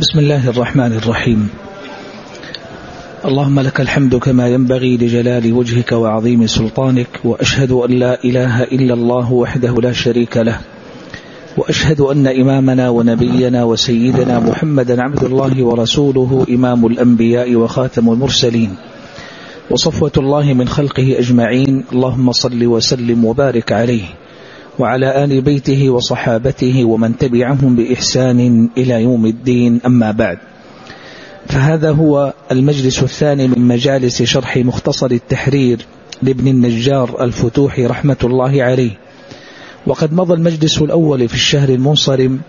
بسم الله الرحمن الرحيم. اللهم لك الحمد كما ينبغي لجلال وجهك وعظيم سلطانك وأشهد أن لا إله إلا الله وحده لا شريك له وأشهد أن إمامنا ونبينا وسيدنا محمدا عبد الله ورسوله إمام الأنبياء وخاتم المرسلين وصفوة الله من خلقه أجمعين. اللهم صل وسلم وبارك عليه. وعلى آل بيته وصحابته ومن تبعهم بإحسان إلى يوم الدين. أما بعد فهذا هو المجلس الثاني من مجالس شرح مختصر التحرير لابن النجار الفتوح رحمة الله عليه. وقد مضى المجلس الأول في الشهر المنصرم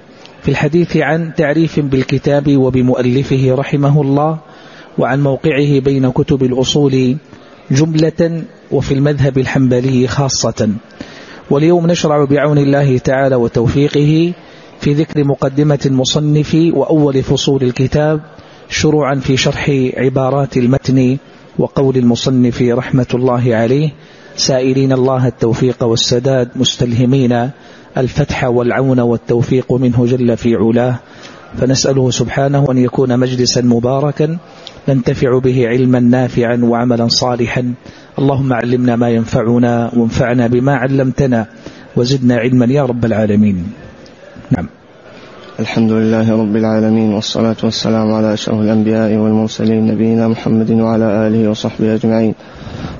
في الحديث عن تعريف بالكتاب وبمؤلفه رحمه الله وعن موقعه بين كتب الأصول جملة وفي المذهب الحنبلي خاصة. واليوم نشرع بعون الله تعالى وتوفيقه في ذكر مقدمة المصنف وأول فصول الكتاب شروعا في شرح عبارات المتن وقول المصنف رحمة الله عليه سائلين الله التوفيق والسداد مستلهمين الفتح والعون والتوفيق منه جل في علاه. فنسأله سبحانه أن يكون مجلسا مباركا ننتفع به علما نافعا وعملا صالحا. اللهم علمنا ما ينفعنا وانفعنا بما علمتنا وزدنا علما يا رب العالمين. نعم. الحمد لله رب العالمين والصلاة والسلام على أشرف الأنبياء والمرسلين نبينا محمد وعلى آله وصحبه أجمعين.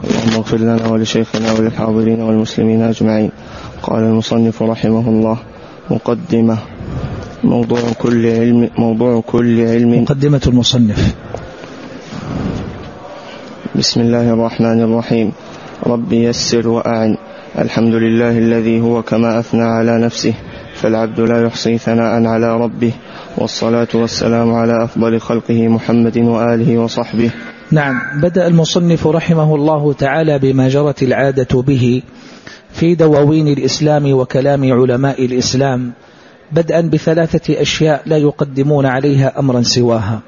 اللهم اغفر لنا ولشيخنا وللحاضرين والمسلمين أجمعين. قال المصنف رحمه الله مقدمة. موضوع كل علم موضوع كل علم. مقدمة المصنف. بسم الله الرحمن الرحيم. رب يسر وأعن. الحمد لله الذي هو كما أثنى على نفسه فالعبد لا يحصي ثناء على ربه. والصلاة والسلام على أفضل خلقه محمد وآله وصحبه. نعم بدأ المصنف رحمه الله تعالى بما جرت العادة به في دواوين الإسلام وكلام علماء الإسلام بدءا بثلاثة أشياء لا يقدمون عليها أمرا سواها.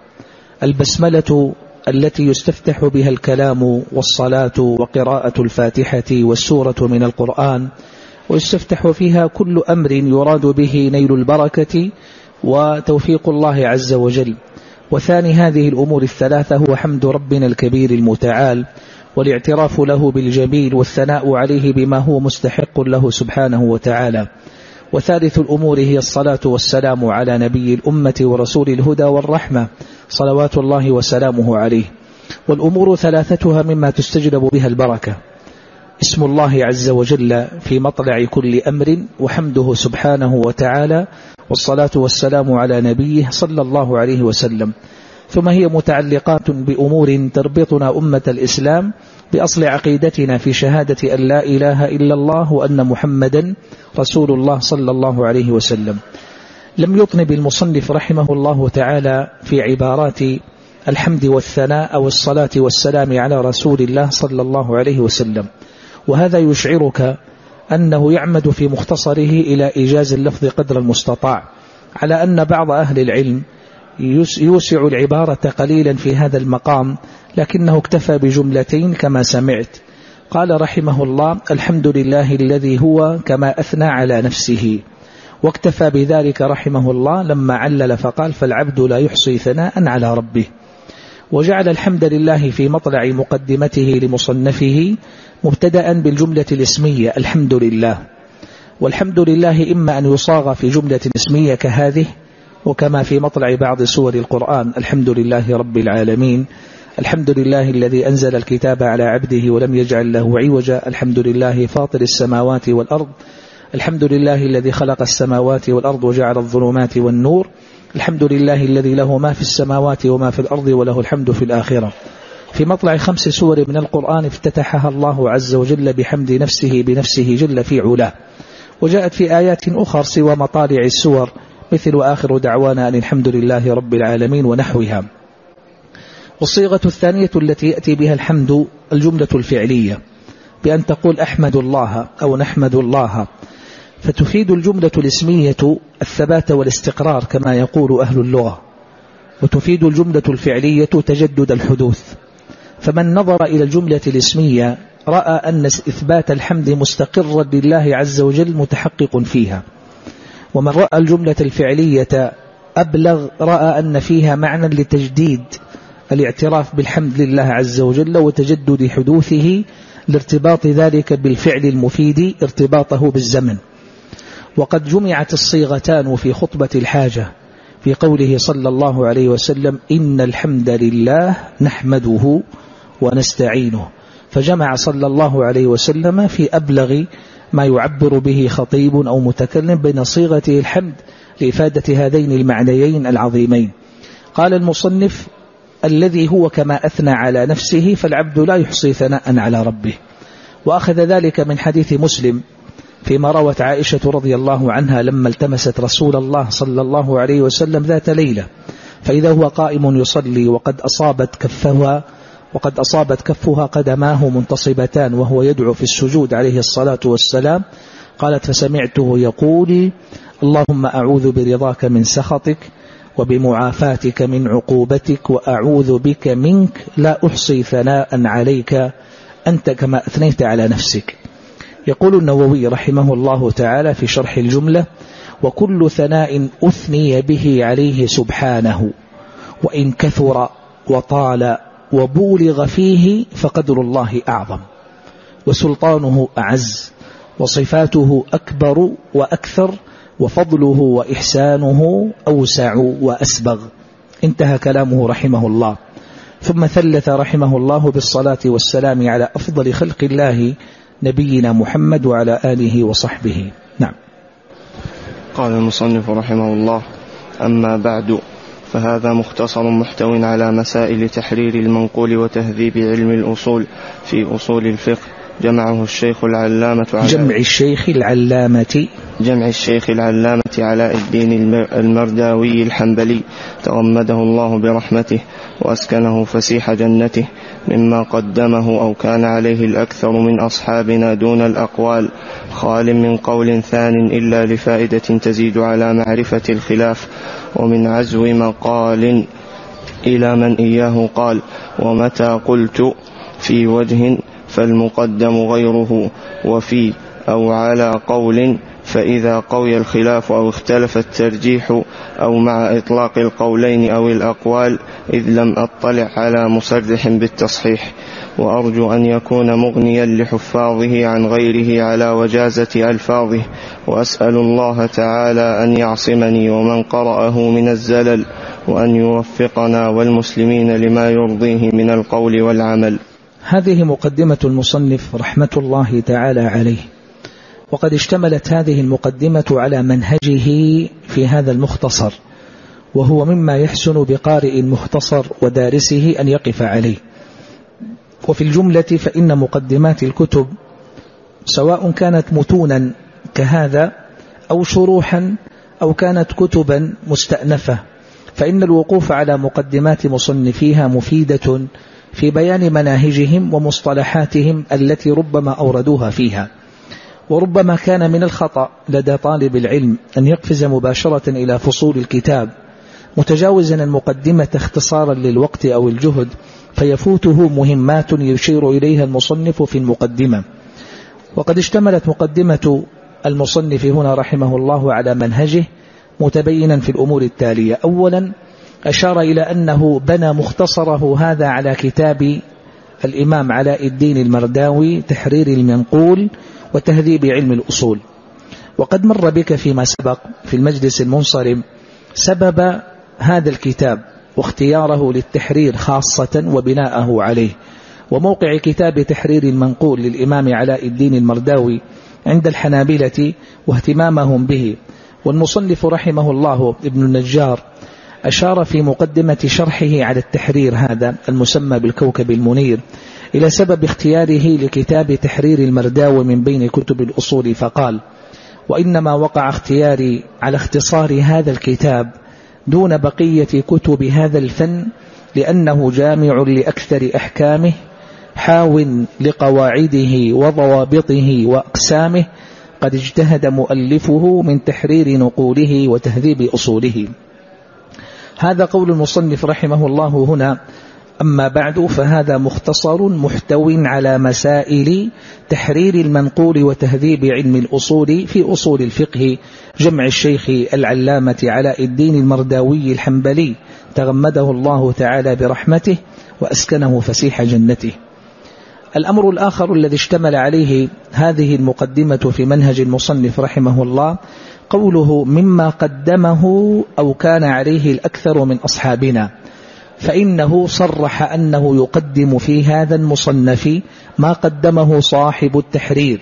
البسملة التي يستفتح بها الكلام والصلاة وقراءة الفاتحة والسورة من القرآن ويستفتح فيها كل أمر يراد به نيل البركة وتوفيق الله عز وجل. وثاني هذه الأمور الثلاثة هو حمد ربنا الكبير المتعال والاعتراف له بالجميل والثناء عليه بما هو مستحق له سبحانه وتعالى. وثالث الأمور هي الصلاة والسلام على نبي الأمة ورسول الهدى والرحمة صلوات الله وسلامه عليه. والأمور ثلاثتها مما تستجلب بها البركة. اسم الله عز وجل في مطلع كل أمر وحمده سبحانه وتعالى والصلاة والسلام على نبيه صلى الله عليه وسلم. ثم هي متعلقات بأمور تربطنا أمة الإسلام بأصل عقيدتنا في شهادة أن لا إله إلا الله وأن محمدا رسول الله صلى الله عليه وسلم. لم يطنب المصنف رحمه الله تعالى في عبارات الحمد والثناء والصلاة والسلام على رسول الله صلى الله عليه وسلم. وهذا يشعرك أنه يعمد في مختصره إلى إيجاز اللفظ قدر المستطاع على أن بعض أهل العلم يوسع العبارة قليلا في هذا المقام لكنه اكتفى بجملتين كما سمعت. قال رحمه الله الحمد لله الذي هو كما أثنى على نفسه. واكتفى بذلك رحمه الله لما علل فقال فالعبد لا يحصي ثناء على ربه. وجعل الحمد لله في مطلع مقدمته لمصنفه مبتدا بالجملة الاسمية الحمد لله. والحمد لله إما أن يصاغ في جملة اسمية كهذه وكما في مطلع بعض سور القرآن الحمد لله رب العالمين. الحمد لله الذي أنزل الكتاب على عبده ولم يجعل له عوجا. الحمد لله فاطر السماوات والأرض. الحمد لله الذي خلق السماوات والأرض وجعل الظلمات والنور. الحمد لله الذي له ما في السماوات وما في الأرض وله الحمد في الآخرة. في مطلع خمس سور من القرآن افتتحها الله عز وجل بحمد نفسه بنفسه جل في علاه. وجاءت في آيات أخر سوى مطالع السور. مثل آخر دعوانا أن الحمد لله رب العالمين ونحوها. والصيغة الثانية التي يأتي بها الحمد الجملة الفعلية بأن تقول أحمد الله أو نحمد الله. فتفيد الجملة الاسمية الثبات والاستقرار كما يقول أهل اللغة. وتفيد الجملة الفعلية تجدد الحدوث. فمن نظر إلى الجملة الاسمية رأى أن إثبات الحمد مستقرا لله عز وجل متحقق فيها. ومن رأى الجملة الفعلية أبلغ رأى أن فيها معنى لتجديد الاعتراف بالحمد لله عز وجل وتجدد حدوثه لارتباط ذلك بالفعل المفيد ارتباطه بالزمن. وقد جمعت الصيغتان في خطبة الحاجة في قوله صلى الله عليه وسلم إن الحمد لله نحمده ونستعينه. فجمع صلى الله عليه وسلم في أبلغ ما يعبر به خطيب أو متكلم بين صيغته الحمد لإفادة هذين المعنيين العظيمين. قال المصنف الذي هو كما أثنى على نفسه فالعبد لا يحصي ثناء على ربه. وأخذ ذلك من حديث مسلم فيما روت عائشة رضي الله عنها لما التمست رسول الله صلى الله عليه وسلم ذات ليلة. فإذا هو قائم يصلي وقد أصابت كفها وقد أصابت كفها قدماه منتصبتان وهو يدعو في السجود عليه الصلاة والسلام. قالت فسمعته يقول اللهم أعوذ برضاك من سخطك وبمعافاتك من عقوبتك وأعوذ بك منك لا أحصي ثناء عليك أنت كما أثنيت على نفسك. يقول النووي رحمه الله تعالى في شرح الجملة وكل ثناء أثني به عليه سبحانه وإن كثر وطال وبولغ فيه فقدر الله أعظم. وسلطانه أعز وصفاته أكبر وأكثر وفضله وإحسانه أوسع وأسبغ. انتهى كلامه رحمه الله. ثم ثلث رحمه الله بالصلاة والسلام على أفضل خلق الله نبينا محمد وعلى آله وصحبه. نعم. قال المصنف رحمه الله أما بعد فهذا مختصر محتو على مسائل تحرير المنقول وتهذيب علم الأصول في أصول الفقه. جمعه الشيخ العلامة على جمع الشيخ العلامة. جمع الشيخ العلامة علاء الدين المرداوي الحنبلي. تغمده الله برحمته وأسكنه فسيح جنته مما قدمه أو كان عليه الأكثر من أصحابنا دون الأقوال. خال من قول ثان إلا لفائدة تزيد على معرفة الخلاف. ومن عزو مقال إلى من إياه قال. ومتى قلت في وجه فالمقدم غيره وفي أو على قول فإذا قوي الخلاف أو اختلف الترجيح أو مع إطلاق القولين أو الأقوال إذ لم أطلع على مصرح بالتصحيح وأرجو أن يكون مغنيا لحفاظه عن غيره على وجازة ألفاظه وأسأل الله تعالى أن يعصمني ومن قرأه من الزلل وأن يوفقنا والمسلمين لما يرضيه من القول والعمل هذه مقدمة المصنف رحمة الله تعالى عليه. وقد اشتملت هذه المقدمة على منهجه في هذا المختصر وهو مما يحسن بقارئ المختصر ودارسه أن يقف عليه. وفي الجملة فإن مقدمات الكتب سواء كانت متونا كهذا أو شروحا أو كانت كتبا مستأنفة فإن الوقوف على مقدمات مصنفيها مفيدة في بيان مناهجهم ومصطلحاتهم التي ربما أوردوها فيها. وربما كان من الخطأ لدى طالب العلم أن يقفز مباشرة إلى فصول الكتاب متجاوزا المقدمة اختصارا للوقت أو الجهد فيفوته مهمات يشير إليها المصنف في المقدمة. وقد اشتملت مقدمة المصنف هنا رحمه الله على منهجه متبينا في الأمور التالية. أولا أشار إلى أنه بنى مختصره هذا على كتاب الإمام علاء الدين المرداوي تحرير المنقول وتهذيب علم الأصول. وقد مر بك فيما سبق في المجلس المنصرم سبب هذا الكتاب واختياره للتحرير خاصة وبناءه عليه. وموقع كتاب تحرير المنقول للإمام علاء الدين المرداوي عند الحنابلة واهتمامهم به. والمصنف رحمه الله ابن النجار أشار في مقدمة شرحه على التحرير هذا المسمى بالكوكب المنير إلى سبب اختياره لكتاب تحرير المرداوي من بين كتب الأصول فقال وإنما وقع اختياري على اختصار هذا الكتاب دون بقية كتب هذا الفن لأنه جامع لأكثر أحكامه حاو لقواعده وضوابطه وأقسامه قد اجتهد مؤلفه من تحرير نقوله وتهذيب أصوله. هذا قول المصنف رحمه الله هنا. أما بعد فهذا مختصر محتو على مسائل تحرير المنقول وتهذيب علم الأصول في أصول الفقه. جمع الشيخ العلامة علاء الدين المرداوي الحنبلي تغمده الله تعالى برحمته وأسكنه فسيح جنته. الأمر الآخر الذي اشتمل عليه هذه المقدمة في منهج المصنف رحمه الله قوله مما قدمه أو كان عليه الأكثر من أصحابنا فإنه صرح أنه يقدم في هذا المصنف ما قدمه صاحب التحرير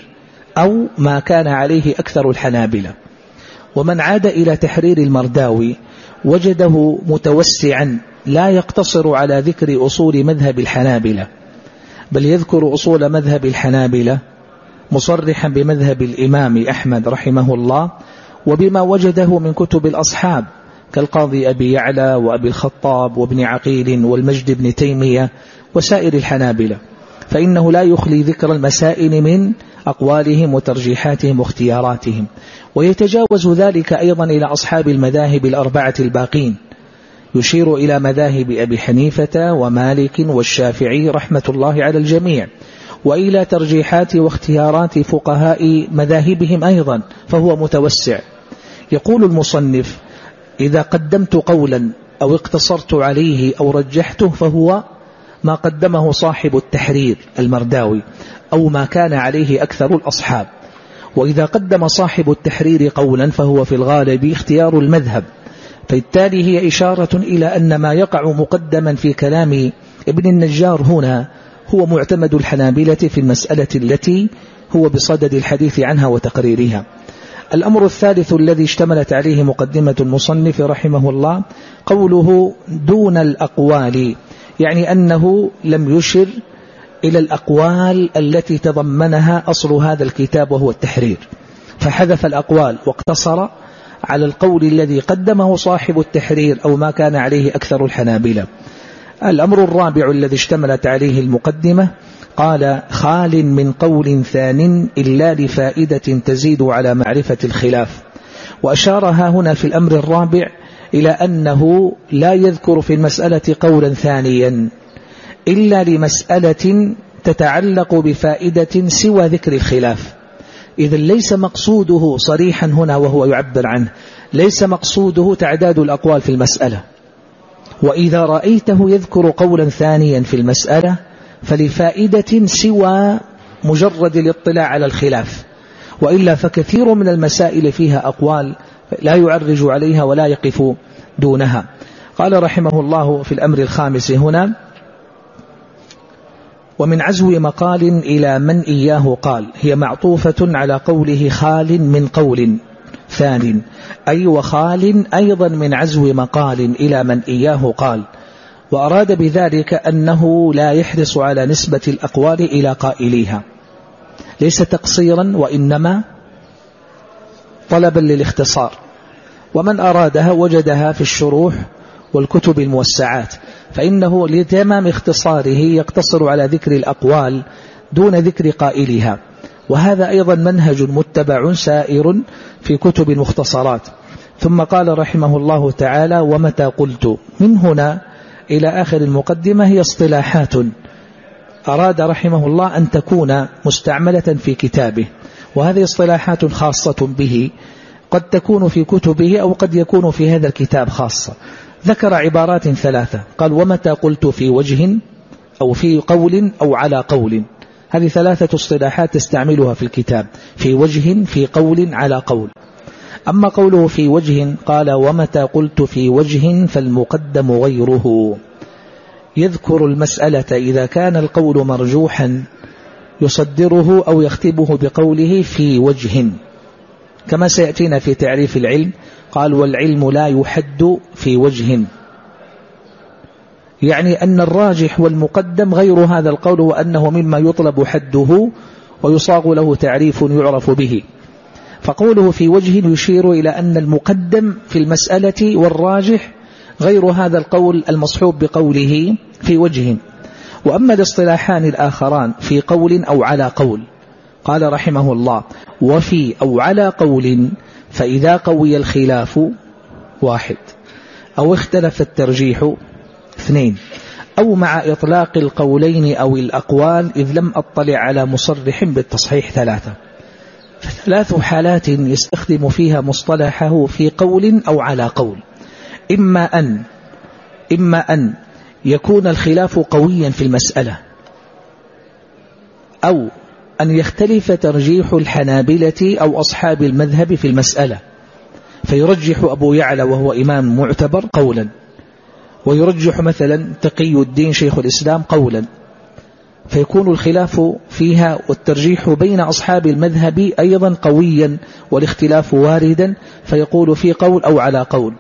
أو ما كان عليه أكثر الحنابلة. ومن عاد إلى تحرير المرداوي وجده متوسعا لا يقتصر على ذكر أصول مذهب الحنابلة بل يذكر أصول مذهب الحنابلة مصرحا بمذهب الإمام أحمد رحمه الله وبما وجده من كتب الأصحاب كالقاضي أبي يعلى وأبي الخطاب وابن عقيل والمجد بن تيمية وسائر الحنابلة فإنه لا يخلي ذكر المسائل من أقوالهم وترجيحاتهم واختياراتهم. ويتجاوز ذلك أيضا إلى أصحاب المذاهب الأربعة الباقين. يشير إلى مذاهب أبي حنيفة ومالك والشافعي رحمة الله على الجميع وإلى ترجيحات واختيارات فقهاء مذاهبهم أيضا فهو متوسع. يقول المصنف إذا قدمت قولا أو اقتصرت عليه أو رجحته فهو ما قدمه صاحب التحرير المرداوي أو ما كان عليه أكثر الأصحاب. وإذا قدم صاحب التحرير قولا فهو في الغالب اختيار المذهب. فبالتالي هي إشارة إلى أن ما يقع مقدما في كلام ابن النجار هنا هو معتمد الحنابلة في المسألة التي هو بصدد الحديث عنها وتقريرها. الأمر الثالث الذي اشتملت عليه مقدمة المصنف رحمه الله قوله دون الأقوال يعني أنه لم يشر إلى الأقوال التي تضمنها أصل هذا الكتاب وهو التحرير. فحذف الأقوال واقتصر على القول الذي قدمه صاحب التحرير أو ما كان عليه أكثر الحنابلة. الأمر الرابع الذي اشتملت عليه المقدمة قال خال من قول ثان إلا لفائدة تزيد على معرفة الخلاف. وأشارها هنا في الأمر الرابع إلى أنه لا يذكر في المسألة قولا ثانيا إلا لمسألة تتعلق بفائدة سوى ذكر الخلاف. إذا ليس مقصوده صريحا هنا وهو يعبر عنه ليس مقصوده تعداد الأقوال في المسألة. وإذا رأيته يذكر قولا ثانيا في المسألة فلفائدة سوى مجرد الاطلاع على الخلاف. وإلا فكثير من المسائل فيها أقوال لا يعرج عليها ولا يقف دونها. قال رحمه الله في الأمر الخامس هنا ومن عزو مقال إلى من إياه قال هي معطوفة على قوله خال من قول ثان أي وخال أيضا من عزو مقال إلى من إياه قال. وأراد بذلك أنه لا يحرص على نسبة الأقوال إلى قائليها. ليس تقصيرا وإنما طلبا للاختصار. ومن أرادها وجدها في الشروح والكتب الموسعات. فإنه لتمام اختصاره يقتصر على ذكر الأقوال دون ذكر قائلها وهذا أيضا منهج متبع سائر في كتب المختصرات ثم قال رحمه الله تعالى ومتى قلت؟ من هنا إلى آخر المقدمة هي اصطلاحات. أراد رحمه الله أن تكون مستعملة في كتابه وهذه اصطلاحات خاصة به قد تكون في كتبه أو قد يكون في هذا الكتاب خاصة. ذكر عبارات ثلاثة قال ومتى قلت في وجه أو في قول أو على قول؟ هذه ثلاثة اصطلاحات تستعملها في الكتاب في وجه في قول على قول. أما قوله في وجه قال ومتى قلت في وجه فالمقدم غيره. يذكر المسألة إذا كان القول مرجوحا يصدره أو يختبه بقوله في وجه. كما سيأتينا في تعريف العلم قال والعلم لا يحد في وجه. يعني أن الراجح والمقدم غير هذا القول وأنه مما يطلب حده ويصاغ له تعريف يعرف به. فقوله في وجه يشير إلى أن المقدم في المسألة والراجح غير هذا القول المصحوب بقوله في وجه. وأما الاصطلاحان الآخران في قول أو على قول قال رحمه الله وفي أو على قول فإذا قوي الخلاف واحد أو اختلف الترجيح اثنين أو مع إطلاق القولين أو الأقوال إذ لم أطلع على مصرح بالتصحيح ثلاثة. فثلاث حالات يستخدم فيها مصطلحه في قول أو على قول. إما أن إما أن يكون الخلاف قويا في المسألة أو أن يختلف ترجيح الحنابلة أو أصحاب المذهب في المسألة. فيرجح أبو يعلى وهو إمام معتبر قولا ويرجح مثلا تقي الدين شيخ الإسلام قولا. فيكون الخلاف فيها والترجيح بين أصحاب المذهب أيضا قويا والاختلاف واردا فيقول في قول أو على قول.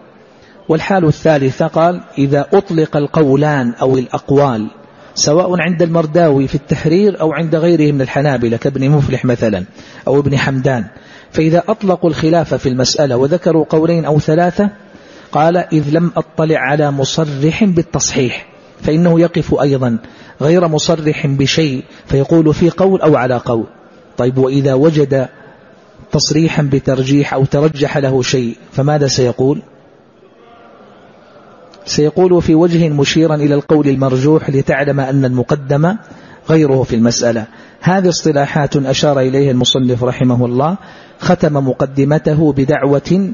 والحال الثالثة قال إذا أطلق القولان أو الأقوال سواء عند المرداوي في التحرير أو عند غيره من الحنابلة كابن مفلح مثلا أو ابن حمدان فإذا أطلقوا الخلاف في المسألة وذكروا قولين أو ثلاثة قال إذ لم أطلع على مصرح بالتصحيح فإنه يقف أيضا. غير مصرح بشيء فيقول في قول أو على قول. طيب وإذا وجد تصريحا بترجيح أو ترجح له شيء فماذا سيقول؟ سيقول في وجه مشيرا إلى القول المرجوح لتعلم أن المقدم غيره في المسألة. هذه اصطلاحات أشار إليه المصنف رحمه الله ختم مقدمته بدعوة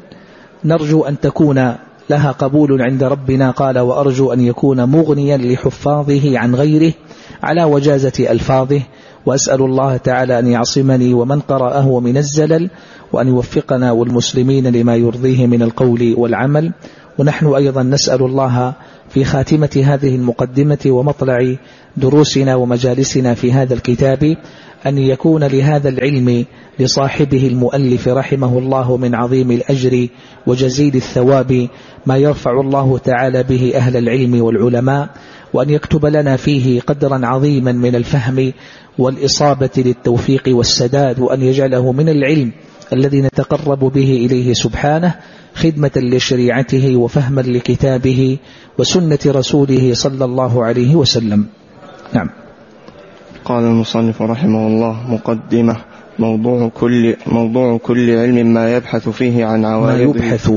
نرجو أن تكون لها قبول عند ربنا قال وأرجو أن يكون مغنيا لحفاظه عن غيره على وجازة ألفاظه وأسأل الله تعالى أن يعصمني ومن قرأه من الزلل وأن يوفقنا والمسلمين لما يرضيه من القول والعمل ونحن أيضا نسأل الله في خاتمة هذه المقدمة ومطلع دروسنا ومجالسنا في هذا الكتاب أن يكون لهذا العلم لصاحبه المؤلف رحمه الله من عظيم الأجر وجزيل الثواب ما يرفع الله تعالى به أهل العلم والعلماء وأن يكتب لنا فيه قدرا عظيما من الفهم والإصابة للتوفيق والسداد وأن يجعله من العلم الذي نتقرب به إليه سبحانه خدمة لشريعته وفهما لكتابه وسنة رسوله صلى الله عليه وسلم. نعم. قال المصنف رحمه الله مقدمة موضوع كل موضوع كل علم ما يبحث فيه عن عوارضه ما يبحث.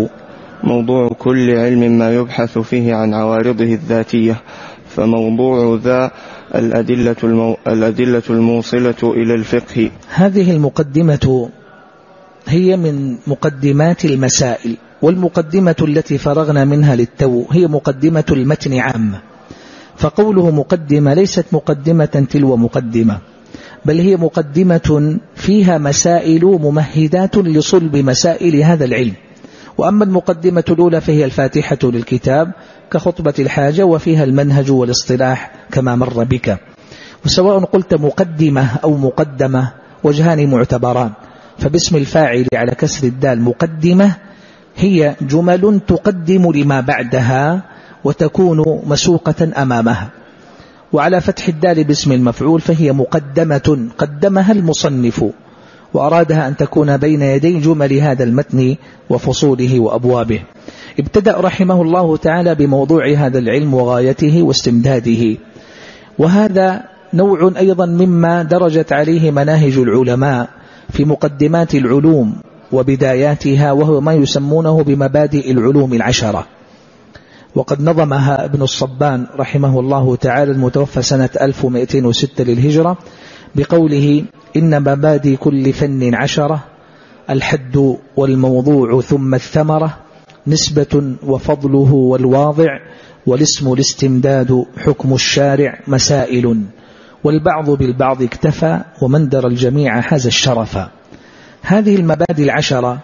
موضوع كل علم ما يبحث فيه عن عوارضه الذاتية. فموضوع ذا الأدلة, المو... الأدلة الموصلة إلى الفقه. هذه المقدمة هي من مقدمات المسائل والمقدمة التي فرغنا منها للتو هي مقدمة المتن عامة فقوله مقدمة ليست مقدمة تلو مقدمة. بل هي مقدمة فيها مسائل ممهدات لصلب مسائل هذا العلم. وأما المقدمة الأولى فهي الفاتحة للكتاب كخطبة الحاجة وفيها المنهج والاصطلاح كما مر بك. وسواء قلت مقدمة أو مقدمة وجهان معتبران. فباسم الفاعل على كسر الدال مقدمة هي جمل تقدم لما بعدها وتكون مسوقة أمامها. وعلى فتح الدال باسم المفعول فهي مقدمة قدمها المصنف وأرادها أن تكون بين يدي جمل هذا المتن وفصوله وأبوابه. ابتدأ رحمه الله تعالى بموضوع هذا العلم وغايته واستمداده. وهذا نوع أيضا مما درجت عليه مناهج العلماء في مقدمات العلوم وبداياتها وهو ما يسمونه بمبادئ العلوم العشرة. وقد نظمها ابن الصبان رحمه الله تعالى المتوفى سنة 1206 للهجرة بقوله إن مبادئ كل فن عشرة الحد والموضوع ثم الثمرة نسبة وفضله والواضع والاسم الاستمداد حكم الشارع مسائل والبعض بالبعض اكتفى ومن در الجميع حاز الشرف. هذه المبادئ العشرة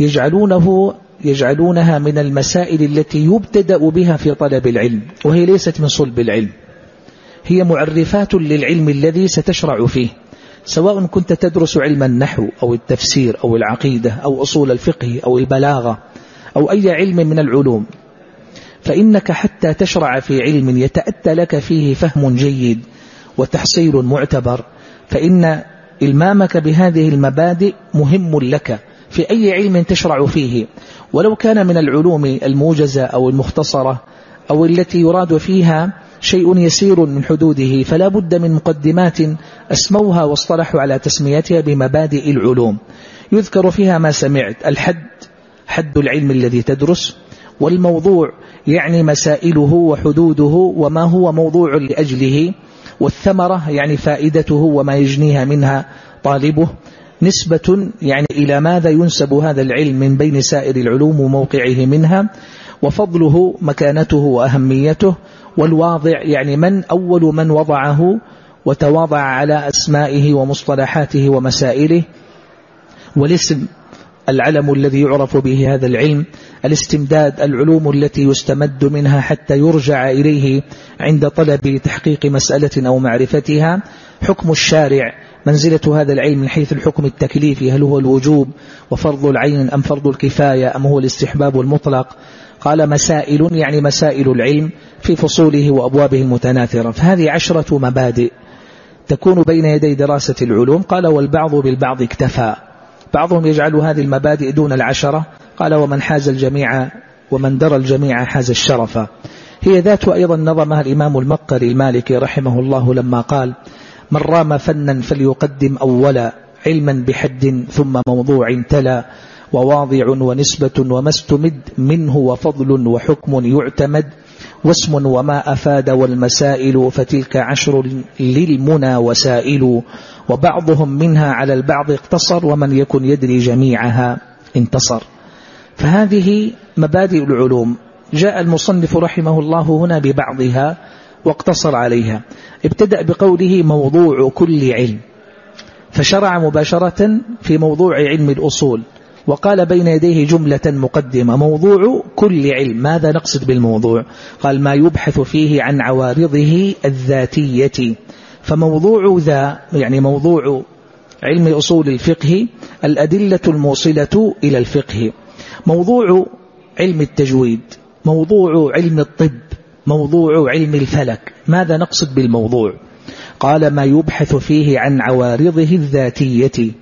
يجعلونه يجعلونها من المسائل التي يبتدأ بها في طلب العلم وهي ليست من صلب العلم. هي معرفات للعلم الذي ستشرع فيه. سواء كنت تدرس علم النحو أو التفسير أو العقيدة أو أصول الفقه أو البلاغة أو أي علم من العلوم فإنك حتى تشرع في علم يتأتى لك فيه فهم جيد وتحصيل معتبر فإن إلمامك بهذه المبادئ مهم لك. في أي علم تشرع فيه. ولو كان من العلوم الموجزة أو المختصرة أو التي يراد فيها شيء يسير من حدوده فلا بد من مقدمات أسموها واصطلحوا على تسميتها بمبادئ العلوم. يذكر فيها ما سمعت الحد حد العلم الذي تدرس والموضوع يعني مسائله وحدوده وما هو موضوع لأجله والثمرة يعني فائدته وما يجنيها منها طالبه نسبة يعني إلى ماذا ينسب هذا العلم من بين سائر العلوم وموقعه منها وفضله مكانته وأهميته والواضع يعني من أول من وضعه وتواضع على أسمائه ومصطلحاته ومسائله. والاسم العلم الذي يعرف به هذا العلم الاستمداد العلوم التي يستمد منها حتى يرجع إليه عند طلب تحقيق مسألة أو معرفتها حكم الشارع منزلة هذا العلم من حيث الحكم التكليفي هل هو الوجوب وفرض العين أم فرض الكفاية أم هو الاستحباب المطلق؟ قال مسائل يعني مسائل العلم في فصوله وأبوابه المتناثرة. فهذه عشرة مبادئ تكون بين يدي دراسة العلوم. قال والبعض بالبعض اكتفى. بعضهم يجعل هذه المبادئ دون العشرة. قال ومن حاز الجميع ومن درى الجميع حاز الشرف. هي ذات أيضا نظمها الإمام المقري المالكي رحمه الله لما قال من رام فنا فليقدم أولا علما بحد ثم موضوع تلا وواضع ونسبة وما استمد منه وفضل وحكم يعتمد واسم وما أفاد والمسائل فتلك عشر للمنى وسائل وبعضهم منها على البعض اقتصر ومن يكن يدري جميعها انتصر. فهذه مبادئ العلوم. جاء المصنف رحمه الله هنا ببعضها واقتصر عليها. ابتدأ بقوله موضوع كل علم. فشرع مباشرة في موضوع علم الأصول. وقال بين يديه جملة مقدمة. موضوع كل علم. ماذا نقصد بالموضوع؟ قال ما يبحث فيه عن عوارضه الذاتية. فموضوع ذا يعني موضوع علم أصول الفقه الأدلة الموصلة إلى الفقه. موضوع علم التجويد. موضوع علم الطب. موضوع علم الفلك. ماذا نقصد بالموضوع؟ قال ما يبحث فيه عن عوارضه الذاتية.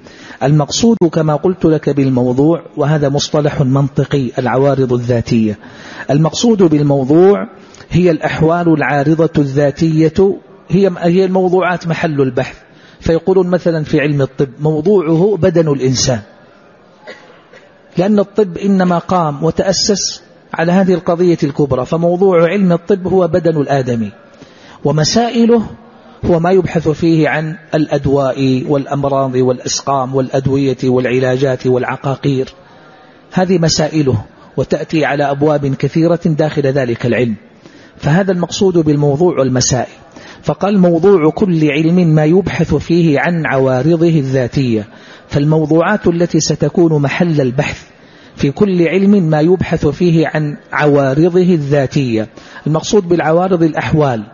المقصود كما قلت لك بالموضوع وهذا مصطلح منطقي العوارض الذاتية. المقصود بالموضوع هي الأحوال العارضة الذاتية. هي هي الموضوعات محل البحث. فيقولون مثلا في علم الطب موضوعه بدن الإنسان. لأن الطب إنما قام وتأسس على هذه القضية الكبرى فموضوع علم الطب هو بدن الآدمي ومسائله هو ما يبحث فيه عن الأدواء والأمراض والأسقام والأدوية والعلاجات والعقاقير. هذه مسائله وتأتي على أبواب كثيرة داخل ذلك العلم. فهذا المقصود بالموضوع والمسائل فقال موضوع كل علم ما يبحث فيه عن عوارضه الذاتية. فالموضوعات التي ستكون محل البحث في كل علم ما يبحث فيه عن عوارضه الذاتية. المقصود بالعوارض الأحوال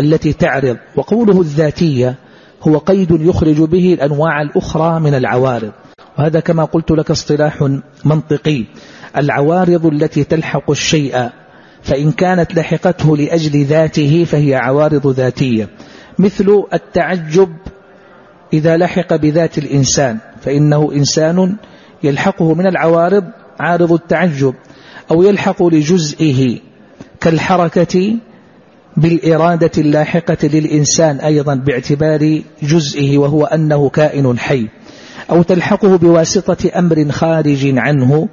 التي تعرض وقوله الذاتية هو قيد يخرج به الأنواع الأخرى من العوارض. وهذا كما قلت لك اصطلاح منطقي. العوارض التي تلحق الشيء فإن كانت لحقته لأجل ذاته فهي عوارض ذاتية. مثل التعجب إذا لحق بذات الإنسان فإنه إنسان يلحقه من العوارض عارض التعجب أو يلحق لجزئه كالحركة بالإرادة اللاحقة للإنسان أيضا باعتبار جزئه وهو أنه كائن حي أو تلحقه بواسطة أمر خارج عنه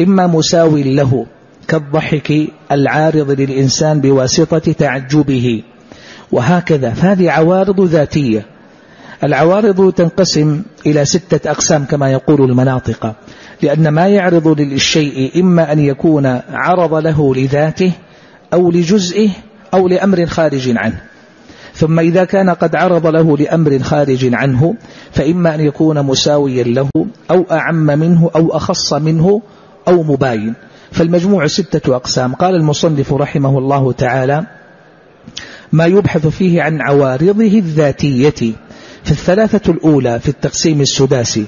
إما مساو له كالضحك العارض للإنسان بواسطة تعجبه وهكذا. فهذه عوارض ذاتية. العوارض تنقسم إلى ستة أقسام كما يقول المناطق. لأن ما يعرض للشيء إما أن يكون عرض له لذاته أو لجزئه أو لأمر خارج عنه. ثم إذا كان قد عرض له لأمر خارج عنه فإما أن يكون مساويا له أو أعم منه أو أخص منه أو مباين. فالمجموع ستة أقسام. قال المصنف رحمه الله تعالى ما يبحث فيه عن عوارضه الذاتية. في الثلاثة الأولى في التقسيم السداسي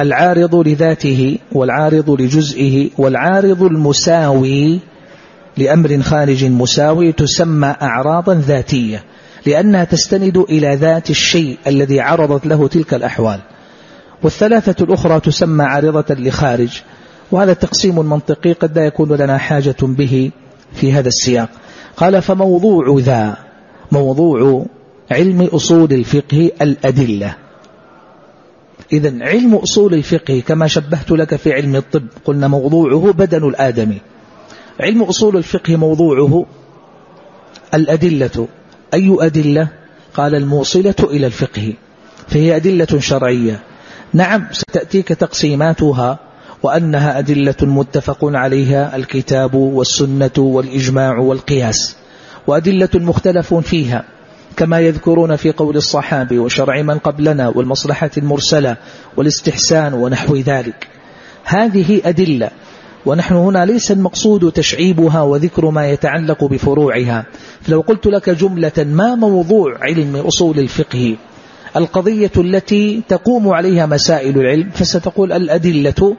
العارض لذاته والعارض لجزئه والعارض المساوي لأمر خارج مساوي تسمى أعراضا ذاتية لأنها تستند إلى ذات الشيء الذي عرضت له تلك الأحوال. والثلاثة الأخرى تسمى عارضة لخارج وهذا تقسيم منطقي قد لا يكون لنا حاجة به في هذا السياق. قال فموضوع ذا موضوع علم أصول الفقه الأدلة. إذا علم أصول الفقه كما شبهت لك في علم الطب قلنا موضوعه بدن الآدمي. علم أصول الفقه موضوعه الأدلة. أي أدلة؟ قال الموصلة إلى الفقه. فهي أدلة شرعية. نعم ستأتيك تقسيماتها وأنها أدلة متفق عليها الكتاب والسنة والإجماع والقياس وأدلة مختلف فيها. كما يذكرون في قول الصحابي وشرع من قبلنا والمصلحة المرسلة والاستحسان ونحو ذلك. هذه أدلة ونحن هنا ليس المقصود تشعيبها وذكر ما يتعلق بفروعها. فلو قلت لك جملة ما موضوع علم أصول الفقه؟ القضية التي تقوم عليها مسائل العلم فستقول الأدلة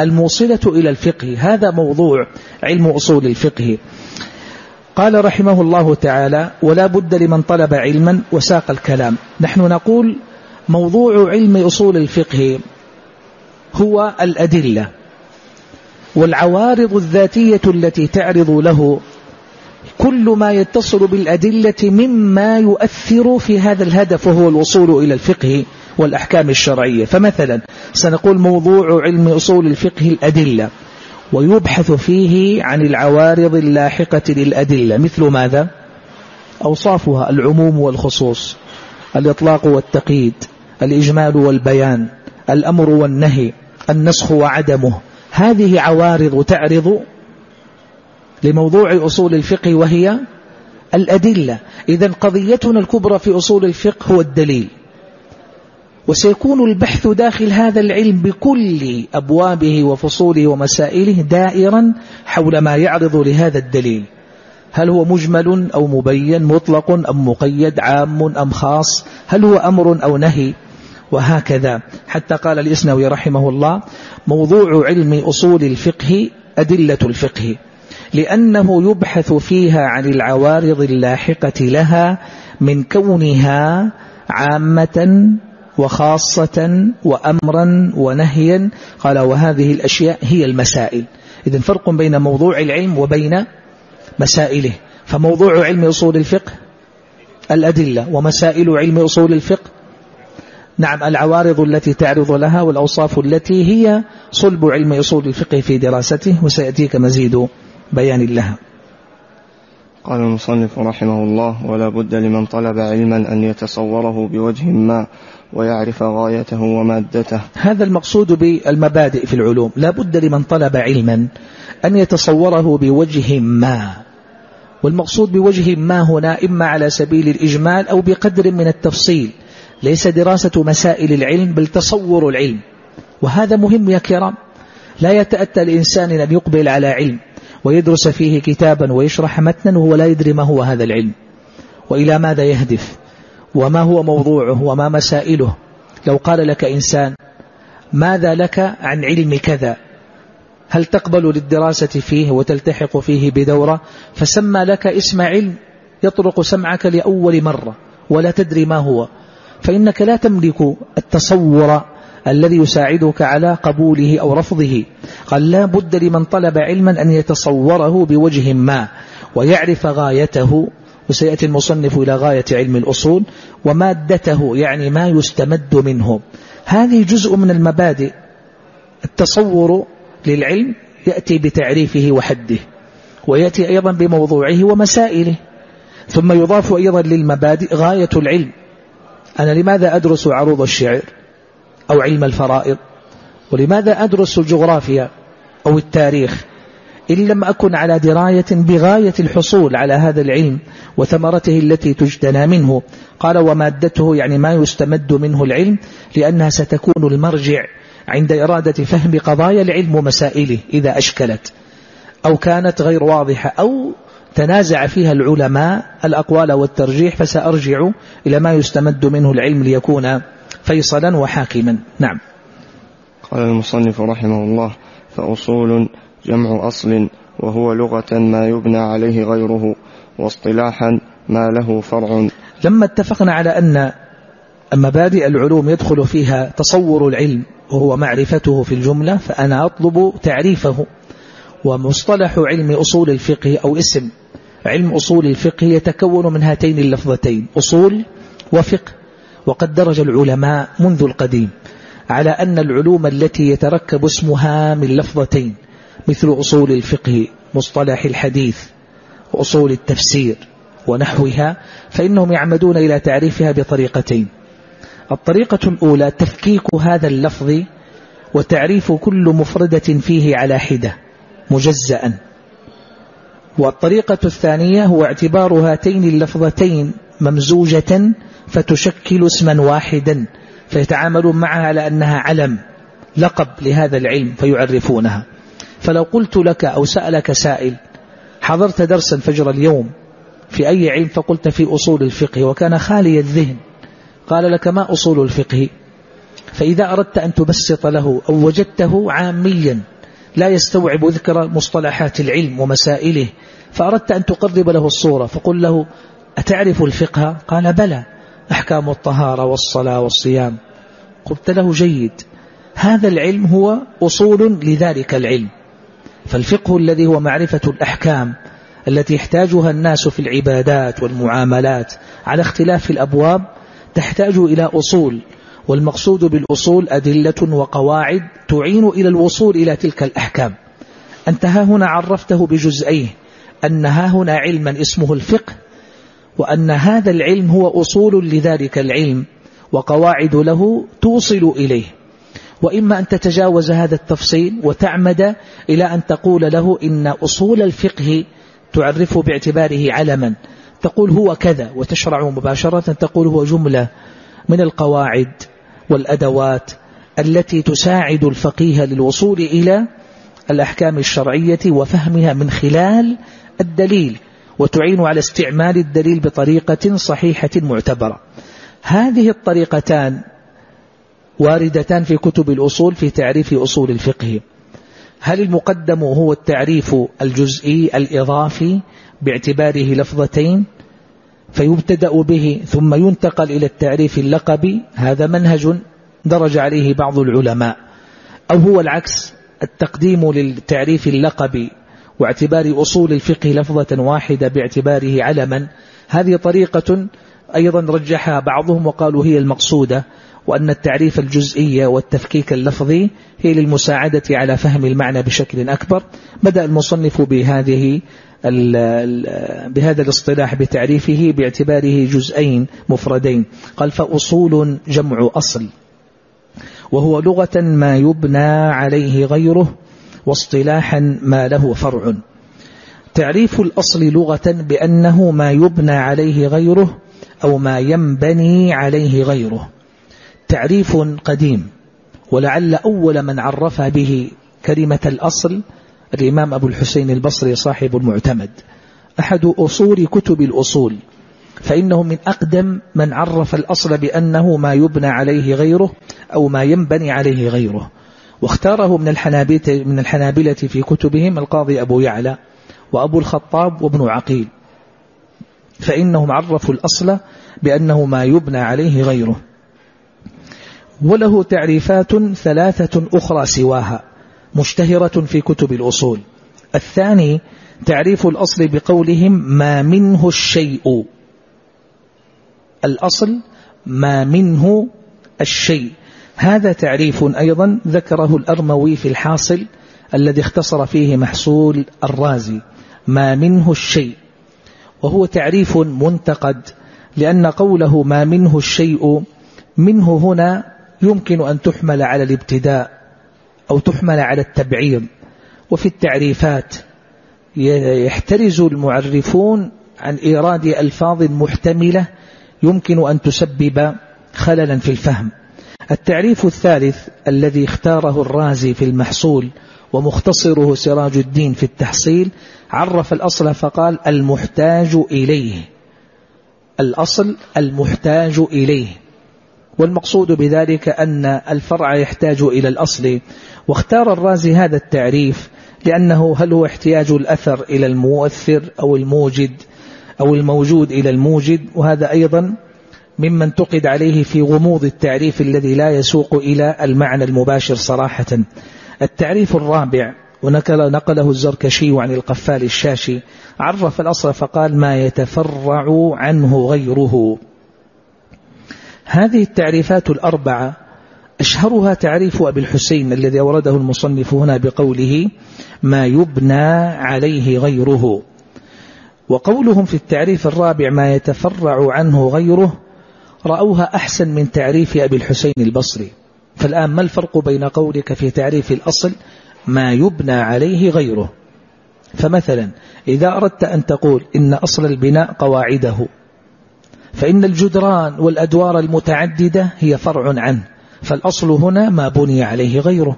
الموصلة إلى الفقه. هذا موضوع علم أصول الفقه. قال رحمه الله تعالى ولا بد لمن طلب علما وساق الكلام. نحن نقول موضوع علم أصول الفقه هو الأدلة والعوارض الذاتية التي تعرض له كل ما يتصل بالأدلة مما يؤثر في هذا الهدف وهو الوصول إلى الفقه والأحكام الشرعية. فمثلا سنقول موضوع علم أصول الفقه الأدلة. ويبحث فيه عن العوارض اللاحقة للأدلة. مثل ماذا؟ أوصافها العموم والخصوص الإطلاق والتقييد الإجمال والبيان الأمر والنهي النسخ وعدمه. هذه عوارض تعرض لموضوع أصول الفقه وهي الأدلة. إذا قضيتنا الكبرى في أصول الفقه هو الدليل. وسيكون البحث داخل هذا العلم بكل أبوابه وفصوله ومسائله دائرا حول ما يعرض لهذا الدليل. هل هو مجمل أو مبين مطلق أم مقيد عام أم خاص؟ هل هو أمر أو نهي؟ وهكذا. حتى قال الإسنوي رحمه الله موضوع علم أصول الفقه أدلة الفقه لأنه يبحث فيها عن العوارض اللاحقة لها من كونها عامة وخاصة وأمرا ونهيا. قال وهذه الأشياء هي المسائل. إذن فرق بين موضوع العلم وبين مسائله. فموضوع علم أصول الفقه الأدلة ومسائل علم أصول الفقه. نعم العوارض التي تعرض لها والأوصاف التي هي صلب علم أصول الفقه في دراسته. وسيأتيك مزيد بيان لها. قال المصنف رحمه الله ولا بد لمن طلب علما أن يتصوره بوجه ما ويعرف غايته ومادته. هذا المقصود بالمبادئ في العلوم. لا بد لمن طلب علما أن يتصوره بوجه ما. والمقصود بوجه ما هنا إما على سبيل الإجمال أو بقدر من التفصيل. ليس دراسة مسائل العلم بل تصور العلم. وهذا مهم يا كرام. لا يتأتى الإنسان أن يقبل على علم ويدرس فيه كتابا ويشرح متنا وهو لا يدري ما هو هذا العلم. وإلى ماذا يهدف؟ وما هو موضوعه وما مسائله. لو قال لك إنسان ماذا لك عن علم كذا؟ هل تقبل للدراسة فيه وتلتحق فيه بدورة؟ فسمى لك اسم علم يطرق سمعك لأول مرة ولا تدري ما هو. فإنك لا تملك التصور الذي يساعدك على قبوله أو رفضه. قال لا بد لمن طلب علما أن يتصوره بوجه ما ويعرف غايته وسيأتي المصنف إلى غاية علم الأصول ومادته يعني ما يستمد منه. هذه جزء من المبادئ. التصور للعلم يأتي بتعريفه وحده ويأتي أيضا بموضوعه ومسائله. ثم يضاف أيضا للمبادئ غاية العلم. أنا لماذا أدرس عروض الشعر أو علم الفرائض؟ ولماذا أدرس الجغرافيا أو التاريخ؟ إن لم أكن على دراية بغاية الحصول على هذا العلم وثمرته التي تجتنى منه. قال ومادته يعني ما يستمد منه العلم لأنها ستكون المرجع عند إرادة فهم قضايا العلم ومسائله إذا أشكلت. أو كانت غير واضحة أو تنازع فيها العلماء الأقوال والترجيح فسأرجع إلى ما يستمد منه العلم ليكون فيصلا وحاكما. نعم. قال المصنف رحمه الله فأصول جمع أصل وهو لغة ما يبنى عليه غيره واصطلاحا ما له فرع. لما اتفقنا على أن مبادئ العلوم يدخل فيها تصور العلم وهو معرفته في الجملة فأنا أطلب تعريفه. ومصطلح علم أصول الفقه أو اسم علم أصول الفقه يتكون من هاتين اللفظتين أصول وفقه. وقد درج العلماء منذ القديم على أن العلوم التي يتركب اسمها من لفظتين مثل أصول الفقه مصطلح الحديث وأصول التفسير ونحوها فإنهم يعمدون إلى تعريفها بطريقتين. الطريقة الأولى تفكيك هذا اللفظ وتعريف كل مفردة فيه على حدة مجزأ. والطريقة الثانية هو اعتبار هاتين اللفظتين ممزوجة فتشكل اسما واحدا فيتعاملون معها على أنها علم لقب لهذا العلم فيعرفونها. فلو قلت لك أو سألك سائل حضرت درسا فجر اليوم في أي علم فقلت في أصول الفقه وكان خالي الذهن قال لك ما أصول الفقه؟ فإذا أردت أن تبسط له أو وجدته عاميا لا يستوعب ذكر مصطلحات العلم ومسائله فأردت أن تقرب له الصورة فقل له أتعرف الفقه؟ قال بلى أحكام الطهارة والصلاة والصيام. قلت له جيد هذا العلم هو أصول لذلك العلم. فالفقه الذي هو معرفة الأحكام التي يحتاجها الناس في العبادات والمعاملات على اختلاف الأبواب تحتاج إلى أصول والمقصود بالأصول أدلة وقواعد تعين إلى الوصول إلى تلك الأحكام. أنت ها هنا عرفته بجزئيه أن ها هنا علما اسمه الفقه وأن هذا العلم هو أصول لذلك العلم وقواعد له توصل إليه. وإما أن تتجاوز هذا التفصيل وتعمد إلى أن تقول له إن أصول الفقه تعرفه باعتباره علما. تقول هو كذا وتشرع مباشرة تقول هو جملة من القواعد والأدوات التي تساعد الفقيه للوصول إلى الأحكام الشرعية وفهمها من خلال الدليل وتعين على استعمال الدليل بطريقة صحيحة معتبرة. هذه الطريقتان واردتان في كتب الأصول في تعريف أصول الفقه. هل المقدم هو التعريف الجزئي الإضافي باعتباره لفظتين فيبتدأ به ثم ينتقل إلى التعريف اللقبي؟ هذا منهج درج عليه بعض العلماء. أو هو العكس التقديم للتعريف اللقبي واعتبار أصول الفقه لفظة واحدة باعتباره علما. هذه طريقة أيضا رجحها بعضهم وقالوا هي المقصودة. وأن التعريف الجزئي والتفكيك اللفظي هي للمساعدة على فهم المعنى بشكل أكبر. بدأ المصنف بهذه بهذا الاصطلاح بتعريفه باعتباره جزئين مفردين. قال فأصول جمع أصل وهو لغة ما يبنى عليه غيره واصطلاحا ما له فرع. تعريف الأصل لغة بأنه ما يبنى عليه غيره أو ما ينبني عليه غيره. تعريف قديم ولعل أول من عرف به كلمة الأصل الإمام أبو الحسين البصري صاحب المعتمد. أحد أصول كتب الأصول فإنه من أقدم من عرف الأصل بأنه ما يبنى عليه غيره أو ما ينبني عليه غيره. واختاره من الحنابلة, من الحنابلة في كتبهم القاضي أبو يعلى وأبو الخطاب وابن عقيل. فإنهم عرفوا الأصل بأنه ما يبنى عليه غيره. وله تعريفات ثلاثة أخرى سواها مشتهرة في كتب الأصول. الثاني تعريف الأصل بقولهم ما منه الشيء. الأصل ما منه الشيء. هذا تعريف أيضا ذكره الأرموي في الحاصل الذي اختصر فيه محصول الرازي ما منه الشيء. وهو تعريف منتقد لأن قوله ما منه الشيء منه هنا يمكن أن تحمل على الابتداء أو تحمل على التبعيض. وفي التعريفات يحترز المعرفون عن إيراد ألفاظ محتملة يمكن أن تسبب خللا في الفهم. التعريف الثالث الذي اختاره الرازي في المحصول ومختصره سراج الدين في التحصيل عرف الأصل فقال المحتاج إليه. الأصل المحتاج إليه. والمقصود بذلك أن الفرع يحتاج إلى الأصل. واختار الرازي هذا التعريف لأنه هل هو احتياج الأثر إلى المؤثر أو الموجد أو الموجود إلى الموجد؟ وهذا أيضا مما انتقد عليه في غموض التعريف الذي لا يسوق إلى المعنى المباشر صراحة. التعريف الرابع ونقل نقله الزركشي عن القفال الشاشي عرف الأصل فقال ما يتفرع عنه غيره. هذه التعريفات الأربعة أشهرها تعريف أبي الحسين الذي أورده المصنف هنا بقوله ما يبنى عليه غيره. وقولهم في التعريف الرابع ما يتفرع عنه غيره رأوها أحسن من تعريف أبي الحسين البصري. فالآن ما الفرق بين قولك في تعريف الأصل ما يبنى عليه غيره؟ فمثلا إذا أردت أن تقول إن أصل البناء قواعده فإن الجدران والأدوار المتعددة هي فرع عنه فالأصل هنا ما بني عليه غيره.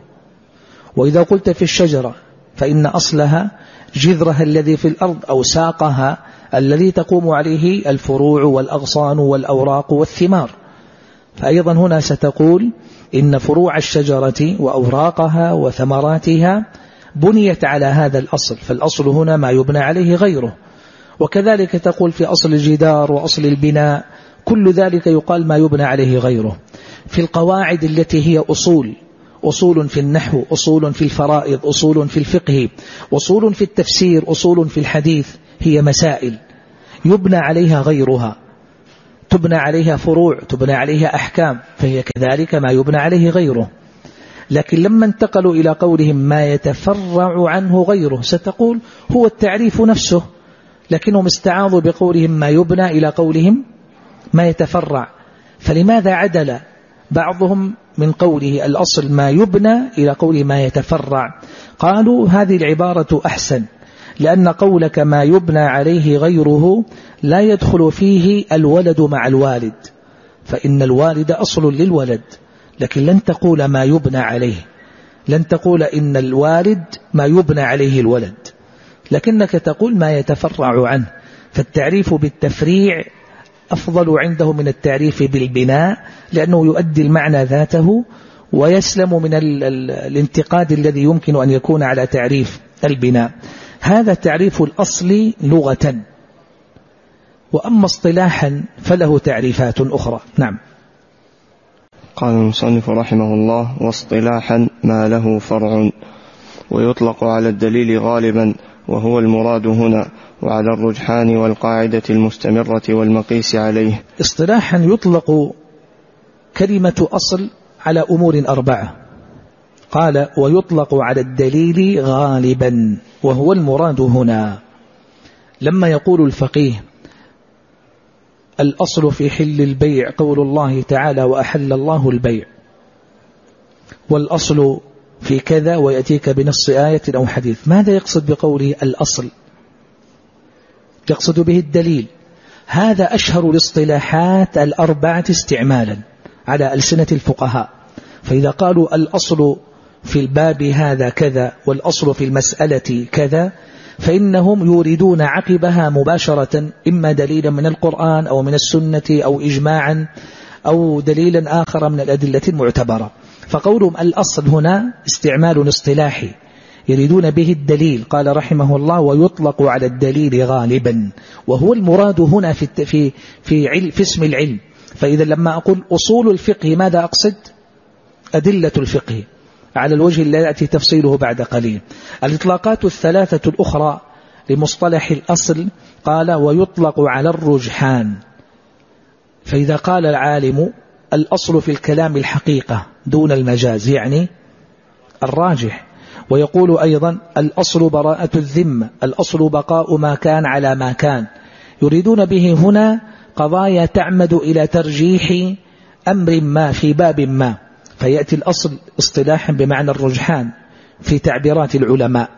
وإذا قلت في الشجرة فإن أصلها جذرها الذي في الأرض أو ساقها الذي تقوم عليه الفروع والأغصان والأوراق والثمار. فأيضا هنا ستقول إن فروع الشجرة وأوراقها وثمراتها بنيت على هذا الأصل فالأصل هنا ما يبنى عليه غيره. وكذلك تقول في أصل الجدار وأصل البناء كل ذلك يقال ما يبنى عليه غيره. في القواعد التي هي أصول أصول في النحو أصول في الفرائض أصول في الفقه أصول في التفسير أصول في الحديث هي مسائل. يبنى عليها غيرها. تبنى عليها فروع تبنى عليها أحكام فهي كذلك ما يبنى عليه غيره. لكن لما انتقلوا إلى قولهم ما يتفرع عنه غيره ستقول هو التعريف نفسه. لكنهم استعاضوا بقولهم ما يبنى إلى قولهم ما يتفرع. فلماذا عدل بعضهم من قوله الأصل ما يبنى إلى قوله ما يتفرع؟ قالوا هذه العبارة أحسن لأن قولك ما يبنى عليه غيره لا يدخل فيه الولد مع الوالد فإن الوالد أصل للولد لكن لن تقول ما يبنى عليه لن تقول إن الوالد ما يبنى عليه الولد. لكنك تقول ما يتفرع عنه. فالتعريف بالتفريع أفضل عنده من التعريف بالبناء لأنه يؤدي المعنى ذاته ويسلم من الانتقاد الذي يمكن أن يكون على تعريف البناء. هذا تعريف الأصل لغة. وأما اصطلاحا فله تعريفات أخرى. نعم. قال المصنف رحمه الله واصطلاحا ما له فرع. ويطلق على الدليل غالبا وهو المراد هنا وعلى الرجحان والقاعدة المستمرة والمقيس عليه. اصطلاحا يطلق كلمة أصل على أمور أربعة. قال ويطلق على الدليل غالبا وهو المراد هنا. لما يقول الفقيه الأصل في حل البيع قول الله تعالى وأحل الله البيع. والأصل في كذا ويأتيك بنص آية أو حديث. ماذا يقصد بقوله الأصل؟ يقصد به الدليل. هذا أشهر الاصطلاحات الأربعة استعمالا على ألسنة الفقهاء. فإذا قالوا الأصل في الباب هذا كذا والأصل في المسألة كذا فإنهم يوردون عقبها مباشرة إما دليلا من القرآن أو من السنة أو إجماعا أو دليلا آخر من الأدلة المعتبرة. فقولهم الأصل هنا استعمال اصطلاحي يريدون به الدليل قال رحمه الله ويطلق على الدليل غالبا وهو المراد هنا في في في, علم في اسم العلم. فإذا لما أقول أصول الفقه ماذا أقصد؟ أدلة الفقه. على الوجه الذي يأتي تفصيله بعد قليل. الإطلاقات الثلاثة الأخرى لمصطلح الأصل قال ويطلق على الرجحان. فإذا قال العالم الأصل في الكلام الحقيقة دون المجاز يعني الراجح. ويقول أيضا الأصل براءة الذمة الأصل بقاء ما كان على ما كان. يريدون به هنا قضايا تعمد إلى ترجيح أمر ما في باب ما. فيأتي الأصل اصطلاحا بمعنى الرجحان في تعبيرات العلماء.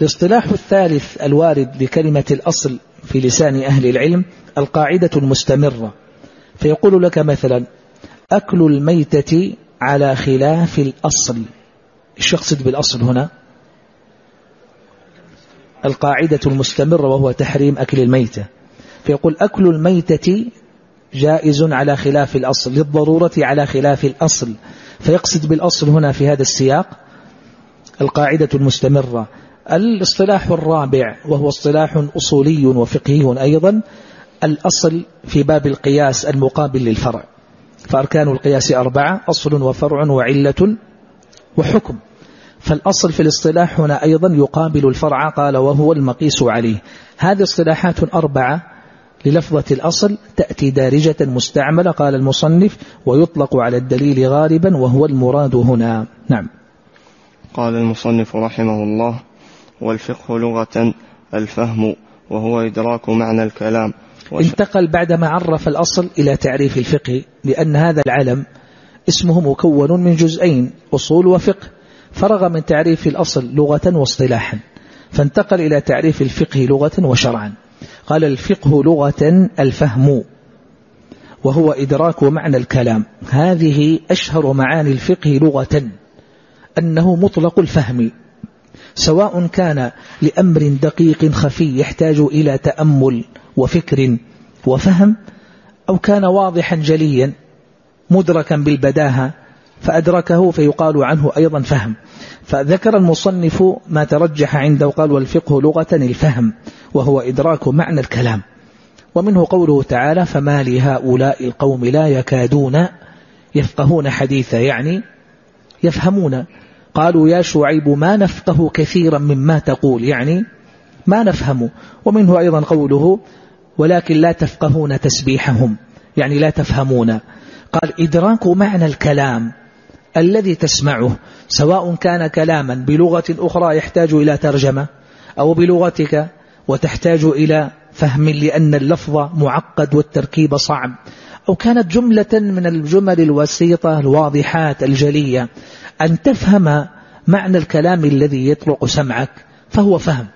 الاصطلاح الثالث الوارد لكلمة الأصل في لسان أهل العلم القاعدة المستمرة. فيقول لك مثلا أكل الميتة على خلاف الأصل. إيش يقصد بالأصل هنا؟ القاعدة المستمرة وهو تحريم أكل الميتة. فيقول أكل الميتة جائز على خلاف الأصل للضرورة على خلاف الأصل. فيقصد بالأصل هنا في هذا السياق القاعدة المستمرة. الاصطلاح الرابع وهو اصطلاح أصولي وفقهي أيضا الأصل في باب القياس المقابل للفرع. فأركان القياس أربعة أصل وفرع وعلة وحكم. فالأصل في الاصطلاح هنا أيضا يقابل الفرع قال وهو المقيس عليه. هذه اصطلاحات أربعة للفظة الأصل تأتي دارجة مستعملة قال المصنف ويطلق على الدليل غالبا وهو المراد هنا. نعم. قال المصنف رحمه الله والفقه لغة الفهم وهو إدراك معنى الكلام انتقل بعدما عرف الأصل إلى تعريف الفقه لأن هذا العلم اسمه مكون من جزئين أصول وفقه. فرغ من تعريف الأصل لغة واصطلاحا فانتقل إلى تعريف الفقه لغة وشرعا. قال الفقه لغة الفهم وهو إدراك معنى الكلام. هذه أشهر معاني الفقه لغة أنه مطلق الفهم سواء كان لأمر دقيق خفي يحتاج إلى تأمل. وفكر وفهم أو كان واضحا جليا مدركا بالبداهة فأدركه فيقال عنه أيضا فهم. فذكر المصنف ما ترجح عنده وقال والفقه لغة الفهم وهو إدراك معنى الكلام. ومنه قوله تعالى فما لهؤلاء القوم لا يكادون يفقهون حديثا يعني يفهمون. قالوا يا شعيب ما نفقه كثيرا مما تقول يعني ما نفهم. ومنه أيضا قوله ولكن لا تفقهون تسبيحهم يعني لا تفهمون. قال إدراك معنى الكلام الذي تسمعه سواء كان كلاما بلغة أخرى يحتاج إلى ترجمة أو بلغتك وتحتاج إلى فهم لأن اللفظ معقد والتركيب صعب أو كانت جملة من الجمل الوسيطة الواضحات الجلية أن تفهم معنى الكلام الذي يطلق سمعك فهو فهم.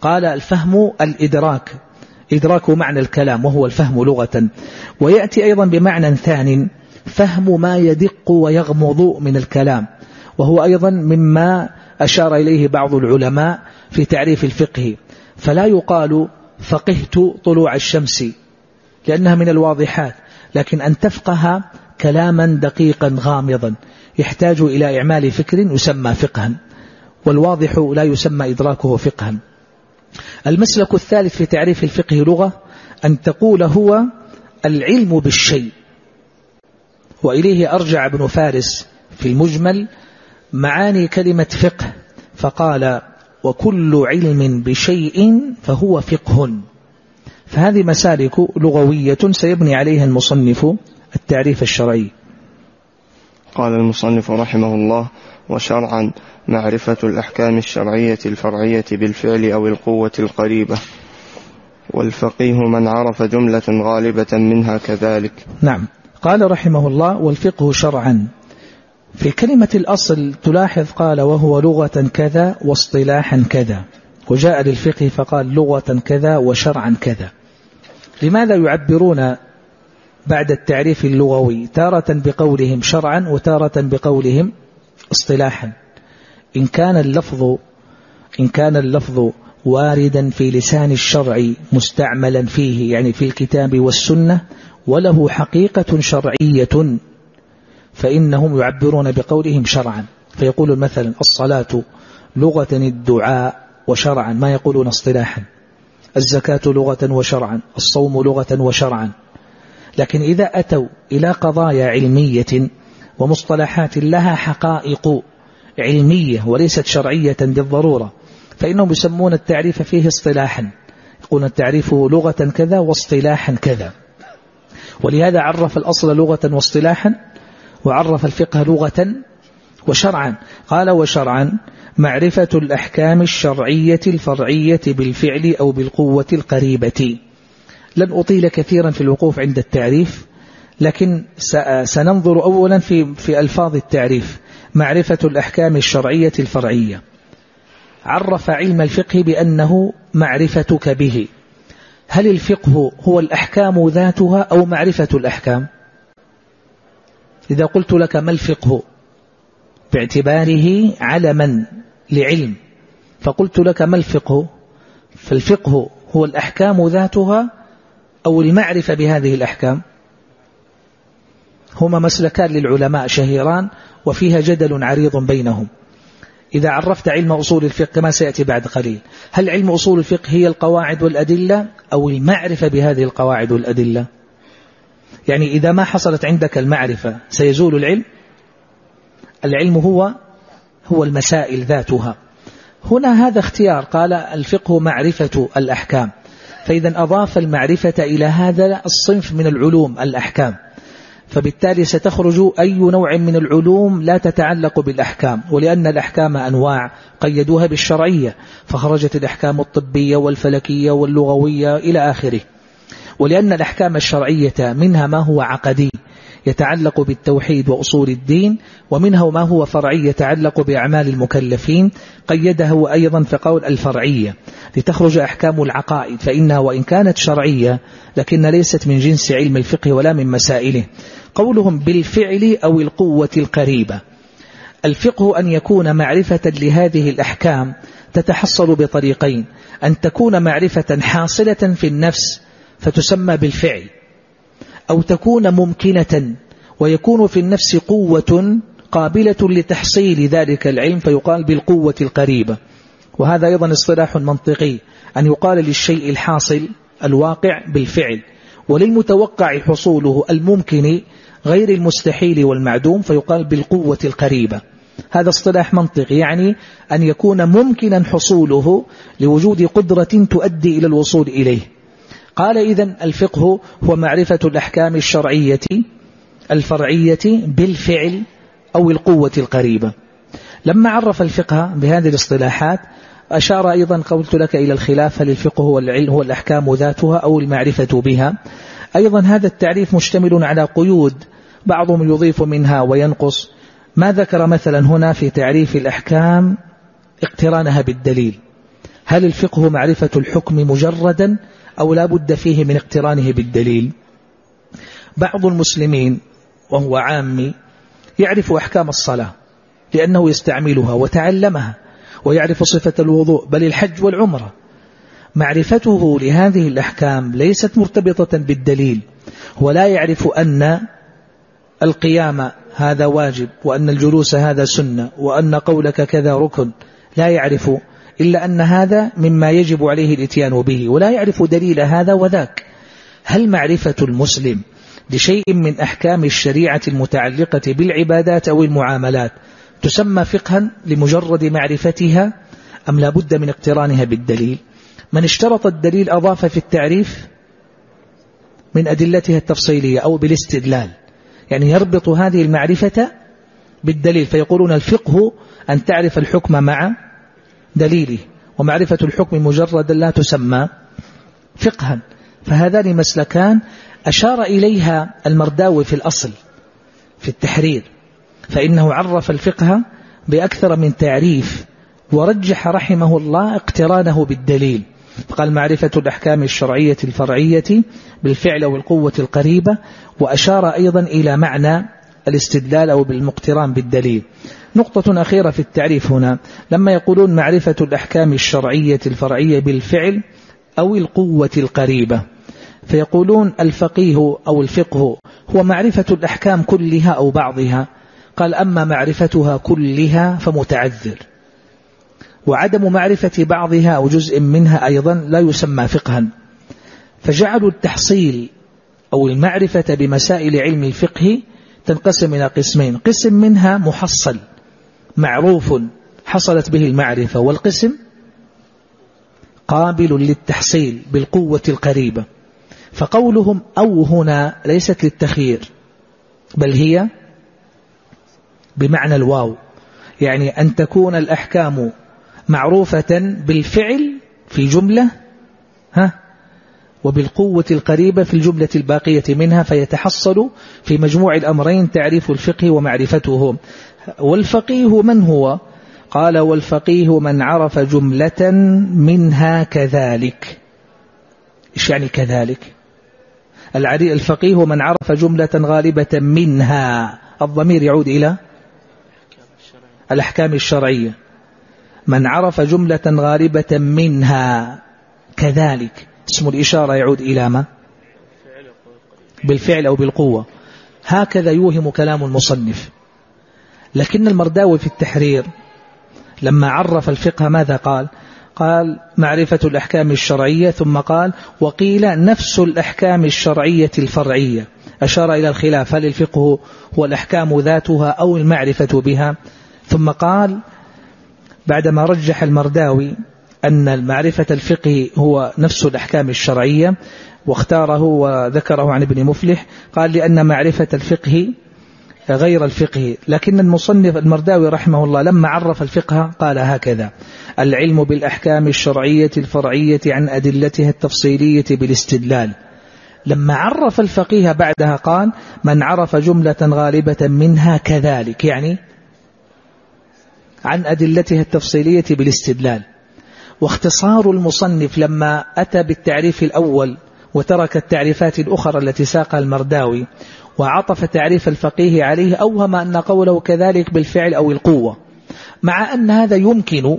قال الفهم الإدراك. إدراك معنى الكلام وهو الفهم لغة. ويأتي أيضا بمعنى ثان فهم ما يدق ويغمض من الكلام. وهو أيضا مما أشار إليه بعض العلماء في تعريف الفقه. فلا يقال فقهت طلوع الشمس لأنها من الواضحات لكن أن تفقه كلاما دقيقا غامضا. يحتاج إلى إعمال فكر يسمى فقها والواضح لا يسمى إدراكه فقها. المسلك الثالث في تعريف الفقه لغة أن تقول هو العلم بالشيء. وإليه أرجع ابن فارس في المجمل معاني كلمة فقه فقال وكل علم بشيء فهو فقه فهذه مسالك لغوية سيبني عليها المصنف التعريف الشرعي. قال المصنف رحمه الله وشرعا معرفة الأحكام الشرعية الفرعية بالفعل أو القوة القريبة. والفقيه من عرف جملة غالبة منها كذلك. نعم. قال رحمه الله والفقه شرعا. في كلمة الأصل تلاحظ قال وهو لغة كذا واصطلاحا كذا. وجاء للفقه فقال لغة كذا وشرعا كذا. لماذا يعبرون بعد التعريف اللغوي؟ تارة بقولهم شرعا وتارة بقولهم اصطلاحا. إن كان اللفظ إن كان اللفظ واردا في لسان الشرع مستعملا فيه يعني في الكتاب والسنة وله حقيقة شرعية فإنهم يعبرون بقولهم شرعا. فيقول مثلا الصلاة لغة الدعاء وشرعا ما يقولون اصطلاحا. الزكاة لغة وشرعا الصوم لغة وشرعا. لكن إذا أتوا إلى قضايا علمية ومصطلحات لها حقائق علمية وليست شرعية بالضرورة. فإنهم يسمون التعريف فيه اصطلاحا. يقول التعريف لغة كذا واصطلاحا كذا. ولهذا عرف الأصل لغة واصطلاحا وعرف الفقه لغة وشرعا. قال وشرعا معرفة الأحكام الشرعية الفرعية بالفعل أو بالقوة القريبة. لن أطيل كثيرا في الوقوف عند التعريف. لكن سننظر أولا في, في ألفاظ التعريف. معرفة الأحكام الشرعية الفرعية. عرف علم الفقه بأنه معرفتك به. هل الفقه هو الأحكام ذاتها أو معرفة الأحكام؟ إذا قلت لك ما الفقه؟ باعتباره علما لعلم. فقلت لك ما الفقه؟ فالفقه هو الأحكام ذاتها أو المعرفة بهذه الأحكام. هما مسلكان للعلماء شهيران وفيها جدل عريض بينهم. إذا عرفت علم أصول الفقه كما سيأتي بعد قليل. هل علم أصول الفقه هي القواعد والأدلة أو المعرفة بهذه القواعد والأدلة؟ يعني إذا ما حصلت عندك المعرفة سيزول العلم؟ العلم هو هو المسائل ذاتها. هنا هذا اختيار قال الفقه معرفة الأحكام. فإذا أضاف المعرفة إلى هذا الصنف من العلوم الأحكام. فبالتالي ستخرج أي نوع من العلوم لا تتعلق بالأحكام ولأن الأحكام أنواع قيدوها بالشرعية فخرجت الأحكام الطبية والفلكية واللغوية إلى آخره. ولأن الأحكام الشرعية منها ما هو عقدي يتعلق بالتوحيد وأصول الدين ومنها ما هو فرعي يتعلق بأعمال المكلفين قيده أيضا في قول الفرعية لتخرج أحكام العقائد فإنها وإن كانت شرعية لكن ليست من جنس علم الفقه ولا من مسائله. قولهم بالفعل أو القوة القريبة. الفقه أن يكون معرفة لهذه الأحكام تتحصل بطريقين أن تكون معرفة حاصلة في النفس فتسمى بالفعل. أو تكون ممكنة ويكون في النفس قوة قابلة لتحصيل ذلك العلم فيقال بالقوة القريبة. وهذا أيضا اصطلاح منطقي أن يقال للشيء الحاصل الواقع بالفعل وللمتوقع حصوله الممكن غير المستحيل والمعدوم فيقال بالقوة القريبة. هذا اصطلاح منطقي يعني أن يكون ممكنا حصوله لوجود قدرة تؤدي إلى الوصول إليه. قال إذا الفقه هو معرفة الأحكام الشرعية الفرعية بالفعل أو القوة القريبة. لما عرف الفقه بهذه الاصطلاحات أشار أيضا قلت لك إلى الخلاف هل الفقه هو العلم هو الأحكام ذاتها أو المعرفة بها. أيضا هذا التعريف مشتمل على قيود بعضهم يضيف منها وينقص. ما ذكر مثلا هنا في تعريف الأحكام اقترانها بالدليل. هل الفقه معرفة الحكم مجردا أو لا بد فيه من اقترانه بالدليل. بعض المسلمين وهو عامي يعرف أحكام الصلاة لأنه يستعملها وتعلمها ويعرف صفة الوضوء بل الحج والعمرة. معرفته لهذه الأحكام ليست مرتبطة بالدليل ولا يعرف أن القيام هذا واجب وأن الجلوس هذا سنة وأن قولك كذا ركن لا يعرف إلا أن هذا مما يجب عليه الإتيان به ولا يعرف دليل هذا وذاك. هل معرفة المسلم لشيء من أحكام الشريعة المتعلقة بالعبادات أو المعاملات تسمى فقها لمجرد معرفتها أم لا بد من اقترانها بالدليل؟ من اشترط الدليل أضاف في التعريف من أدلتها التفصيلية أو بالاستدلال. يعني يربط هذه المعرفة بالدليل فيقولون الفقه أن تعرف الحكم مع دليله ومعرفة الحكم مجردا لا تسمى فقها. فهذان مسلكان أشار إليها المرداوي في الأصل في التحرير. فإنه عرف الفقه بأكثر من تعريف ورجح رحمه الله اقترانه بالدليل. فقال معرفة الأحكام الشرعية الفرعية بالفعل والقوة القريبة وأشار أيضا إلى معنى الاستدلال أو بالمقتران بالدليل. نقطة أخيرة في التعريف هنا. لما يقولون معرفة الأحكام الشرعية الفرعية بالفعل أو القوة القريبة فيقولون الفقيه أو الفقه هو معرفة الأحكام كلها أو بعضها. قال أما معرفتها كلها فمتعذر. وعدم معرفة بعضها أو جزء منها أيضا لا يسمى فقها. فجعلوا التحصيل أو المعرفة بمسائل علم الفقه تنقسم إلى قسمين. قسم منها محصل. معروف حصلت به المعرفة والقسم قابل للتحصيل بالقوة القريبة. فقولهم أو هنا ليست للتخيير بل هي بمعنى الواو. يعني أن تكون الأحكام معروفة بالفعل في جملة ها وبالقوة القريبة في الجملة الباقية منها فيتحصل في مجموع الأمرين تعريف الفقه ومعرفته. والفقيه من هو؟ قال والفقيه من عرف جملة منها كذلك. إيش يعني كذلك؟ الفقيه من عرف جملة غالبة منها. الضمير يعود إلى الأحكام الشرعية. من عرف جملة غالبة منها كذلك. اسم الإشارة يعود إلى ما؟ بالفعل أو بالقوة. هكذا يوهم كلام المصنف. لكن المرداوي في التحرير لما عرف الفقه ماذا قال؟ قال معرفة الأحكام الشرعية ثم قال وقيل نفس الأحكام الشرعية الفرعية. أشار إلى الخلاف هل الفقه هو الأحكام ذاتها أو المعرفة بها؟ ثم قال بعدما رجح المرداوي أن معرفة الفقه هو نفس الأحكام الشرعية واختاره وذكره عن ابن مفلح قال لأن معرفة الفقه غير الفقه. لكن المصنف المرداوي رحمه الله لما عرف الفقه قال هكذا العلم بالأحكام الشرعية الفرعية عن أدلتها التفصيلية بالاستدلال. لما عرف الفقيه بعدها قال من عرف جملة غالبة منها كذلك يعني عن أدلتها التفصيلية بالاستدلال. واختصار المصنف لما أتى بالتعريف الأول وترك التعريفات الأخرى التي ساقها المرداوي وعطف تعريف الفقيه عليه أوهم أن قوله كذلك بالفعل أو القوة. مع أن هذا يمكن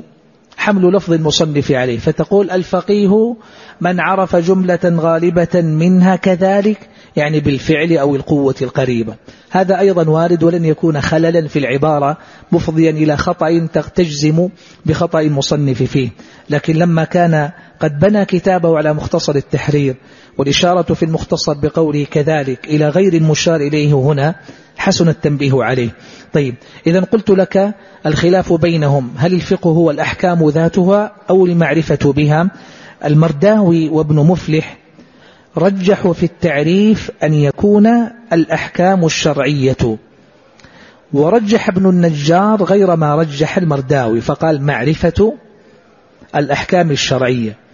حمل لفظ المصنف عليه فتقول الفقيه من عرف جملة غالبة منها كذلك يعني بالفعل أو القوة القريبة. هذا أيضا وارد ولن يكون خللا في العبارة مفضيا إلى خطأ تجزم بخطأ المصنف فيه. لكن لما كان قد بنى كتابه على مختصر التحرير والإشارة في المختصر بقوله كذلك إلى غير المشار إليه هنا حسن التنبيه عليه. طيب إذا قلت لك الخلاف بينهم هل الفقه هو الأحكام ذاتها أو المعرفة بها؟ المرداوي وابن مفلح رجحوا في التعريف أن يكون الأحكام الشرعية. ورجح ابن النجار غير ما رجح المرداوي فقال معرفة الأحكام الشرعية.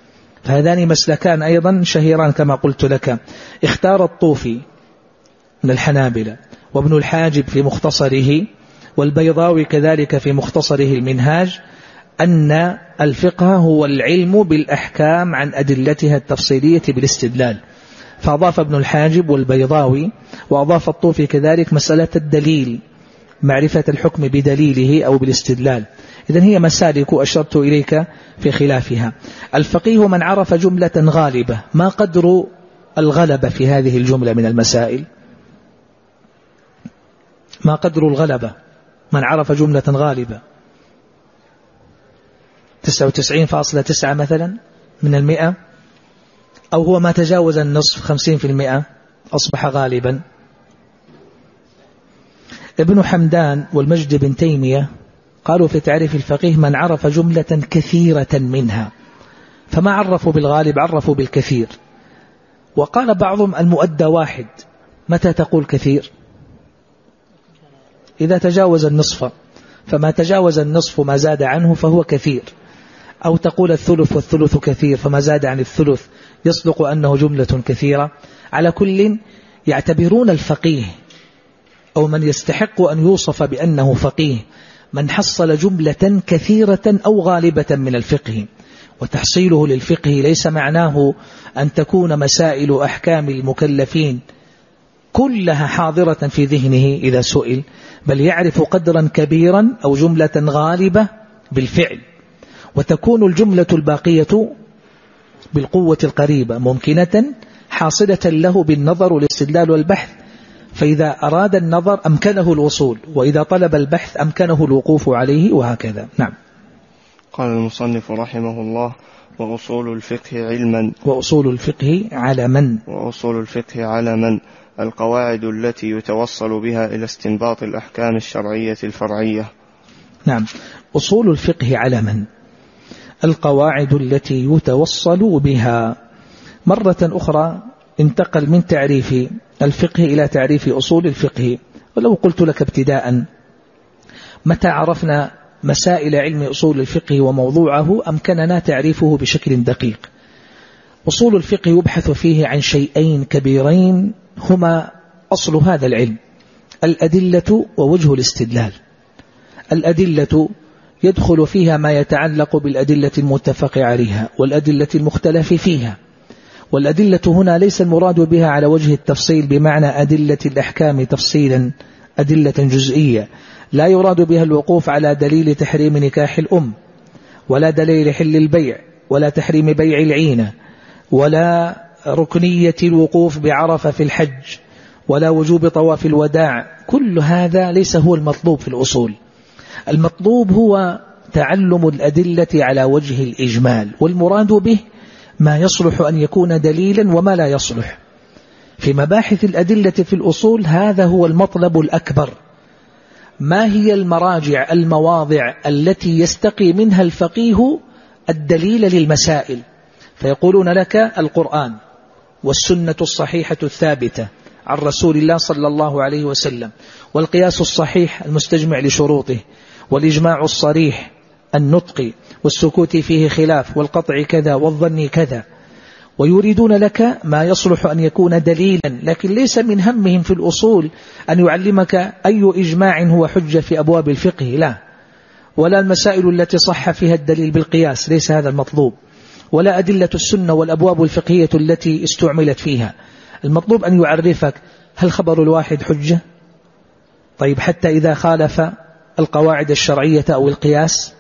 فهذان مسلكان أيضا شهيران كما قلت لك. اختار الطوفي من الحنابلة وابن الحاجب في مختصره والبيضاوي كذلك في مختصره المنهاج أن الفقه هو العلم بالأحكام عن أدلتها التفصيلية بالاستدلال. فأضاف ابن الحاجب والبيضاوي وأضاف الطوفي كذلك مسألة الدليل. معرفة الحكم بدليله أو بالاستدلال. إذن هي مسالك أشرت إليك في خلافها. الفقيه من عرف جملة غالبة ما قدر الغلبة في هذه الجملة من المسائل؟ ما قدر الغلبة من عرف جملة غالبة. 99.9 مثلا من المئة؟ أو هو ما تجاوز النصف 50% أصبح غالبا. ابن حمدان والمجد بن تيمية قالوا في تعريف الفقيه من عرف جملة كثيرة منها فما عرفوا بالغالب عرفوا بالكثير. وقال بعضهم المؤدى واحد متى تقول كثير؟ إذا تجاوز النصف فما تجاوز النصف ما زاد عنه فهو كثير. أو تقول الثلث والثلث كثير فما زاد عن الثلث يصدق أنه جملة كثيرة. على كل يعتبرون الفقيه أو من يستحق أن يوصف بأنه فقيه من حصل جملة كثيرة أو غالبة من الفقه. وتحصيله للفقه ليس معناه أن تكون مسائل أحكام المكلفين كلها حاضرة في ذهنه إذا سئل بل يعرف قدرا كبيرا أو جملة غالبة بالفعل. وتكون الجملة الباقية بالقوة القريبة ممكنة حاصلة له بالنظر والاستدلال والبحث فإذا أراد النظر أمكنه الوصول وإذا طلب البحث أمكنه الوقوف عليه وهكذا. نعم. قال المصنف رحمه الله وأصول الفقه علما. وأصول الفقه على من وأصول الفقه على من القواعد التي يتوصل بها إلى استنباط الأحكام الشرعية الفرعية. نعم. أصول الفقه على من القواعد التي يتوصل بها. مرة أخرى انتقل من تعريف الفقه إلى تعريف أصول الفقه. ولو قلت لك ابتداء متى عرفنا مسائل علم أصول الفقه وموضوعه أمكننا تعريفه بشكل دقيق؟ أصول الفقه يبحث فيه عن شيئين كبيرين هما أصل هذا العلم الأدلة ووجه الاستدلال. الأدلة يدخل فيها ما يتعلق بالأدلة المتفق عليها والأدلة المختلف فيها. والأدلة هنا ليس المراد بها على وجه التفصيل بمعنى أدلة الأحكام تفصيلا أدلة جزئية. لا يراد بها الوقوف على دليل تحريم نكاح الأم ولا دليل حل البيع ولا تحريم بيع العينة ولا ركنية الوقوف بعرفة في الحج ولا وجوب طواف الوداع. كل هذا ليس هو المطلوب في الأصول. المطلوب هو تعلم الأدلة على وجه الإجمال والمراد به ما يصلح أن يكون دليلا وما لا يصلح. في مباحث الأدلة في الأصول هذا هو المطلب الأكبر. ما هي المراجع المواضع التي يستقي منها الفقيه الدليل للمسائل؟ فيقولون لك القرآن والسنة الصحيحة الثابتة عن رسول الله صلى الله عليه وسلم والقياس الصحيح المستجمع لشروطه والإجماع الصريح النطق والسكوت فيه خلاف والقطع كذا والظن كذا. ويريدون لك ما يصلح أن يكون دليلا لكن ليس من همهم في الأصول أن يعلمك أي إجماع هو حجة في أبواب الفقه لا. ولا المسائل التي صح فيها الدليل بالقياس ليس هذا المطلوب. ولا أدلة السنة والأبواب الفقهية التي استعملت فيها. المطلوب أن يعرفك هل خبر الواحد حجة؟ طيب حتى إذا خالف القواعد الشرعية أو القياس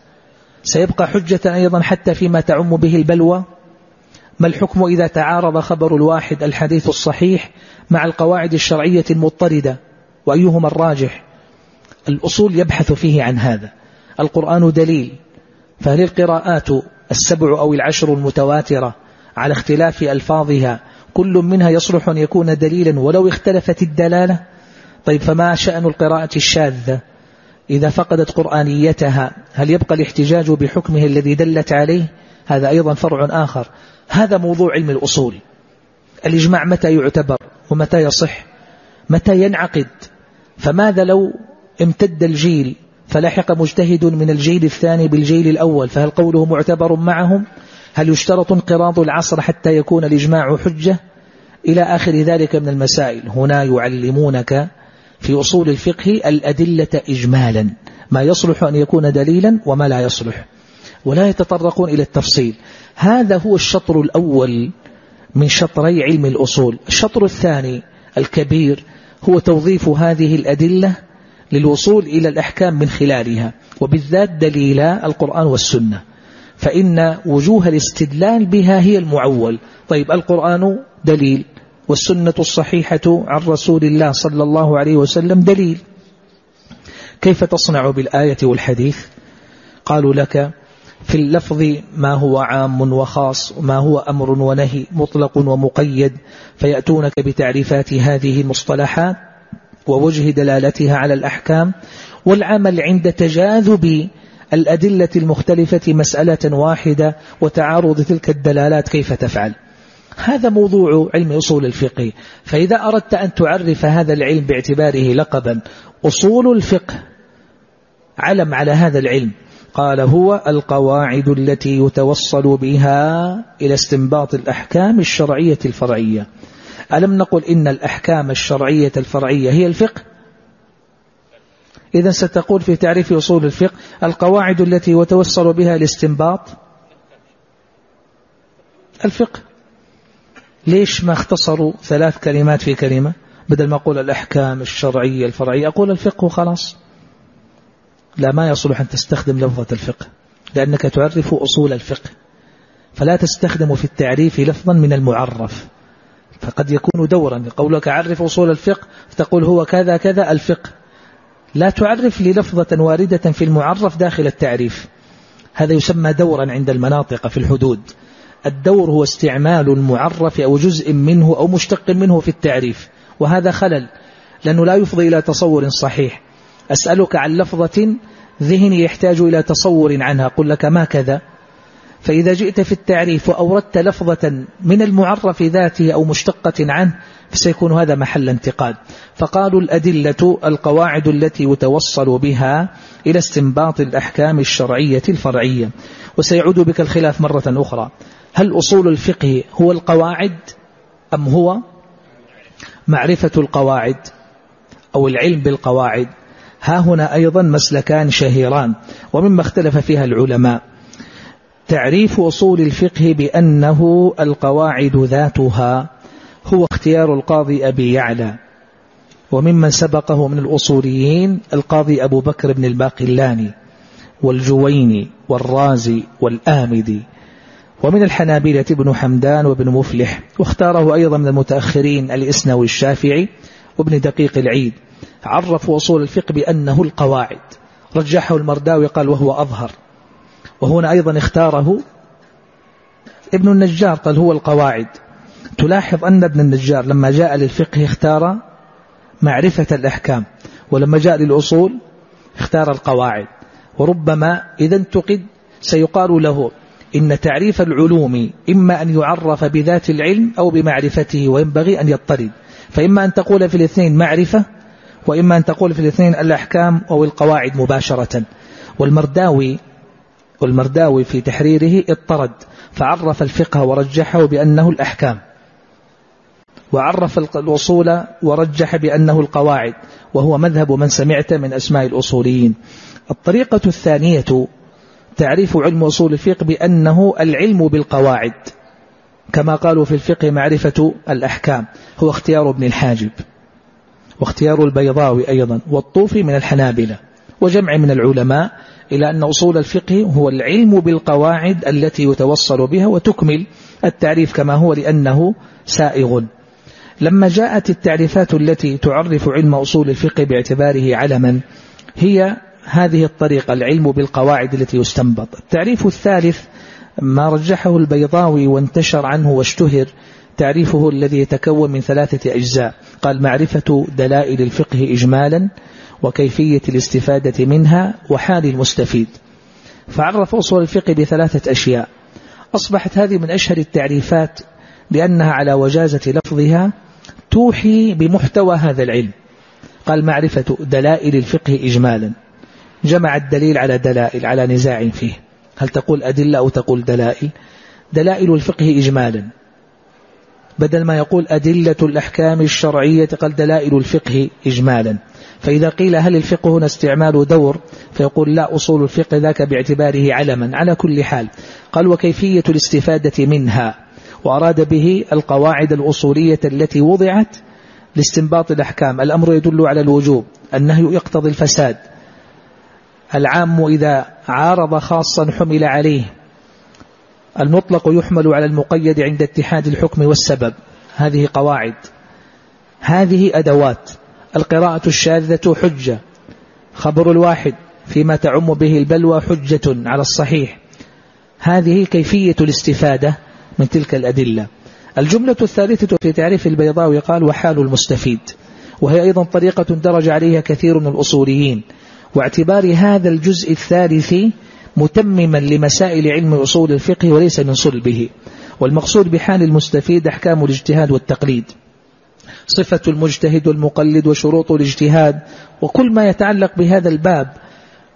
سيبقى حجة أيضا حتى فيما تعم به البلوى. ما الحكم إذا تعارض خبر الواحد الحديث الصحيح مع القواعد الشرعية المضطردة؟ وأيهما الراجح؟ الأصول يبحث فيه عن هذا. القرآن دليل. فهل القراءات السبع أو العشر المتواترة على اختلاف ألفاظها كل منها يصلح أن يكون دليلا ولو اختلفت الدلالة؟ طيب فما شأن القراءة الشاذة؟ إذا فقدت قرآنيتها هل يبقى الاحتجاج بحكمه الذي دلت عليه؟ هذا أيضا فرع آخر. هذا موضوع علم الأصول. الإجماع متى يعتبر ومتى يصح؟ متى ينعقد؟ فماذا لو امتد الجيل فلحق مجتهد من الجيل الثاني بالجيل الأول؟ فهل قوله معتبر معهم؟ هل يشترط انقراض العصر حتى يكون الإجماع حجة؟ إلى آخر ذلك من المسائل. هنا يعلمونك في أصول الفقه الأدلة إجمالا ما يصلح أن يكون دليلا وما لا يصلح. ولا يتطرقون إلى التفصيل. هذا هو الشطر الأول من شطري علم الأصول. الشطر الثاني الكبير هو توظيف هذه الأدلة للوصول إلى الأحكام من خلالها وبالذات دليلا القرآن والسنة. فإن وجوه الاستدلال بها هي المعول. طيب القرآن دليل. والسنة الصحيحة عن رسول الله صلى الله عليه وسلم دليل. كيف تصنع بالآية والحديث؟ قالوا لك في اللفظ ما هو عام وخاص ما هو أمر ونهي مطلق ومقيد فيأتونك بتعريفات هذه المصطلحات ووجه دلالتها على الأحكام والعمل عند تجاذب الأدلة المختلفة مسألة واحدة وتعارض تلك الدلالات كيف تفعل. هذا موضوع علم أصول الفقه. فإذا أردت أن تعرف هذا العلم باعتباره لقبا أصول الفقه علم على هذا العلم. قال هو القواعد التي يتوصل بها إلى استنباط الأحكام الشرعية الفرعية. ألم نقل إن الأحكام الشرعية الفرعية هي الفقه؟ إذا ستقول في تعريف أصول الفقه القواعد التي يتوصل بها الاستنباط الفقه. ليش ما اختصروا ثلاث كلمات في كلمة بدل ما أقول الأحكام الشرعية الفرعية؟ أقول الفقه خلاص لا ما يصلح أن تستخدم لفظة الفقه لأنك تعرف أصول الفقه. فلا تستخدم في التعريف لفظا من المعرف. فقد يكون دورا قولك عرف أصول الفقه تقول هو كذا كذا الفقه. لا تعرف لي لفظة واردة في المعرف داخل التعريف. هذا يسمى دورا عند المناطق في الحدود. الدور هو استعمال المعرف أو جزء منه أو مشتق منه في التعريف وهذا خلل لأنه لا يفضي إلى تصور صحيح. أسألك عن لفظة ذهني يحتاج إلى تصور عنها قل لك ما كذا. فإذا جئت في التعريف وأوردت لفظة من المعرف ذاته أو مشتقة عنه فسيكون هذا محل انتقاد. فقالوا الأدلة القواعد التي يتوصل بها إلى استنباط الأحكام الشرعية الفرعية. وسيعود بك الخلاف مرة أخرى. هل أصول الفقه هو القواعد أم هو معرفة القواعد أو العلم بالقواعد؟ ها هنا أيضا مسلكان شهيران ومما اختلف فيها العلماء. تعريف أصول الفقه بأنه القواعد ذاتها هو اختيار القاضي أبي يعلى وممن سبقه من الأصوليين القاضي أبو بكر بن الباقلاني والجويني والرازي والآمدي. ومن الحنابلة ابن حمدان وابن مفلح واختاره أيضا من المتأخرين الإسنوي الشافعي وابن دقيق العيد عرفوا أصول الفقه بأنه القواعد. رجحه المرداوي قال وهو أظهر. وهنا أيضا اختاره ابن النجار قال هو القواعد. تلاحظ أن ابن النجار لما جاء للفقه اختار معرفة الأحكام ولما جاء للأصول اختار القواعد. وربما إذا انتقد سيقال له إن تعريف العلوم إما أن يعرف بذات العلم أو بمعرفته وينبغي أن يضطرد فإما أن تقول في الاثنين معرفة وإما أن تقول في الاثنين الأحكام أو القواعد مباشرة. والمرداوي والمرداوي في تحريره اضطرد فعرف الفقه ورجحه بأنه الأحكام. وعرف الأصول ورجح بأنه القواعد وهو مذهب من سمعت من أسماء الأصوليين. الطريقة الثانية تعريف علم أصول الفقه بأنه العلم بالقواعد. كما قالوا في الفقه معرفة الأحكام. هو اختيار ابن الحاجب. واختيار البيضاوي أيضا. والطوفي من الحنابلة. وجمع من العلماء إلى أن أصول الفقه هو العلم بالقواعد التي يتوصل بها وتكمل التعريف كما هو لأنه سائغ. لما جاءت التعريفات التي تعرف علم أصول الفقه باعتباره علما هي هذه الطريقة العلم بالقواعد التي يستنبط. التعريف الثالث ما رجحه البيضاوي وانتشر عنه واشتهر تعريفه الذي يتكون من ثلاثة أجزاء. قال معرفة دلائل الفقه إجمالا وكيفية الاستفادة منها وحال المستفيد. فعرف أصول الفقه بثلاثة أشياء. أصبحت هذه من أشهر التعريفات لأنها على وجازة لفظها توحي بمحتوى هذا العلم. قال معرفة دلائل الفقه إجمالا. جمع الدليل على دلائل على نزاع فيه. هل تقول أدلة أو تقول دلائل؟ دلائل الفقه إجمالا. بدل ما يقول أدلة الأحكام الشرعية قال دلائل الفقه إجمالا. فإذا قيل هل الفقه هنا استعمال دور فيقول لا أصول الفقه ذاك باعتباره علما على كل حال. قال وكيفية الاستفادة منها؟ وأراد به القواعد الأصولية التي وضعت لاستنباط الأحكام. الأمر يدل على الوجوب. النهي يقتضي الفساد. العام إذا عارض خاصا حمل عليه. المطلق يحمل على المقيد عند اتحاد الحكم والسبب. هذه قواعد. هذه أدوات. القراءة الشاذة حجة. خبر الواحد فيما تعم به البلوى حجة على الصحيح. هذه كيفية الاستفادة من تلك الأدلة. الجملة الثالثة في تعريف البيضاوي قال وحال المستفيد وهي أيضا طريقة درج عليها كثير من الأصوليين. واعتبار هذا الجزء الثالث متمما لمسائل علم أصول الفقه وليس من صلبه والمقصود بحال المستفيد أحكام الاجتهاد والتقليد. صفة المجتهد والمقلد وشروط الاجتهاد وكل ما يتعلق بهذا الباب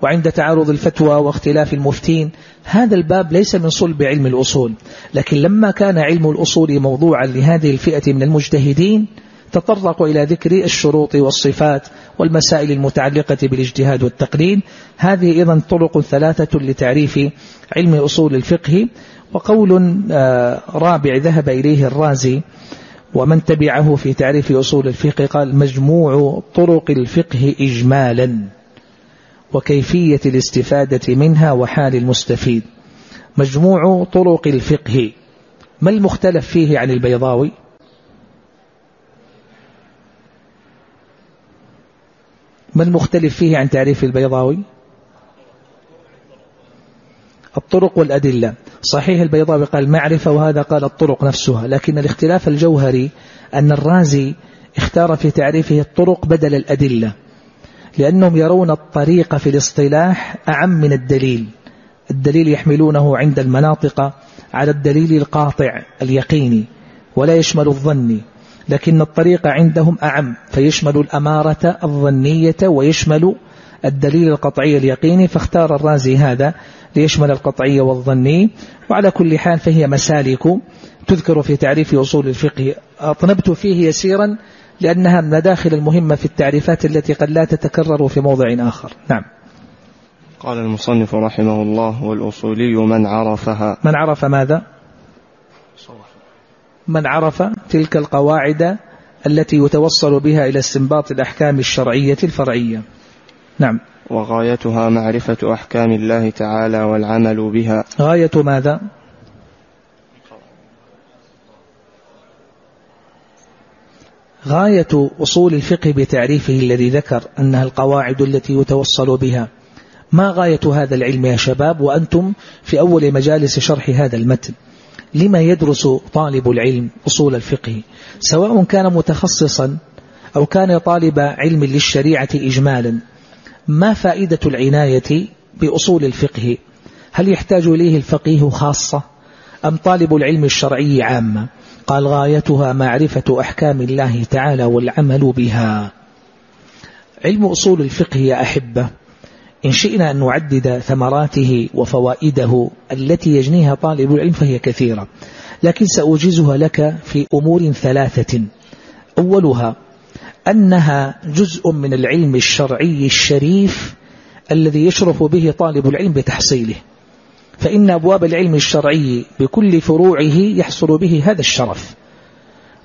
وعند تعارض الفتوى واختلاف المفتين هذا الباب ليس من صلب علم الأصول لكن لما كان علم الأصول موضوعا لهذه الفئة من المجتهدين تطرقوا إلى ذكر الشروط والصفات والمسائل المتعلقة بالاجتهاد والتقليد. هذه أيضا طرق ثلاثة لتعريف علم أصول الفقه وقول آه، رابع ذهب إليه الرازي ومن تبعه في تعريف أصول الفقه قال مجموع طرق الفقه إجمالا وكيفية الاستفادة منها وحال المستفيد. مجموع طرق الفقه ما المختلف فيه عن البيضاوي؟ ما المختلف فيه عن تعريف البيضاوي؟ الطرق والأدلة. صحيح البيضاوي قال معرفة وهذا قال الطرق نفسها لكن الاختلاف الجوهري أن الرازي اختار في تعريفه الطرق بدل الأدلة لأنهم يرون الطريق في الاصطلاح أعم من الدليل. الدليل يحملونه عند المناطق على الدليل القاطع اليقيني ولا يشمل الظني. لكن الطريق عندهم أعم فيشمل الأمارة الظنية ويشمل الدليل القطعي اليقيني فاختار الرازي هذا ليشمل القطعي والظني. وعلى كل حال فهي مسالك تذكر في تعريف أصول الفقه. أطنبت فيه يسيرا لأنها من المداخل المهمة في التعريفات التي قد لا تتكرر في موضع آخر. نعم. قال المصنف رحمه الله والأصولي من عرفها. من عرف ماذا؟ من عرف تلك القواعد التي يتوصل بها إلى استنباط الأحكام الشرعية الفرعية. نعم. وغايتها معرفة أحكام الله تعالى والعمل بها. غاية ماذا؟ غاية أصول الفقه بتعريفه الذي ذكر أنها القواعد التي يتوصل بها. ما غاية هذا العلم يا شباب؟ وأنتم في أول مجالس شرح هذا المتن. لما يدرس طالب العلم أصول الفقه سواء كان متخصصا أو كان طالب علم للشريعة إجمالا ما فائدة العناية بأصول الفقه؟ هل يحتاج إليه الفقيه خاصة أم طالب العلم الشرعي عامة؟ قال غايتها معرفة أحكام الله تعالى والعمل بها. علم أصول الفقه يا أحبة إن شئنا أن نعدد ثمراته وفوائده التي يجنيها طالب العلم فهي كثيرة لكن سأوجزها لك في أمور ثلاثة. أولها أنها جزء من العلم الشرعي الشريف الذي يشرف به طالب العلم بتحصيله. فإن أبواب العلم الشرعي بكل فروعه يحصل به هذا الشرف.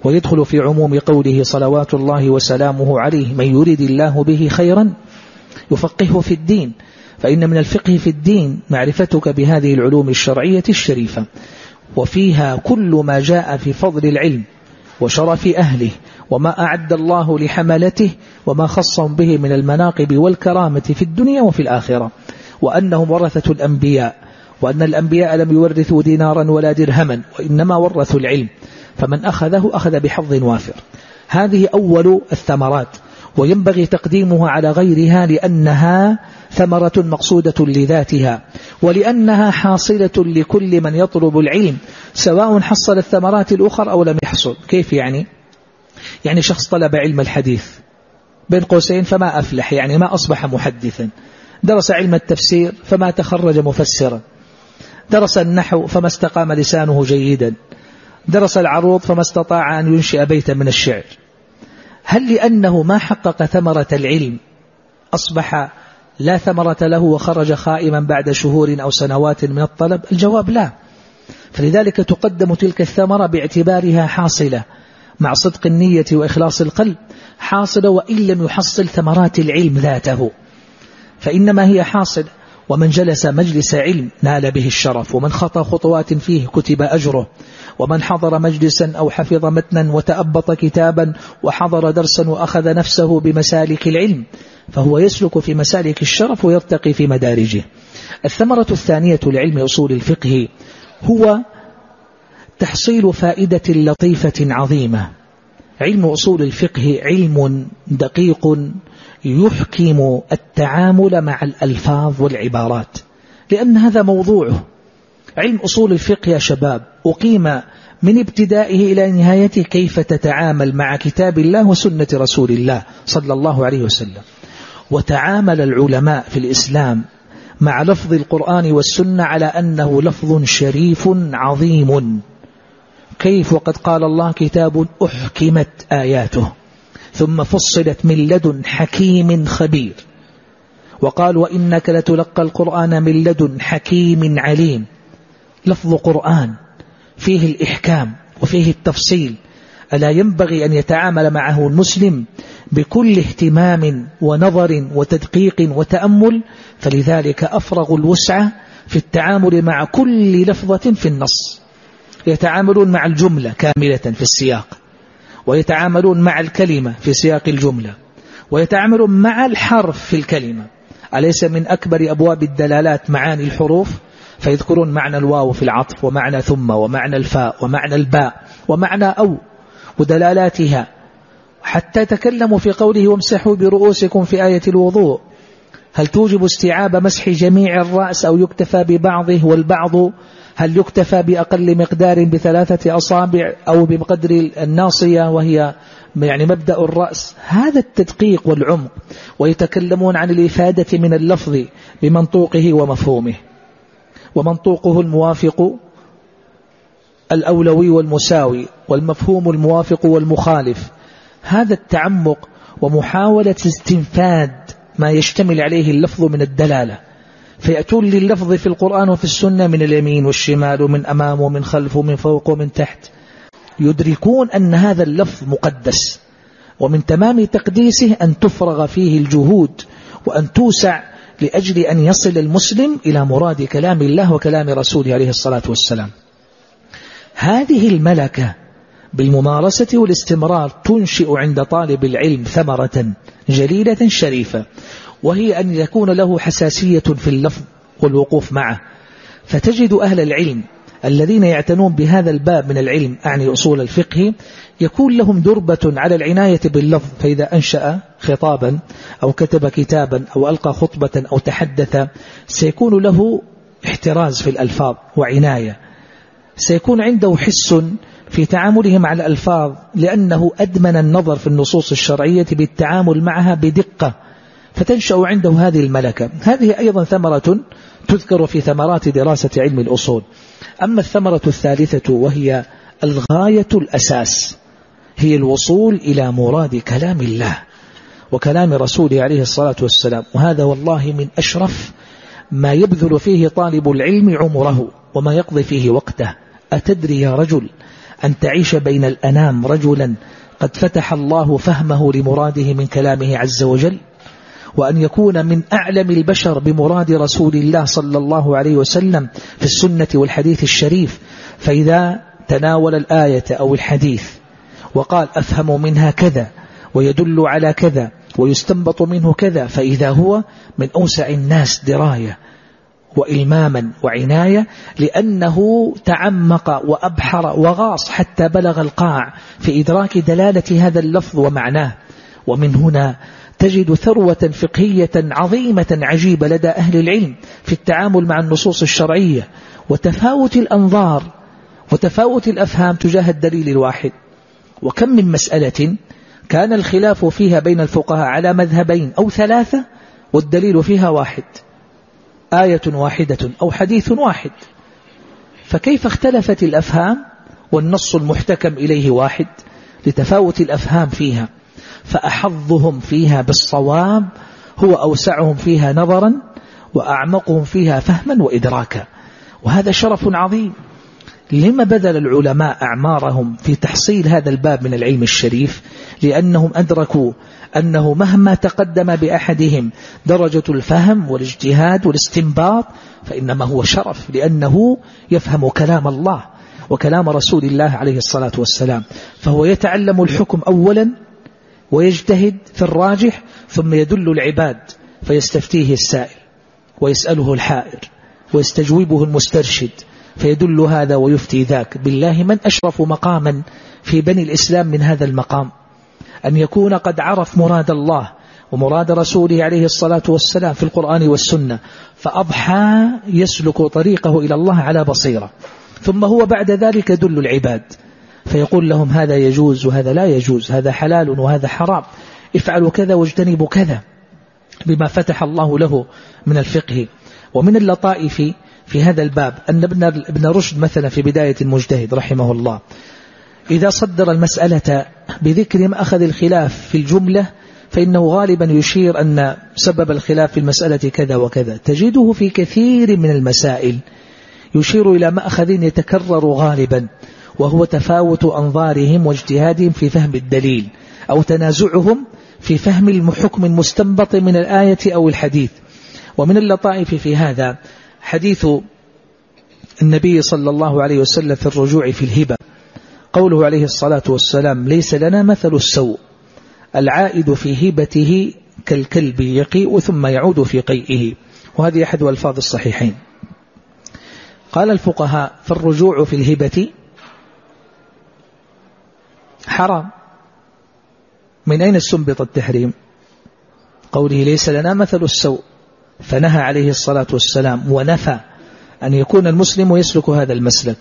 ويدخل في عموم قوله صلوات الله وسلامه عليه من يريد الله به خيرا يفقهه في الدين فإن من الفقه في الدين معرفتك بهذه العلوم الشرعية الشريفة وفيها كل ما جاء في فضل العلم وشرف أهله وما أعد الله لحملته وما خصهم به من المناقب والكرامة في الدنيا وفي الآخرة. وأنهم ورثة الأنبياء وأن الأنبياء لم يورثوا دينارا ولا درهما وإنما ورثوا العلم. فمن أخذه أخذ بحظ وافر. هذه أول الثمرات. وينبغي تقديمها على غيرها لأنها ثمرة مقصودة لذاتها ولأنها حاصلة لكل من يطلب العلم سواء حصل الثمرات الأخرى أو لم يحصل. كيف يعني؟ يعني شخص طلب علم الحديث بين قوسين فما أفلح يعني ما أصبح محدثا. درس علم التفسير فما تخرج مفسرا. درس النحو فما استقام لسانه جيدا. درس العروض فما استطاع أن ينشئ بيتا من الشعر. هل لأنه ما حقق ثمرة العلم؟ أصبح لا ثمرة له وخرج خائما بعد شهور أو سنوات من الطلب؟ الجواب لا. فلذلك تقدم تلك الثمرة باعتبارها حاصلة مع صدق النية وإخلاص القلب حاصلة وإن لم يحصل ثمرات العلم ذاته. فإنما هي حاصلة ومن جلس مجلس علم نال به الشرف ومن خطى خطوات فيه كتب أجره ومن حضر مجلسا أو حفظ متنا وتأبط كتابا وحضر درسا وأخذ نفسه بمسالك العلم فهو يسلك في مسالك الشرف ويرتقي في مدارجه. الثمرة الثانية لعلم أصول الفقه هو تحصيل فائدة لطيفة عظيمة. علم أصول الفقه علم دقيق يحكم التعامل مع الألفاظ والعبارات لأن هذا موضوعه. علم أصول الفقه يا شباب أقيم من ابتدائه إلى نهايته كيف تتعامل مع كتاب الله وسنة رسول الله صلى الله عليه وسلم. وتعامل العلماء في الإسلام مع لفظ القرآن والسنة على أنه لفظ شريف عظيم. كيف وقد قال الله كتاب أحكمت آياته. ثم فصلت من لدن حكيم خبير. وقال وإنك لتلقى القرآن من لدن حكيم عليم. لفظ قرآن فيه الإحكام وفيه التفصيل. ألا ينبغي أن يتعامل معه المسلم بكل اهتمام ونظر وتدقيق وتأمل. فلذلك أفرغ الوسعة في التعامل مع كل لفظة في النص. يتعاملون مع الجملة كاملة في السياق. ويتعاملون مع الكلمة في سياق الجملة ويتعاملون مع الحرف في الكلمة. أليس من أكبر أبواب الدلالات معاني الحروف؟ فيذكرون معنى الواو في العطف ومعنى ثم ومعنى الفاء ومعنى الباء ومعنى أو ودلالاتها. حتى تكلموا في قوله وامسحوا برؤوسكم في آية الوضوء. هل توجب استيعاب مسح جميع الرأس أو يكتفى ببعضه والبعض هل يكتفى بأقل مقدار بثلاثة أصابع أو بقدر الناصية وهي يعني مبدأ الرأس؟ هذا التدقيق والعمق ويتكلمون عن الإفادة من اللفظ بمنطوقه ومفهومه. ومنطوقه الموافق الأولوي والمساوي والمفهوم الموافق والمخالف. هذا التعمق ومحاولة استنفاد ما يشتمل عليه اللفظ من الدلالة. فيأتون لللفظ في القرآن وفي السنة من اليمين والشمال ومن أمام ومن خلف ومن فوق ومن تحت. يدركون أن هذا اللفظ مقدس. ومن تمام تقديسه أن تفرغ فيه الجهود وأن توسع لأجل أن يصل المسلم إلى مراد كلام الله وكلام رسوله عليه الصلاة والسلام. هذه الملكة بالممارسة والاستمرار تنشئ عند طالب العلم ثمرة جليلة شريفة. وهي أن يكون له حساسية في اللفظ والوقوف معه. فتجد أهل العلم الذين يعتنون بهذا الباب من العلم أعني أصول الفقه يكون لهم دربة على العناية باللفظ. فإذا أنشأ خطابا أو كتب كتابا أو ألقى خطبة أو تحدث سيكون له احتراز في الألفاظ وعناية. سيكون عنده حس في تعامله مع الألفاظ لأنه أدمن النظر في النصوص الشرعية بالتعامل معها بدقة. فتنشأ عنده هذه الملكة. هذه أيضا ثمرة تذكر في ثمرات دراسة علم الأصول. أما الثمرة الثالثة وهي الغاية الأساس هي الوصول إلى مراد كلام الله وكلام رسوله عليه الصلاة والسلام. وهذا والله من أشرف ما يبذل فيه طالب العلم عمره وما يقضي فيه وقته. أتدري يا رجل أن تعيش بين الأنام رجلا قد فتح الله فهمه لمراده من كلامه عز وجل؟ وأن يكون من أعلم البشر بمراد رسول الله صلى الله عليه وسلم في السنة والحديث الشريف فإذا تناول الآية أو الحديث وقال أفهم منها كذا ويدل على كذا ويستنبط منه كذا فإذا هو من أوسع الناس دراية وإلماما وعناية لأنه تعمق وأبحر وغاص حتى بلغ القاع في إدراك دلالة هذا اللفظ ومعناه. ومن هنا تجد ثروة فقهية عظيمة عجيبة لدى أهل العلم في التعامل مع النصوص الشرعية وتفاوت الأنظار وتفاوت الأفهام تجاه الدليل الواحد. وكم من مسألة كان الخلاف فيها بين الفقهاء على مذهبين أو ثلاثة والدليل فيها واحد. آية واحدة أو حديث واحد. فكيف اختلفت الأفهام والنص المحتكم إليه واحد لتفاوت الأفهام فيها؟ فأحظهم فيها بالصواب هو أوسعهم فيها نظرا وأعمقهم فيها فهما وإدراكا. وهذا شرف عظيم. لما بذل العلماء أعمارهم في تحصيل هذا الباب من العلم الشريف؟ لأنهم أدركوا أنه مهما تقدم بأحدهم درجة الفهم والاجتهاد والاستنباط فإنما هو شرف لأنه يفهم كلام الله وكلام رسول الله عليه الصلاة والسلام. فهو يتعلم الحكم أولا ويجتهد في الراجح ثم يدل العباد فيستفتيه السائل ويسأله الحائر ويستجوبه المسترشد فيدل هذا ويفتي ذاك. بالله من أشرف مقاما في بني الإسلام من هذا المقام. أن يكون قد عرف مراد الله ومراد رسوله عليه الصلاة والسلام في القرآن والسنة فأضحى يسلك طريقه إلى الله على بصيرة. ثم هو بعد ذلك دل العباد. فيقول لهم هذا يجوز وهذا لا يجوز هذا حلال وهذا حرام. افعلوا كذا واجتنبوا كذا بما فتح الله له من الفقه. ومن اللطائف في هذا الباب أن ابن, ابن رشد مثلا في بداية المجتهد رحمه الله إذا صدر المسألة بذكر ما أخذ الخلاف في الجملة فإنه غالبا يشير أن سبب الخلاف في المسألة كذا وكذا. تجده في كثير من المسائل يشير إلى مأخذ يتكرر غالبا. وهو تفاوت أنظارهم واجتهادهم في فهم الدليل أو تنازعهم في فهم الحكم المستنبط من الآية أو الحديث. ومن اللطائف في هذا حديث النبي صلى الله عليه وسلم في الرجوع في الهبة. قوله عليه الصلاة والسلام ليس لنا مثل السوء العائد في هبته كالكلب يقيء ثم يعود في قيئه. وهذه أحد ألفاظ الصحيحين. قال الفقهاء فالرجوع في الهبة حرام. من أين استنبط التحريم؟ قوله ليس لنا مثل السوء. فنهى عليه الصلاة والسلام ونفى أن يكون المسلم يسلك هذا المسلك.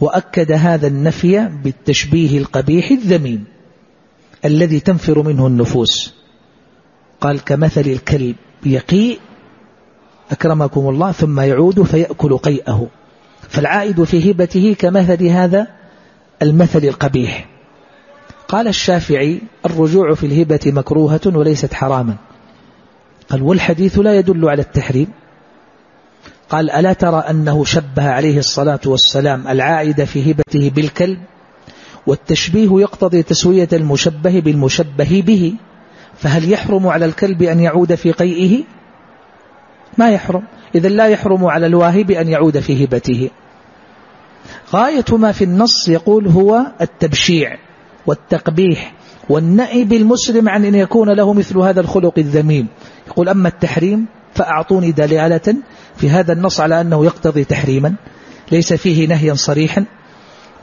وأكد هذا النفي بالتشبيه القبيح الذميم الذي تنفر منه النفوس. قال كمثل الكلب يقيء أكرمكم الله ثم يعود فيأكل قيئه. فالعائد في هبته كمثل هذا المثل القبيح. قال الشافعي الرجوع في الهبة مكروهة وليست حراما. قال والحديث لا يدل على التحريم. قال ألا ترى أنه شبه عليه الصلاة والسلام العائد في هبته بالكلب؟ والتشبيه يقتضي تسوية المشبه بالمشبه به. فهل يحرم على الكلب أن يعود في قيئه؟ ما يحرم. إذا لا يحرم على الواهب أن يعود في هبته. غاية ما في النص يقول هو التبشيع. والتقبيح والنأي بالمسلم عن أن يكون له مثل هذا الخلق الذميم. يقول أما التحريم فأعطوني دلالة في هذا النص على أنه يقتضي تحريما ليس فيه نهيا صريحا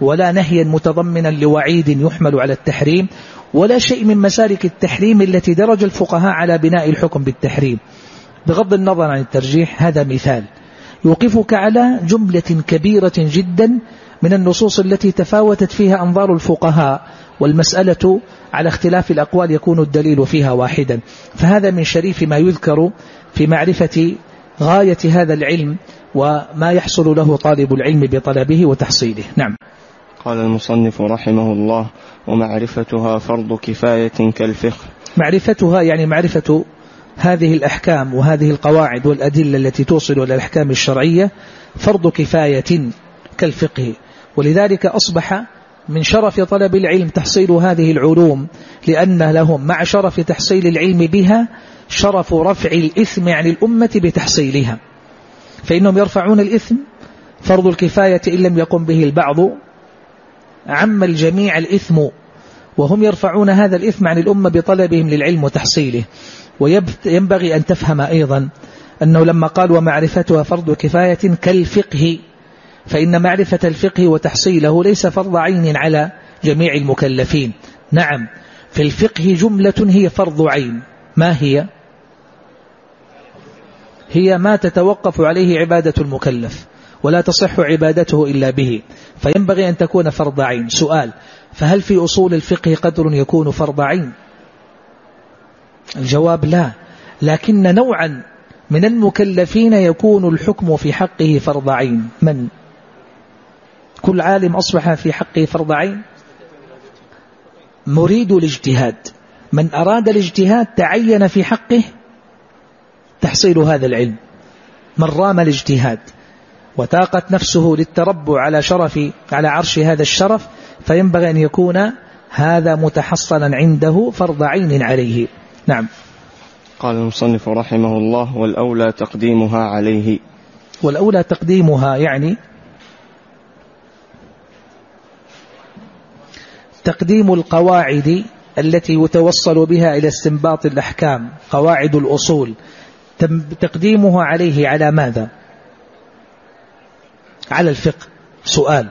ولا نهيا متضمنا لوعيد يحمل على التحريم ولا شيء من مسالك التحريم التي درج الفقهاء على بناء الحكم بالتحريم. بغض النظر عن الترجيح هذا مثال. يوقفك على جملة كبيرة جدا من النصوص التي تفاوتت فيها أنظار الفقهاء. والمسألة على اختلاف الأقوال يكون الدليل فيها واحدا. فهذا من شريف ما يذكر في معرفة غاية هذا العلم وما يحصل له طالب العلم بطلبه وتحصيله. نعم. قال المصنف رحمه الله ومعرفتها فرض كفاية كالفقه. معرفتها يعني معرفة هذه الأحكام وهذه القواعد والأدلة التي توصل إلى الأحكام الشرعية فرض كفاية كالفقه. ولذلك أصبح من شرف طلب العلم تحصيل هذه العلوم لأن لهم مع شرف تحصيل العلم بها شرف رفع الإثم عن الأمة بتحصيلها. فإنهم يرفعون الإثم فرض الكفاية إن لم يقم به البعض عم الجميع الإثم وهم يرفعون هذا الإثم عن الأمة بطلبهم للعلم وتحصيله. وينبغي أن تفهم أيضا أنه لما قال ومعرفتها فرض كفاية كالفقه فإن معرفة الفقه وتحصيله ليس فرض عين على جميع المكلفين. نعم في الفقه جملة هي فرض عين. ما هي؟ هي ما تتوقف عليه عبادة المكلف ولا تصح عبادته إلا به. فينبغي أن تكون فرض عين. سؤال فهل في أصول الفقه قدر يكون فرض عين؟ الجواب لا. لكن نوعا من المكلفين يكون الحكم في حقه فرض عين. من؟ كل عالم أصبح في حقه فرض عين. مريد الاجتهاد. من أراد الاجتهاد تعين في حقه تحصيل هذا العلم. من رام الاجتهاد. وتاقت نفسه للتربع على شرف على عرش هذا الشرف فينبغي أن يكون هذا متحصلا عنده فرض عين عليه. نعم. قال المصنف رحمه الله والأولى تقديمها عليه. والأولى تقديمها يعني تقديم القواعد التي يتوصل بها إلى استنباط الأحكام قواعد الأصول. تقديمها عليه على ماذا؟ على الفقه. سؤال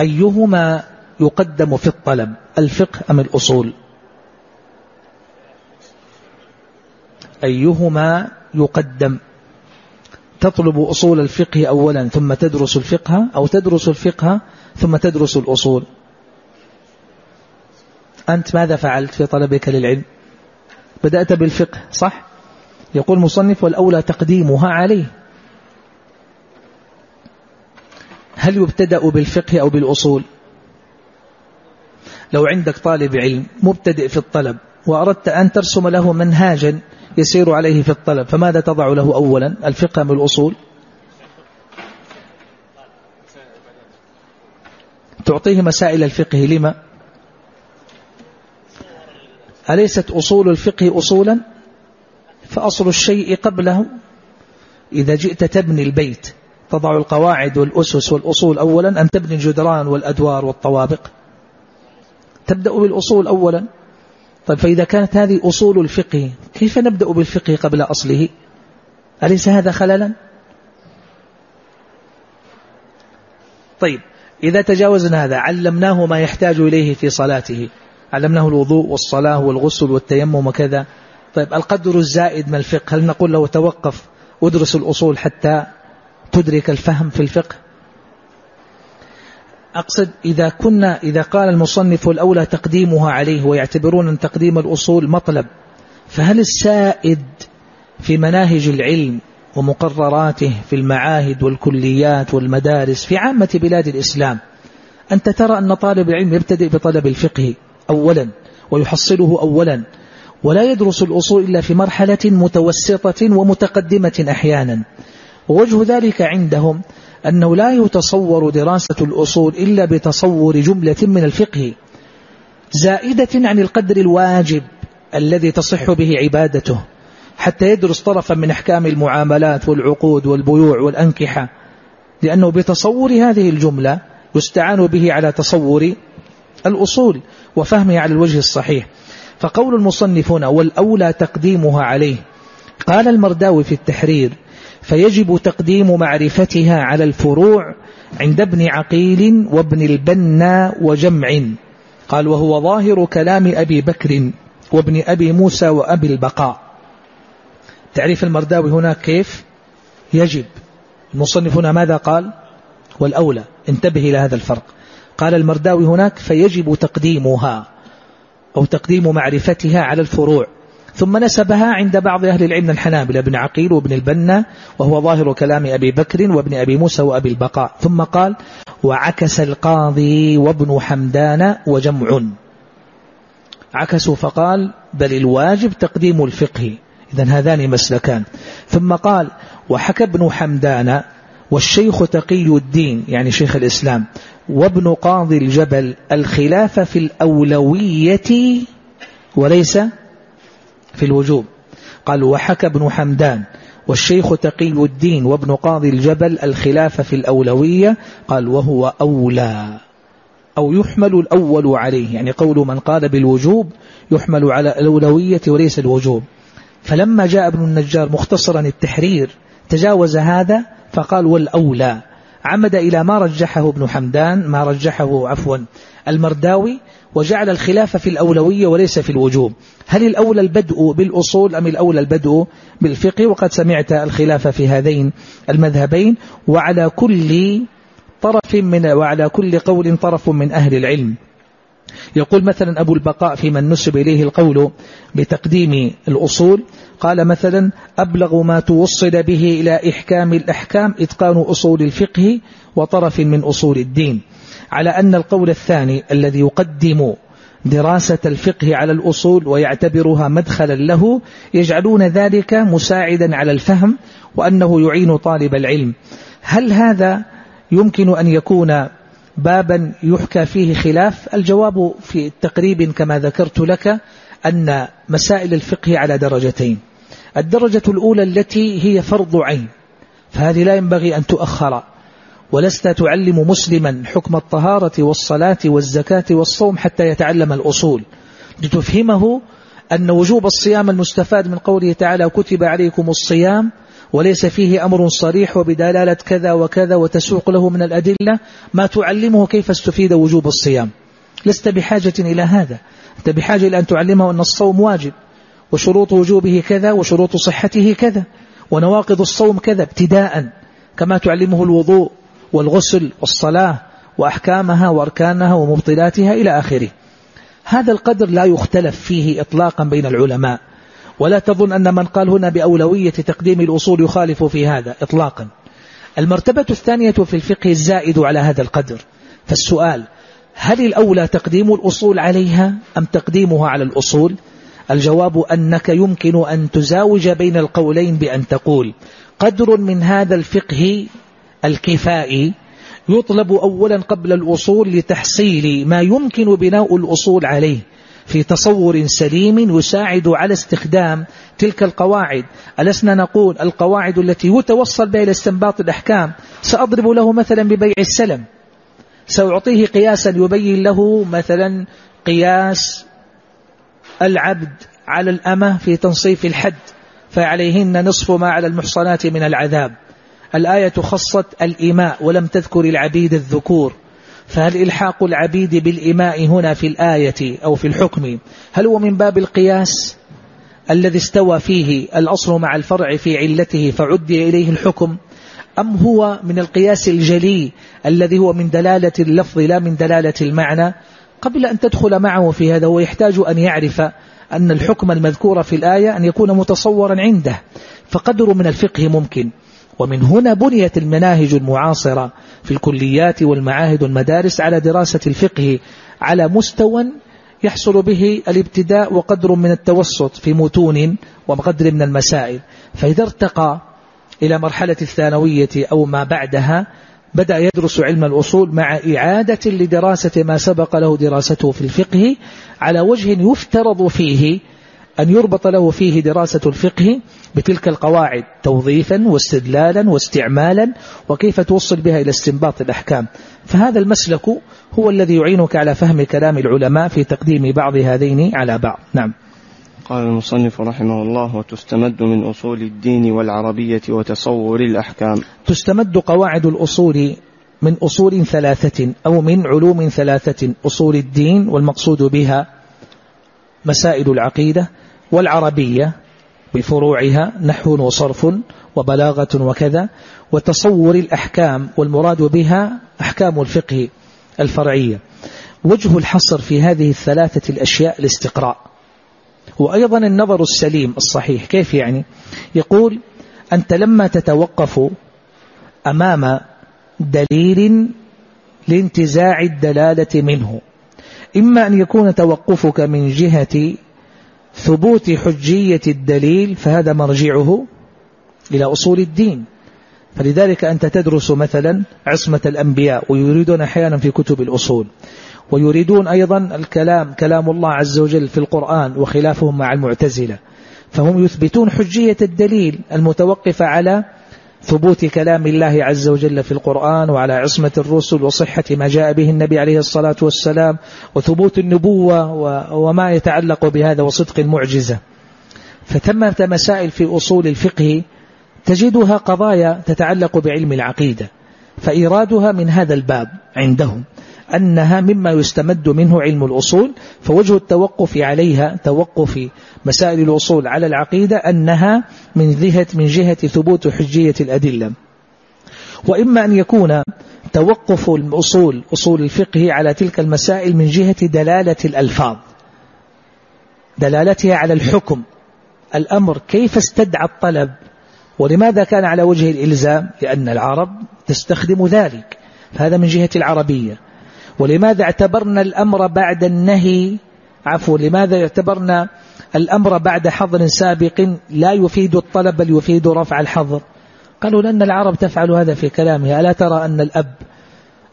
أيهما يقدم في الطلب الفقه أم الأصول؟ أيهما يقدم؟ تطلب أصول الفقه أولا ثم تدرس الفقه أو تدرس الفقه ثم تدرس الأصول. أنت ماذا فعلت في طلبك للعلم؟ بدأت بالفقه صح؟ يقول مصنف والأولى تقديمها عليه. هل يبتدأ بالفقه أو بالأصول؟ لو عندك طالب علم مبتدئ في الطلب وأردت أن ترسم له منهاجا يسير عليه في الطلب فماذا تضع له أولا؟ الفقه من الأصول؟ تعطيه مسائل الفقه لما؟ أليست أصول الفقه أصولا؟ فأصل الشيء قبله إذا جئت تبني البيت تضع القواعد والأسس والأصول أولا أن تبني الجدران والأدوار والطوابق؟ تبدأ بالأصول أولا؟ طيب فإذا كانت هذه أصول الفقه كيف نبدأ بالفقه قبل أصله؟ أليس هذا خللا؟ طيب إذا تجاوزنا هذا علمناه ما يحتاج إليه في صلاته. علمناه الوضوء والصلاة والغسل والتيمم وكذا. طيب القدر الزائد من الفقه هل نقول له توقف ادرس الأصول حتى تدرك الفهم في الفقه؟ أقصد إذا كنا إذا قال المصنف الأولى تقديمها عليه ويعتبرون أن تقديم الأصول مطلب فهل السائد في مناهج العلم ومقرراته في المعاهد والكليات والمدارس في عامة بلاد الإسلام أنت ترى أن طالب العلم يبتدئ بطلب الفقه أولا ويحصله أولا. ولا يدرس الأصول إلا في مرحلة متوسطة ومتقدمة أحيانا. ووجه ذلك عندهم أنه لا يتصور دراسة الأصول إلا بتصور جملة من الفقه زائدة عن القدر الواجب الذي تصح به عبادته حتى يدرس طرفا من أحكام المعاملات والعقود والبيوع والأنكحة. لأنه بتصور هذه الجملة يستعان به على تصور الأصول وفهمه على الوجه الصحيح. فقول المصنفون والأولى تقديمها عليه. قال المرداوي في التحرير فيجب تقديم معرفتها على الفروع عند ابن عقيل وابن البنا وجمع. قال وهو ظاهر كلام أبي بكر وابن أبي موسى وأبي البقاء. تعريف المرداوي هناك كيف؟ يجب. المصنف هنا ماذا قال؟ والأولى. انتبه إلى هذا الفرق. قال المرداوي هناك فيجب تقديمها أو تقديم معرفتها على الفروع. ثم نسبها عند بعض أهل العلم الحنابلة ابن عقيل وابن البنا وهو ظاهر كلام أبي بكر وابن أبي موسى وأبي البقاء. ثم قال وعكس القاضي وابن حمدان وجمع. عكسوا فقال بل الواجب تقديم الفقه. إذا هذان مسلكان. ثم قال وحكى ابن حمدان والشيخ تقي الدين يعني شيخ الإسلام وابن قاضي الجبل الخلاف في الأولوية وليس في الوجوب. قال وحكى ابن حمدان والشيخ تقي الدين وابن قاضي الجبل الخلاف في الأولوية. قال وهو أولى أو يحمل الأول عليه يعني قول من قال بالوجوب يحمل على الأولوية وليس الوجوب. فلما جاء ابن النجار مختصرا التحرير تجاوز هذا فقال والأولى. عمد إلى ما رجحه ابن حمدان ما رجحه عفوا المرداوي وجعل الخلاف في الأولوية وليس في الوجوب. هل الأولى البدء بالأصول أم الأولى البدء بالفقه؟ وقد سمعت الخلاف في هذين المذهبين. وعلى كل طرف من وعلى كل قول طرف من أهل العلم. يقول مثلا أبو البقاء في من نسب إليه القول بتقديم الأصول قال مثلا أبلغ ما توصل به إلى إحكام الأحكام إتقان أصول الفقه وطرف من أصول الدين. على أن القول الثاني الذي يقدم دراسة الفقه على الأصول ويعتبرها مدخلا له يجعلون ذلك مساعدا على الفهم وأنه يعين طالب العلم. هل هذا يمكن أن يكون بابا يحكى فيه خلاف. الجواب في تقريب كما ذكرت لك أن مسائل الفقه على درجتين. الدرجة الأولى التي هي فرض عين فهذه لا ينبغي أن تؤخر. ولست تعلم مسلما حكم الطهارة والصلاة والزكاة والصوم حتى يتعلم الأصول. لتفهمه أن وجوب الصيام المستفاد من قوله تعالى كتب عليكم الصيام وليس فيه أمر صريح وبدلالة كذا وكذا وتسوق له من الأدلة ما تعلمه كيف استفيد وجوب الصيام. لست بحاجة إلى هذا. أنت بحاجة إلى أن تعلمه أن الصوم واجب وشروط وجوبه كذا وشروط صحته كذا ونواقض الصوم كذا ابتداء كما تعلمه الوضوء والغسل والصلاة وأحكامها وأركانها ومبطلاتها إلى آخره. هذا القدر لا يختلف فيه إطلاقا بين العلماء. ولا تظن أن من قال هنا بأولوية تقديم الأصول يخالف في هذا إطلاقا. المرتبة الثانية في الفقه الزائد على هذا القدر. فالسؤال هل الأولى تقديم الأصول عليها أم تقديمها على الأصول؟ الجواب أنك يمكن أن تزاوج بين القولين بأن تقول قدر من هذا الفقه الكفائي يطلب أولا قبل الأصول لتحصيل ما يمكن بناء الأصول عليه. في تصور سليم يساعد على استخدام تلك القواعد. ألسنا نقول القواعد التي يتوصل بها إلى استنباط الأحكام. سأضرب له مثلا ببيع السلم. سأعطيه قياسا. يبين له مثلا قياس العبد على الأمة في تنصيف الحد فعليهن نصف ما على المحصنات من العذاب. الآية خصت الإماء ولم تذكر العبيد الذكور. فهل إلحاق العبيد بالإماء هنا في الآية أو في الحكم؟ هل هو من باب القياس الذي استوى فيه الأصل مع الفرع في علته فعدي إليه الحكم؟ أم هو من القياس الجلي الذي هو من دلالة اللفظ لا من دلالة المعنى؟ قبل أن تدخل معه في هذا هو يحتاج أن يعرف أن الحكم المذكور في الآية أن يكون متصورا عنده فقدر من الفقه ممكن. ومن هنا بنيت المناهج المعاصرة في الكليات والمعاهد والمدارس على دراسة الفقه على مستوى يحصل به الابتداء وقدر من التوسط في متون وقدر من المسائل. فإذا ارتقى إلى مرحلة الثانوية أو ما بعدها بدأ يدرس علم الأصول مع إعادة لدراسة ما سبق له دراسته في الفقه على وجه يفترض فيه أن يربط له فيه دراسة الفقه بتلك القواعد توظيفا واستدلالا واستعمالا وكيف توصل بها إلى استنباط الأحكام. فهذا المسلك هو الذي يعينك على فهم كلام العلماء في تقديم بعض هذين على بعض. نعم. قال المصنف رحمه الله وتستمد من أصول الدين والعربية وتصور الأحكام. تستمد قواعد الأصول من أصول ثلاثة أو من علوم ثلاثة. أصول الدين والمقصود بها مسائل العقيدة والعربية بفروعها نحو وصرف وبلاغة وكذا وتصور الأحكام والمراد بها أحكام الفقه الفرعية. وجه الحصر في هذه الثلاثة الأشياء الاستقراء. وأيضا النظر السليم الصحيح كيف يعني؟ يقول أنت لما تتوقف أمام دليل لانتزاع الدلالة منه إما أن يكون توقفك من جهة ثبوت حجية الدليل فهذا مرجعه إلى أصول الدين. فلذلك أنت تدرس مثلا عصمة الأنبياء ويريدون أحيانا في كتب الأصول ويريدون أيضا الكلام كلام الله عز وجل في القرآن وخلافهم مع المعتزلة. فهم يثبتون حجية الدليل المتوقف على ثبوت كلام الله عز وجل في القرآن وعلى عصمة الرسل وصحة ما جاء به النبي عليه الصلاة والسلام وثبوت النبوة وما يتعلق بهذا وصدق المعجزة. فتمت مسائل في أصول الفقه تجدها قضايا تتعلق بعلم العقيدة فإيرادها من هذا الباب عندهم. أنها مما يستمد منه علم الأصول فوجه التوقف عليها توقف مسائل الأصول على العقيدة أنها من جهة, من جهة ثبوت حجية الأدلة. وإما أن يكون توقف الأصول أصول الفقه على تلك المسائل من جهة دلالة الألفاظ. دلالتها على الحكم. الأمر كيف استدعى الطلب؟ ولماذا كان على وجه الإلزام؟ لأن العرب تستخدم ذلك. هذا من جهة العربية. ولماذا اعتبرنا الأمر بعد النهي؟ عفوا لماذا اعتبرنا الأمر بعد حظر سابق لا يفيد الطلب بل يفيد رفع الحظر؟ قالوا لأن العرب تفعل هذا في كلامها. ألا ترى أن الأب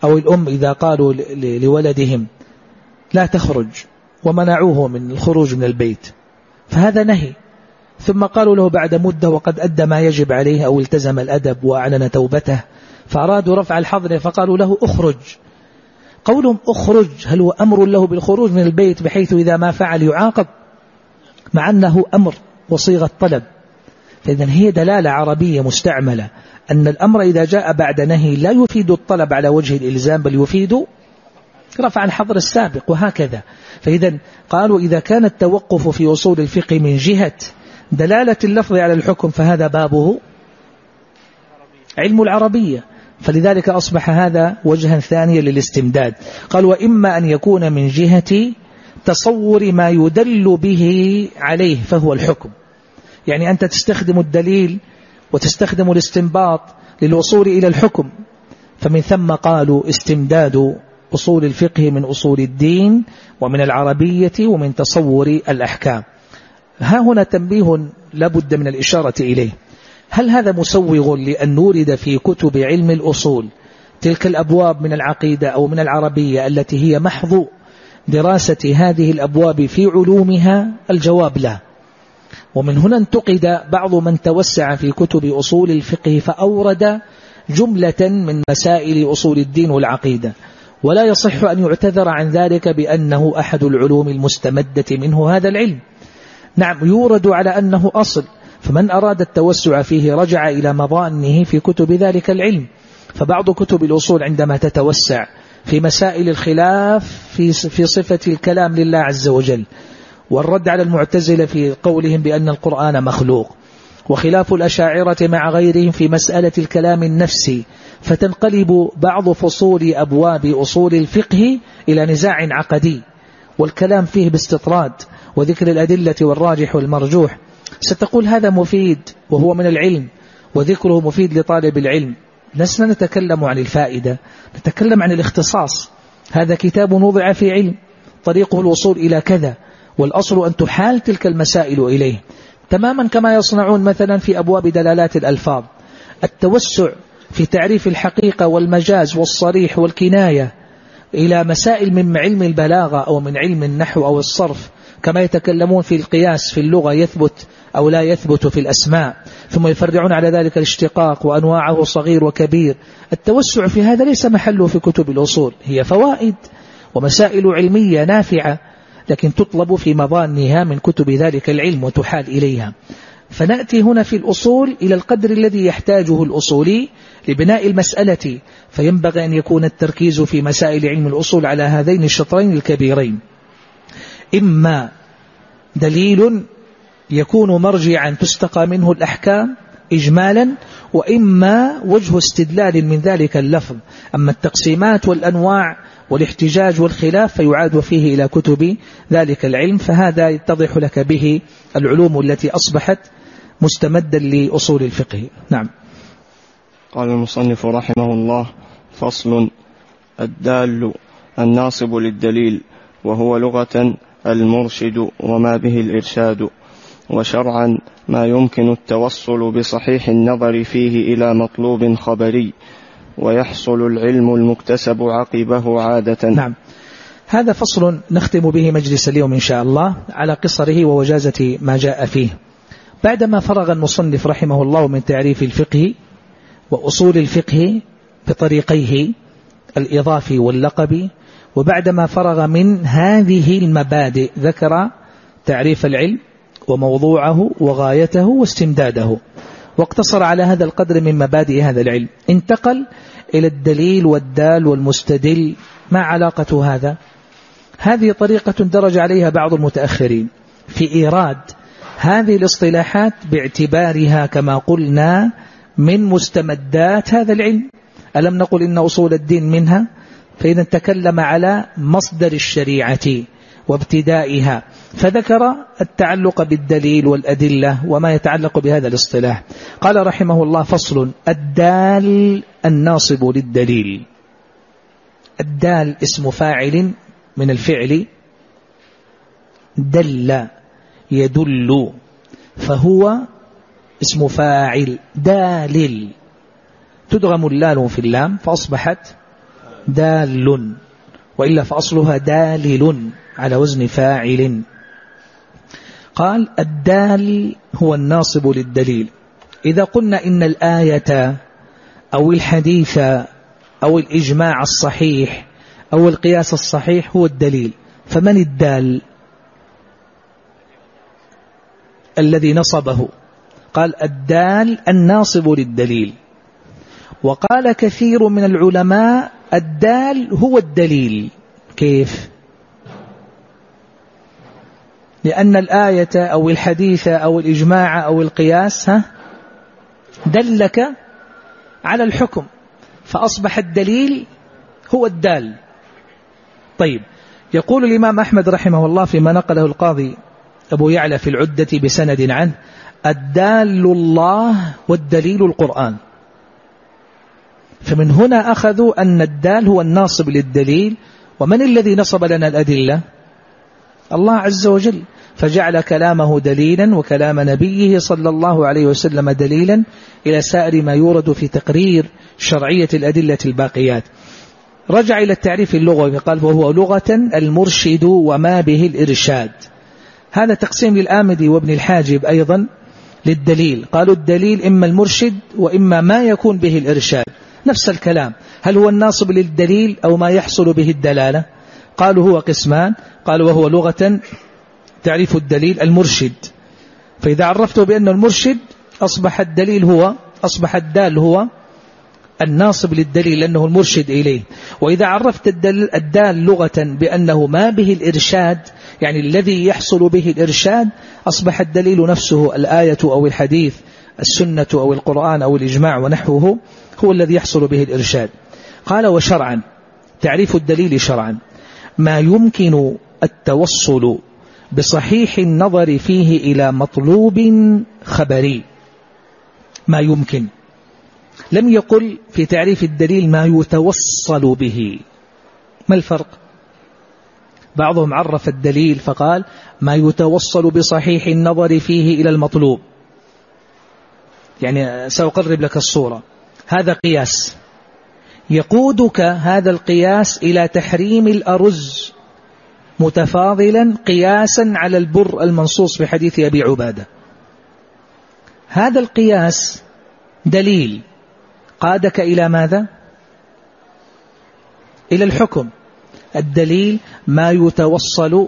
أو الأم إذا قالوا لولدهم لا تخرج ومنعوه من الخروج من البيت فهذا نهي. ثم قالوا له بعد مدة وقد أدى ما يجب عليه أو التزم الأدب وأعلن توبته فأرادوا رفع الحظر فقالوا له أخرج. قولهم أخرج هل هو أمر له بالخروج من البيت بحيث إذا ما فعل يعاقب؟ مع أنه أمر وصيغة طلب فإذا هي دلالة عربية مستعملة. أن الأمر إذا جاء بعد نهي لا يفيد الطلب على وجه الإلزام بل يفيد رفع الحظر السابق وهكذا. فإذا قالوا إذا كان التوقف في أصول الفقه من جهة دلالة اللفظ على الحكم فهذا بابه علم العربية. فلذلك أصبح هذا وجها ثانيا للاستمداد. قال وإما أن يكون من جهة تصور ما يدل به عليه فهو الحكم. يعني أنت تستخدم الدليل وتستخدم الاستنباط للوصول إلى الحكم. فمن ثم قالوا استمداد أصول الفقه من أصول الدين ومن العربية ومن تصور الأحكام. ها هنا تنبيه لابد من الإشارة إليه. هل هذا مسوغ لأن نورد في كتب علم الأصول تلك الأبواب من العقيدة أو من العربية التي هي محض دراسة هذه الأبواب في علومها؟ الجواب لا. ومن هنا انتقد بعض من توسع في كتب أصول الفقه فأورد جملة من مسائل أصول الدين والعقيدة. ولا يصح أن يعتذر عن ذلك بأنه أحد العلوم المستمدة منه هذا العلم. نعم يورد على أنه أصل فمن أراد التوسع فيه رجع إلى مظانه في كتب ذلك العلم. فبعض كتب الأصول عندما تتوسع في مسائل الخلاف في في صفة الكلام لله عز وجل والرد على المعتزلة في قولهم بأن القرآن مخلوق وخلاف الأشاعرة مع غيرهم في مسألة الكلام النفسي فتنقلب بعض فصول أبواب أصول الفقه إلى نزاع عقدي والكلام فيه باستطراد وذكر الأدلة والراجح والمرجوح ستقول هذا مفيد وهو من العلم وذكره مفيد لطالب العلم. لسنا نتكلم عن الفائدة نتكلم عن الاختصاص. هذا كتاب وضع في علم طريقه الوصول إلى كذا والأصل أن تحال تلك المسائل إليه. تماما كما يصنعون مثلا في أبواب دلالات الألفاظ. التوسع في تعريف الحقيقة والمجاز والصريح والكناية إلى مسائل من علم البلاغة أو من علم النحو أو الصرف كما يتكلمون في القياس في اللغة يثبت أو لا يثبت في الأسماء ثم يفرعون على ذلك الاشتقاق وأنواعه صغير وكبير. التوسع في هذا ليس محله في كتب الأصول هي فوائد ومسائل علمية نافعة لكن تطلب في مظانها من كتب ذلك العلم وتحال إليها. فنأتي هنا في الأصول إلى القدر الذي يحتاجه الأصولي لبناء المسألة فينبغي أن يكون التركيز في مسائل علم الأصول على هذين الشطرين الكبيرين. إما دليل يكون مرجعا تستقى منه الأحكام إجمالا وإما وجه استدلال من ذلك اللفظ. أما التقسيمات والأنواع والاحتجاج والخلاف فيعاد فيه إلى كتب ذلك العلم فهذا يتضح لك به العلوم التي أصبحت مستمدا لأصول الفقه. نعم. قال المصنف رحمه الله فصل الدال الناصب للدليل وهو لغة المرشد وما به الإرشاد. وشرعا ما يمكن التوصل بصحيح النظر فيه إلى مطلوب خبري ويحصل العلم المكتسب عقبه عادة. نعم. هذا فصل نختم به مجلس اليوم إن شاء الله على قصره ووجازة ما جاء فيه. بعدما فرغ المصنف رحمه الله من تعريف الفقه وأصول الفقه بطريقيه الإضافي واللقبي وبعدما فرغ من هذه المبادئ ذكر تعريف العلم وموضوعه وغايته واستمداده. واقتصر على هذا القدر من مبادئ هذا العلم. انتقل إلى الدليل والدال والمستدل. ما علاقة هذا؟ هذه طريقة درج عليها بعض المتأخرين. في إيراد هذه الاصطلاحات باعتبارها كما قلنا من مستمدات هذا العلم. ألم نقل إن أصول الدين منها؟ فإذا تكلم على مصدر الشريعة وابتدائها. فذكر التعلق بالدليل والأدلة وما يتعلق بهذا الاصطلاح. قال رحمه الله فصل الدال الناصب للدليل. الدال اسم فاعل من الفعل. دل يدل فهو اسم فاعل دالل. تدغم اللال في اللام فأصبحت دال وإلا فأصلها دالل على وزن فاعل. قال الدال هو الناصب للدليل. إذا قلنا إن الآية أو الحديث أو الإجماع الصحيح أو القياس الصحيح هو الدليل. فمن الدال؟ الذي نصبه. قال الدال الناصب للدليل. وقال كثير من العلماء الدال هو الدليل. كيف؟ لأن الآية أو الحديث أو الإجماع أو القياس ها دلك على الحكم فأصبح الدليل هو الدال. طيب يقول الإمام أحمد رحمه الله فيما نقله القاضي أبو يعلى في العدة بسند عنه الدال الله والدليل القرآن. فمن هنا أخذوا أن الدال هو الناصب للدليل ومن الذي نصب لنا الأدلة؟ الله عز وجل. فجعل كلامه دليلا وكلام نبيه صلى الله عليه وسلم دليلا إلى سائر ما يورد في تقرير شرعية الأدلة الباقيات. رجع إلى التعريف اللغوي قال وهو لغة المرشد وما به الإرشاد. هذا تقسيم للآمدي وابن الحاجب أيضا للدليل. قالوا الدليل إما المرشد وإما ما يكون به الإرشاد. نفس الكلام. هل هو الناصب للدليل أو ما يحصل به الدلالة؟ قالوا هو قسمان. قالوا وهو لغة تعريف الدليل المرشد. فإذا عرفته بأن المرشد أصبح الدليل هو أصبح الدال هو الناصب للدليل لأنه المرشد إليه. وإذا عرفت الدال لغة بأنه ما به الإرشاد يعني الذي يحصل به الإرشاد أصبح الدليل نفسه الآية أو الحديث السنة أو القرآن أو الإجماع ونحوه هو الذي يحصل به الإرشاد. قال وشرعا تعريف الدليل شرعا. ما يمكن التوصل بصحيح النظر فيه إلى مطلوب خبري. ما يمكن. لم يقل في تعريف الدليل ما يتوصل به. ما الفرق؟ بعضهم عرف الدليل فقال ما يتوصل بصحيح النظر فيه إلى المطلوب. يعني سأقرب لك الصورة. هذا قياس. يقودك هذا القياس إلى تحريم الأرز. متفاضلا قياسا على البر المنصوص في حديث أبي عبادة. هذا القياس دليل. قادك إلى ماذا؟ إلى الحكم. الدليل ما يتوصل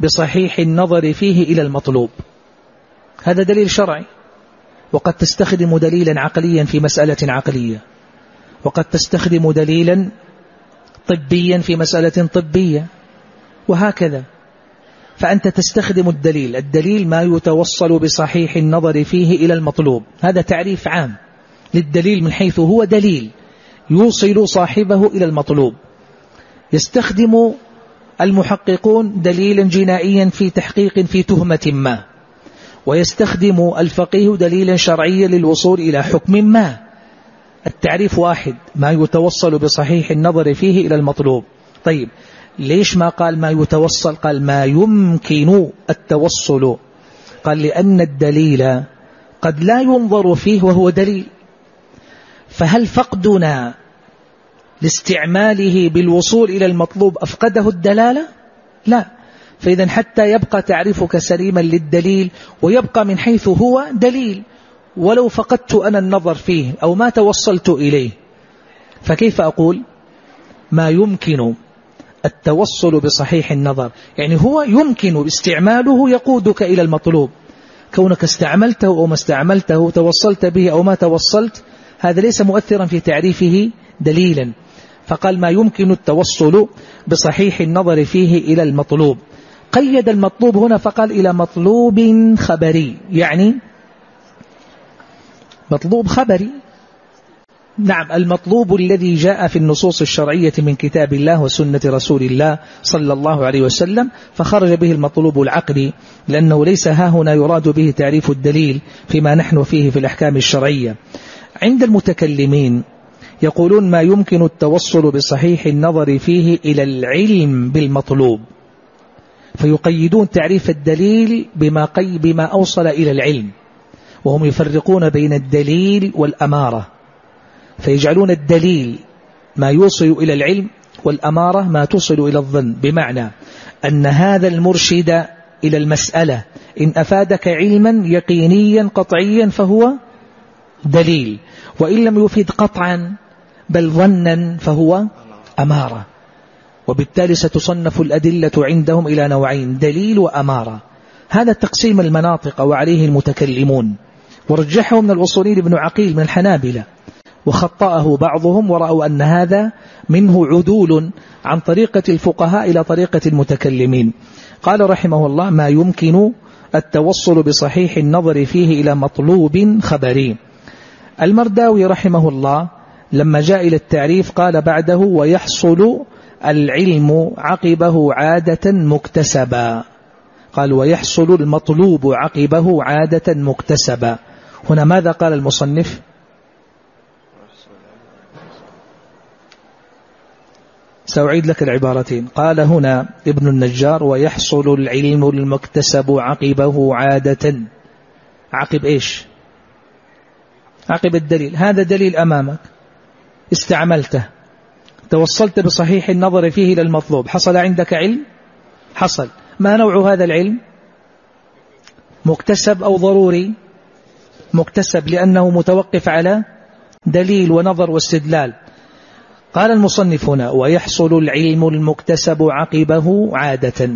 بصحيح النظر فيه إلى المطلوب. هذا دليل شرعي. وقد تستخدم دليلا عقليا في مسألة عقلية. وقد تستخدم دليلا طبيا في مسألة طبية. وهكذا. فأنت تستخدم الدليل. الدليل ما يتوصل بصحيح النظر فيه إلى المطلوب. هذا تعريف عام للدليل من حيث هو دليل يوصل صاحبه إلى المطلوب. يستخدم المحققون دليلا جنائيا في تحقيق في تهمة ما. ويستخدم الفقيه دليلا شرعيا للوصول إلى حكم ما. التعريف واحد. ما يتوصل بصحيح النظر فيه إلى المطلوب. طيب ليش ما قال ما يتوصل؟ قال ما يمكن التوصل. قال لأن الدليل قد لا ينظر فيه وهو دليل. فهل فقدنا لاستعماله بالوصول إلى المطلوب أفقده الدلالة؟ لا. فإذا حتى يبقى تعريفك سليما للدليل ويبقى من حيث هو دليل. ولو فقدت أنا النظر فيه أو ما توصلت إليه. فكيف أقول؟ ما يمكن التوصل بصحيح النظر. يعني هو يمكن استعماله يقودك إلى المطلوب. كونك استعملته أو ما استعملته توصلت به أو ما توصلت هذا ليس مؤثرا في تعريفه دليلا. فقال ما يمكن التوصل بصحيح النظر فيه إلى المطلوب. قيد المطلوب هنا فقال إلى مطلوب خبري. يعني مطلوب خبري. نعم المطلوب الذي جاء في النصوص الشرعية من كتاب الله وسنة رسول الله صلى الله عليه وسلم فخرج به المطلوب العقلي لأنه ليس ها هنا يراد به تعريف الدليل فيما نحن فيه في الأحكام الشرعية. عند المتكلمين يقولون ما يمكن التوصل بصحيح النظر فيه إلى العلم بالمطلوب فيقيدون تعريف الدليل بما, قي بما أوصل إلى العلم وهم يفرقون بين الدليل والأمارة. فيجعلون الدليل ما يوصل إلى العلم والأمارة ما توصل إلى الظن. بمعنى أن هذا المرشد إلى المسألة إن أفادك علما يقينيا قطعيا فهو دليل وإن لم يفيد قطعا بل ظنا فهو أمارة. وبالتالي ستصنف الأدلة عندهم إلى نوعين دليل وأمارة. هذا تقسيم المناطق وعليه المتكلمون. ورجحه من الأصولين ابن عقيل من الحنابلة. وخطأه بعضهم ورأوا أن هذا منه عدول عن طريقة الفقهاء إلى طريقة المتكلمين. قال رحمه الله ما يمكن التوصل بصحيح النظر فيه إلى مطلوب خبري. المرداوي رحمه الله لما جاء إلى التعريف قال بعده ويحصل العلم عقبه عادة مكتسبا. قال ويحصل المطلوب عقبه عادة مكتسبا. هنا ماذا قال المصنف؟ سأعيد لك العبارتين. قال هنا ابن النجار ويحصل العلم المكتسب عقبه عادة. عقب إيش؟ عقب الدليل. هذا دليل أمامك. استعملته. توصلت بصحيح النظر فيه إلى المطلوب. حصل عندك علم؟ حصل. ما نوع هذا العلم؟ مكتسب أو ضروري؟ مكتسب لأنه متوقف على دليل ونظر واستدلال. قال المصنف هنا ويحصل العلم المكتسب عقبه عادة.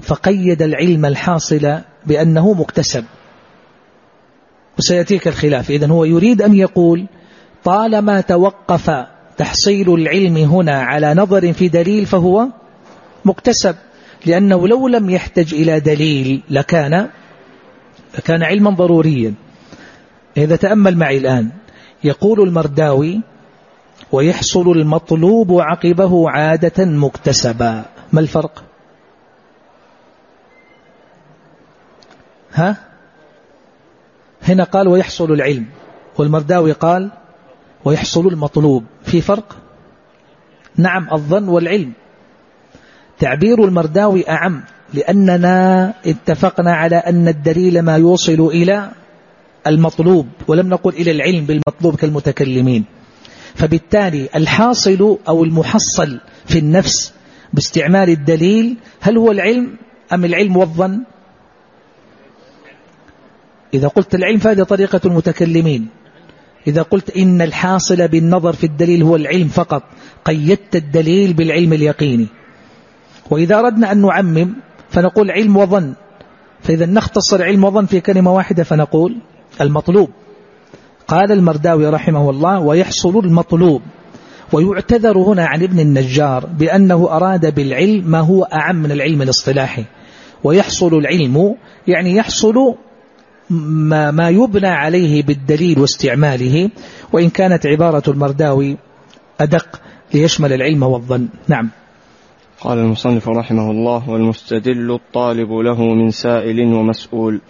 فقيد العلم الحاصل بأنه مكتسب. وسيأتيك الخلاف. إذن هو يريد أن يقول طالما توقف تحصيل العلم هنا على نظر في دليل فهو مكتسب. لأنه لو لم يحتج إلى دليل لكان لكان علما ضروريا. إذا تأمل معي الآن. يقول المرداوي ويحصل المطلوب عقبه عادة مكتسبا. ما الفرق؟ ها؟ هنا قال ويحصل العلم والمرداوي قال ويحصل المطلوب. في فرق؟ نعم الظن والعلم. تعبير المرداوي أعم لأننا اتفقنا على أن الدليل ما يوصل إلى المطلوب ولم نقل إلى العلم بالمطلوب كالمتكلمين. فبالتالي الحاصل أو المحصل في النفس باستعمال الدليل هل هو العلم أم العلم والظن؟ إذا قلت العلم فهذه طريقة المتكلمين. إذا قلت إن الحاصل بالنظر في الدليل هو العلم فقط قيدت الدليل بالعلم اليقيني. وإذا أردنا أن نعمم فنقول علم وظن. فإذا نختصر علم وظن في كلمة واحدة فنقول المطلوب. قال المرداوي رحمه الله ويحصل المطلوب ويعتذر هنا عن ابن النجار بأنه أراد بالعلم ما هو أعم من العلم الاصطلاحي. ويحصل العلم يعني يحصل ما, ما يبنى عليه بالدليل واستعماله وإن كانت عبارة المرداوي أدق ليشمل العلم والظن. نعم. قال المصنف رحمه الله والمستدل الطالب له من سائل ومسؤول.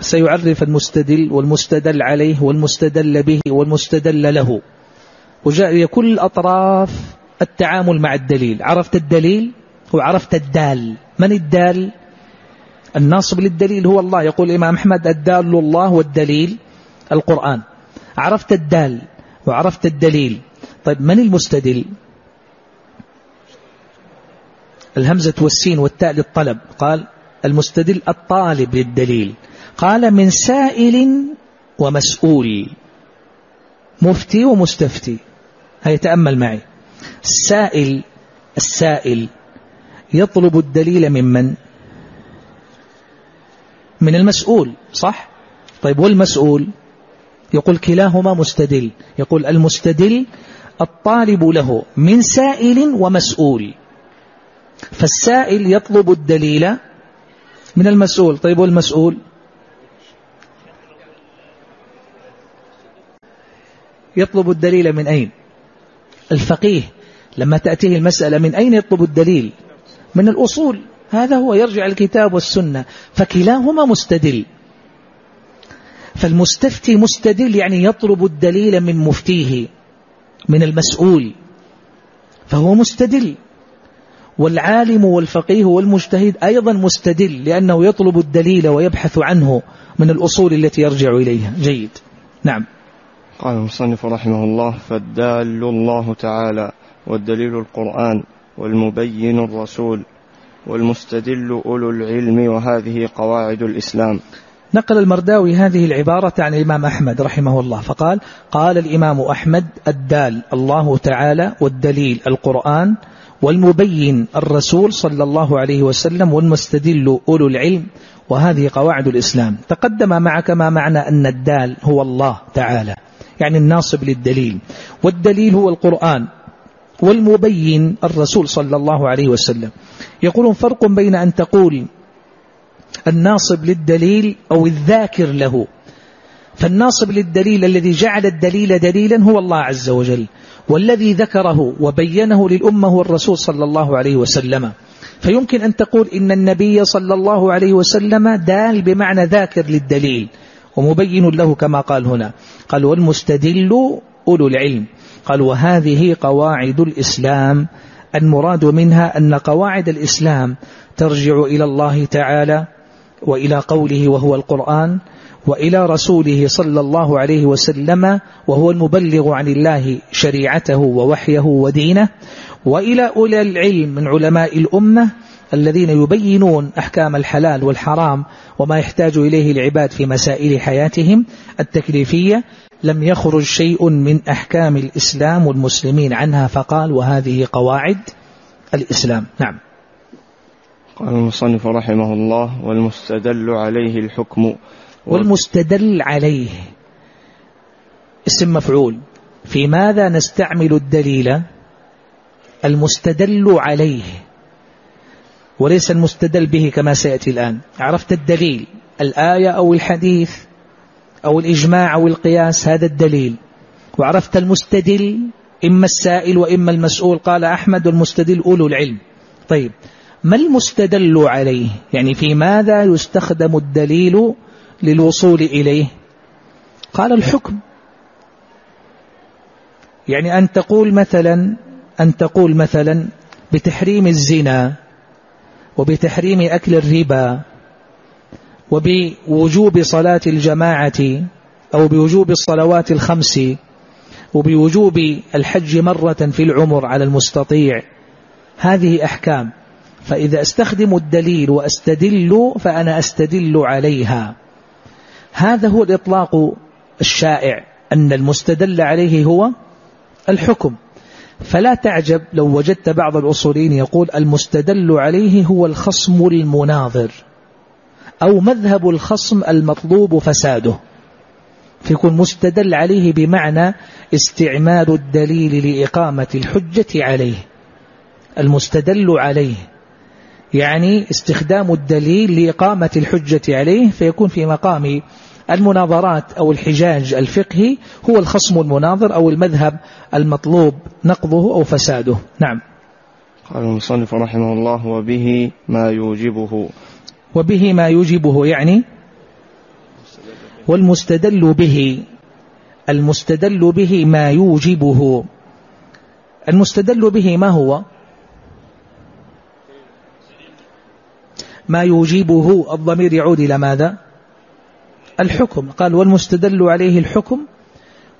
سيعرف المستدل والمستدل عليه والمستدل به والمستدل له. وجاء كل أطراف التعامل مع الدليل. عرفت الدليل؟ وعرفت الدال. من الدال؟ الناصب للدليل هو الله. يقول الإمام أحمد الدال الله والدليل القرآن. عرفت الدال وعرفت الدليل. طيب من المستدل؟ الهمزة والسين والتاء للطلب. قال المستدل الطالب للدليل. قال من سائل ومسؤول. مفتي ومستفتي. هيتأمل معي. السائل السائل يطلب الدليل ممن من المسؤول صح؟ طيب والمسؤول؟ يقول كلاهما مستدل. يقول المستدل الطالب له من سائل ومسؤول. فالسائل يطلب الدليل من المسؤول. طيب والمسؤول؟ يطلب الدليل من أين؟ الفقيه لما تأتيه المسألة من أين يطلب الدليل؟ من الأصول. هذا هو يرجع الكتاب والسنة فكلاهما مستدل. فالمستفتي مستدل يعني يطلب الدليل من مفتيه من المسؤول فهو مستدل. والعالم والفقيه والمجتهد أيضا مستدل لأنه يطلب الدليل ويبحث عنه من الأصول التي يرجع إليها. جيد. نعم. قال المصنف رحمه الله فالدال الله تعالى والدليل القرآن والمبين الرسول والمستدل أولو العلم وهذه قواعد الإسلام. نقل المرداوي هذه العبارة عن الإمام أحمد رحمه الله فقال قال الإمام أحمد الدال الله تعالى والدليل القرآن والمبين الرسول صلى الله عليه وسلم والمستدل أولو العلم وهذه قواعد الإسلام. تقدم معك ما معنى أن الدال هو الله تعالى. يعني الناصب للدليل. والدليل هو القرآن والمبين الرسول صلى الله عليه وسلم. يقولون فرق بين أن تقول الناصب للدليل أو الذاكر له. فالناصب للدليل الذي جعل الدليل دليلا هو الله عز وجل والذي ذكره وبينه للأمة هو الرسول صلى الله عليه وسلم. فيمكن أن تقول إن النبي صلى الله عليه وسلم دال بمعنى ذاكر للدليل. ومبين له كما قال هنا. قال والمستدل أولو العلم. قال وهذه قواعد الإسلام. المراد منها أن قواعد الإسلام ترجع إلى الله تعالى وإلى قوله وهو القرآن وإلى رسوله صلى الله عليه وسلم وهو المبلغ عن الله شريعته ووحيه ودينه وإلى أولي العلم من علماء الأمة الذين يبينون أحكام الحلال والحرام وما يحتاج إليه العباد في مسائل حياتهم التكليفية لم يخرج شيء من أحكام الإسلام والمسلمين عنها فقال وهذه قواعد الإسلام. نعم. قال المصنف رحمه الله والمستدل عليه الحكم. والمستدل عليه اسم مفعول. في ماذا نستعمل الدليل؟ المستدل عليه. وليس المستدل به كما سيأتي الآن. عرفت الدليل؟ الآية أو الحديث أو الإجماع أو القياس هذا الدليل. وعرفت المستدل؟ إما السائل وإما المسؤول. قال أحمد المستدل أولو العلم. طيب ما المستدل عليه؟ يعني في ماذا يستخدم الدليل للوصول إليه؟ قال الحكم. يعني أن تقول مثلا أن تقول مثلا بتحريم الزنا. وبتحريم أكل الربا وبوجوب صلاة الجماعة أو بوجوب الصلوات الخمس وبوجوب الحج مرة في العمر على المستطيع. هذه أحكام. فإذا أستخدم الدليل وأستدل فأنا أستدل عليها. هذا هو الإطلاق الشائع أن المستدل عليه هو الحكم. فلا تعجب لو وجدت بعض الأصولين يقول المستدل عليه هو الخصم المناظر أو مذهب الخصم المطلوب فساده. فيكون مستدل عليه بمعنى استعمال الدليل لإقامة الحجة عليه. المستدل عليه يعني استخدام الدليل لإقامة الحجة عليه فيكون في مقام المناظرات أو الحجاج الفقهي هو الخصم المناظر أو المذهب المطلوب نقضه أو فساده. نعم. قال المصنف رحمه الله وبه ما يوجبه. وبه ما يوجبه يعني والمستدل به. المستدل به ما يوجبه. المستدل به ما هو؟ ما يوجبه. الضمير يعود إلى ماذا؟ الحكم. قال والمستدل عليه الحكم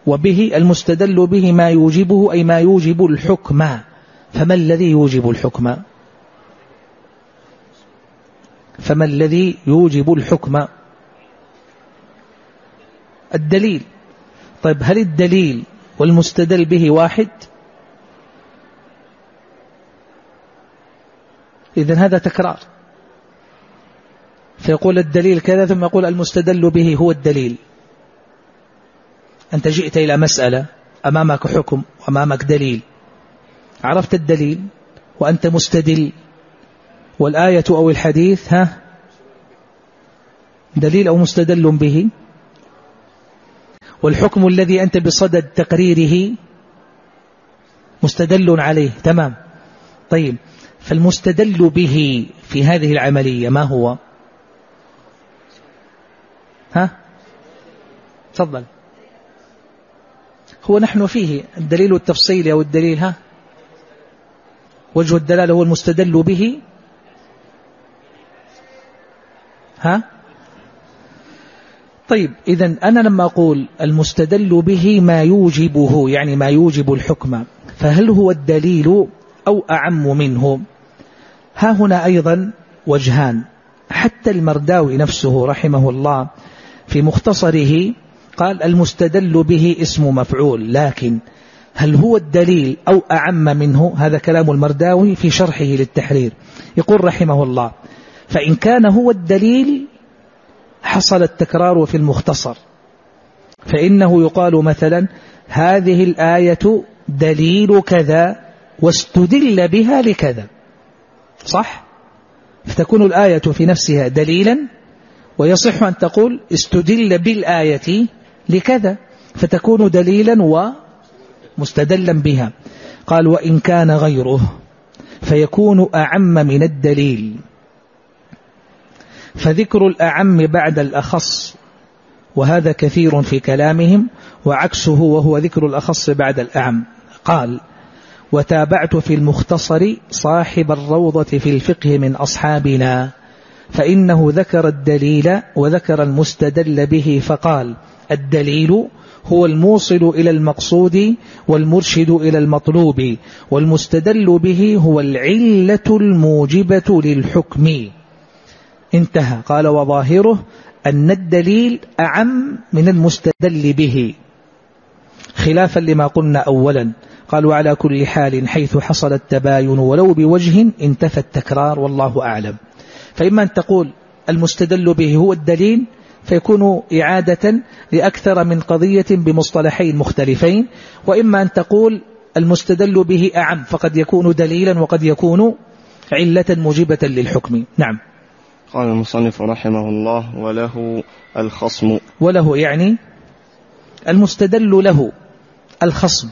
وبه المستدل به ما يوجبه أي ما يوجب الحكم. فما الذي يوجب الحكم؟ فما الذي يوجب الحكم؟ الدليل. طيب هل الدليل والمستدل به واحد؟ إذن هذا تكرار. فيقول الدليل كذا ثم يقول المستدل به هو الدليل. أنت جئت إلى مسألة أمامك حكم وأمامك دليل. عرفت الدليل وأنت مستدل. والآية أو الحديث ها دليل أو مستدل به. والحكم الذي أنت بصدد تقريره مستدل عليه. تمام. طيب. فالمستدل به في هذه العملية ما هو؟ ها؟ تفضل. هو نحن فيه الدليل التفصيلي أو الدليل ها؟ وجه الدلالة هو المستدل به. ها؟ طيب إذا أنا لما أقول المستدل به ما يوجبه يعني ما يوجب الحكم فهل هو الدليل أو أعم منه؟ ها هنا أيضا وجهان. حتى المرداوي نفسه رحمه الله في مختصره قال المستدل به اسم مفعول لكن هل هو الدليل أو أعم منه؟ هذا كلام المرداوي في شرحه للتحرير. يقول رحمه الله فإن كان هو الدليل حصل التكرار في المختصر. فإنه يقال مثلا هذه الآية دليل كذا واستدل بها لكذا. صح؟ فتكون الآية في نفسها دليلا ويصح أن تقول استدل بالآية لكذا فتكون دليلا ومستدلا بها. قال وإن كان غيره فيكون أعم من الدليل. فذكر الأعم بعد الأخص وهذا كثير في كلامهم وعكسه وهو ذكر الأخص بعد الأعم. قال وتابعت في المختصر صاحب الروضة في الفقه من أصحابنا. فإنه ذكر الدليل وذكر المستدل به فقال الدليل هو الموصل إلى المقصود والمرشد إلى المطلوب والمستدل به هو العلة الموجبة للحكم. انتهى. قال وظاهره أن الدليل أعم من المستدل به. خلافا لما قلنا أولا قالوا على كل حال حيث حصل التباين ولو بوجه انتفى التكرار والله أعلم. فإما أن تقول المستدل به هو الدليل فيكون إعادة لأكثر من قضية بمصطلحين مختلفين وإما أن تقول المستدل به أعم فقد يكون دليلا وقد يكون علة موجبة للحكم. نعم. قال المصنف رحمه الله وله الخصم. وله يعني المستدل له الخصم.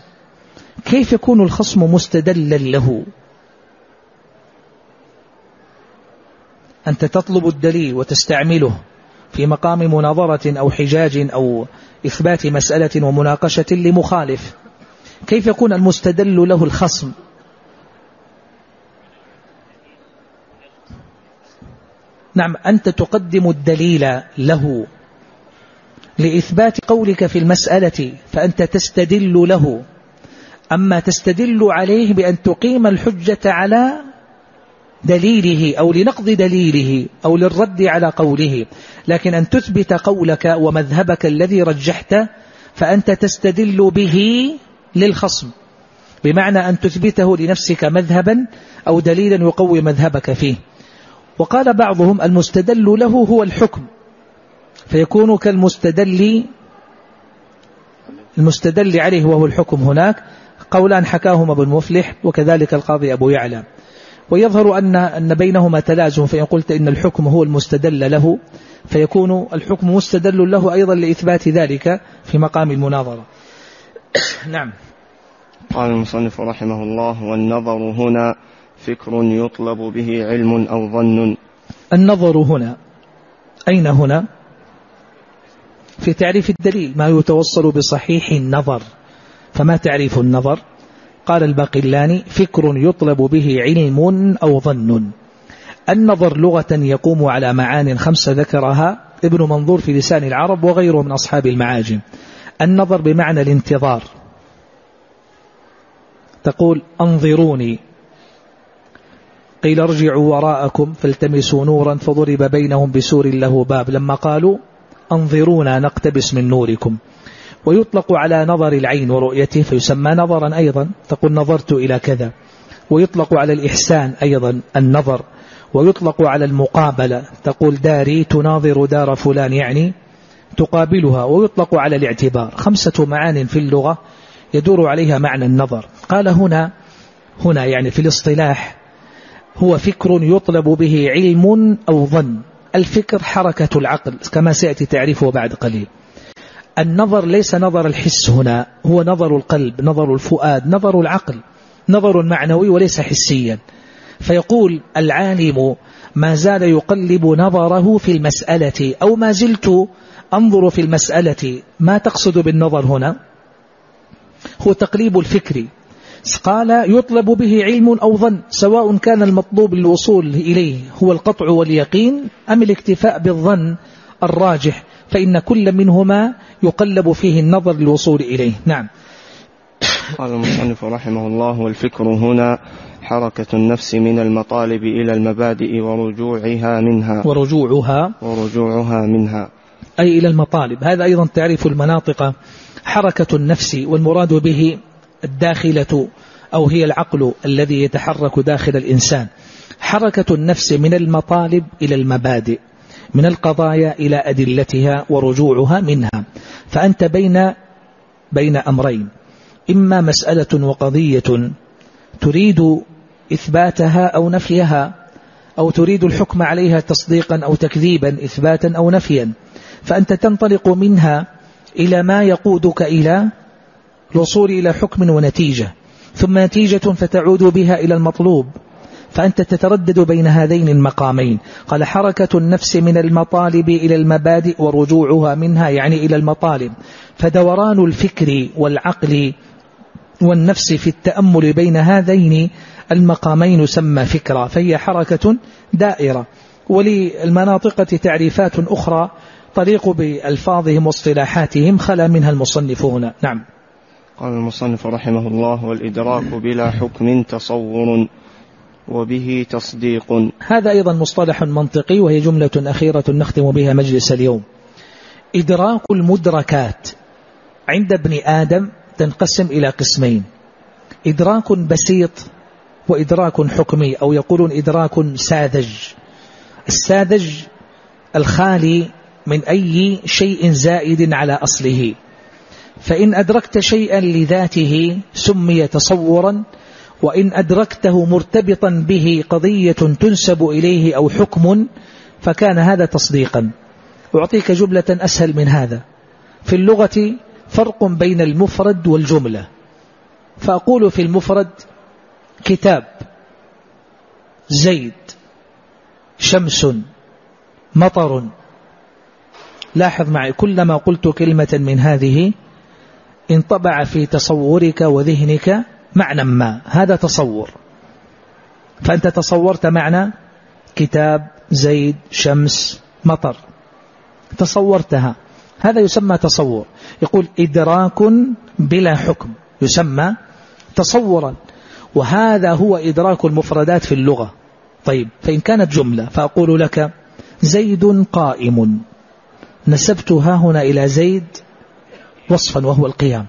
كيف يكون الخصم مستدلا له؟ أنت تطلب الدليل وتستعمله في مقام مناظرة أو حجاج أو إثبات مسألة ومناقشة لمخالف. كيف يكون المستدل له الخصم؟ نعم أنت تقدم الدليل له. لإثبات قولك في المسألة فأنت تستدل له. أما تستدل عليه بأن تقيم الحجة على دليله أو لنقض دليله أو للرد على قوله. لكن أن تثبت قولك ومذهبك الذي رجحت فأنت تستدل به للخصم. بمعنى أن تثبته لنفسك مذهبا أو دليلا يقوي مذهبك فيه. وقال بعضهم المستدل له هو الحكم. فيكون كالمستدل المستدل عليه وهو الحكم هناك. قولان حكاهما ابن مفلح وكذلك القاضي أبو يعلى. ويظهر أن, أن بينهما تلازم فإن قلت إن الحكم هو المستدل له فيكون الحكم مستدل له أيضا لإثبات ذلك في مقام المناظرة. نعم. قال المصنف رحمه الله والنظر هنا فكر يطلب به علم أو ظن. النظر هنا أين هنا؟ في تعريف الدليل ما يتوصل بصحيح النظر. فما تعريف النظر؟ قال الباقلاني فكر يطلب به علم أو ظن. النظر لغة يقوم على معان خمسة ذكرها ابن منظور في لسان العرب وغيره من أصحاب المعاجم. النظر بمعنى الانتظار. تقول أنظروني. قيل ارجعوا وراءكم فالتمسوا نورا فضرب بينهم بسور له باب. لما قالوا أنظرونا نقتبس من نوركم. ويطلق على نظر العين ورؤيته فيسمى نظرا أيضا تقول نظرت إلى كذا. ويطلق على الإحسان أيضا النظر. ويطلق على المقابلة تقول داري تناظر دار فلان يعني تقابلها. ويطلق على الاعتبار. خمسة معان في اللغة يدور عليها معنى النظر. قال هنا هنا يعني في الاصطلاح هو فكر يطلب به علم أو ظن. الفكر حركة العقل كما سيأتي تعريفه بعد قليل. النظر ليس نظر الحس هنا هو نظر القلب نظر الفؤاد نظر العقل نظر معنوي وليس حسيا. فيقول العالم ما زال يقلب نظره في المسألة أو ما زلت أنظر في المسألة. ما تقصد بالنظر هنا؟ هو تقليب الفكر. قال يطلب به علم أو ظن سواء كان المطلوب للوصول إليه هو القطع واليقين أم الاكتفاء بالظن الراجح. فإن كل منهما يقلب فيه النظر للوصول إليه. نعم. قال المصنف رحمه الله والفكر هنا حركة النفس من المطالب إلى المبادئ ورجوعها منها. ورجوعها. ورجوعها منها. أي إلى المطالب. هذا أيضا تعريف المناطق. حركة النفس والمراد به الداخلة أو هي العقل الذي يتحرك داخل الإنسان. حركة النفس من المطالب إلى المبادئ. من القضايا إلى أدلتها ورجوعها منها. فأنت بين بين أمرين. إما مسألة وقضية تريد إثباتها أو نفيها أو تريد الحكم عليها تصديقا أو تكذيبا إثباتا أو نفيا. فأنت تنطلق منها إلى ما يقودك إلى الوصول إلى حكم ونتيجة. ثم نتيجة فتعود بها إلى المطلوب. فأنت تتردد بين هذين المقامين. قال حركة النفس من المطالب إلى المبادئ ورجوعها منها يعني إلى المطالب. فدوران الفكر والعقل والنفس في التأمل بين هذين المقامين يسمى فكرة فهي حركة دائرة. وللمناطقة تعريفات أخرى طريق بألفاظهم واصطلاحاتهم خلا منها المصنف هنا. نعم. قال المصنف رحمه الله والإدراك بلا حكم تصور. وبه تصديق. هذا أيضا مصطلح منطقي وهي جملة أخيرة نختم بها مجلس اليوم. إدراك المدركات عند ابن آدم تنقسم إلى قسمين. إدراك بسيط وإدراك حكمي أو يقولون إدراك ساذج. الساذج الخالي من أي شيء زائد على أصله. فإن أدركت شيئا لذاته سمي تصورا وإن أدركته مرتبطا به قضية تنسب إليه أو حكم فكان هذا تصديقا. أعطيك جملة أسهل من هذا. في اللغة فرق بين المفرد والجملة. فأقول في المفرد كتاب زيد شمس مطر. لاحظ معي كلما قلت كلمة من هذه انطبع في تصورك وذهنك معنى ما هذا تصور. فأنت تصورت معنى كتاب زيد شمس مطر. تصورتها. هذا يسمى تصور. يقول إدراك بلا حكم. يسمى تصورا. وهذا هو إدراك المفردات في اللغة. طيب فإن كانت جملة فأقول لك زيد قائم. نسبتها هنا إلى زيد وصفا وهو القيام.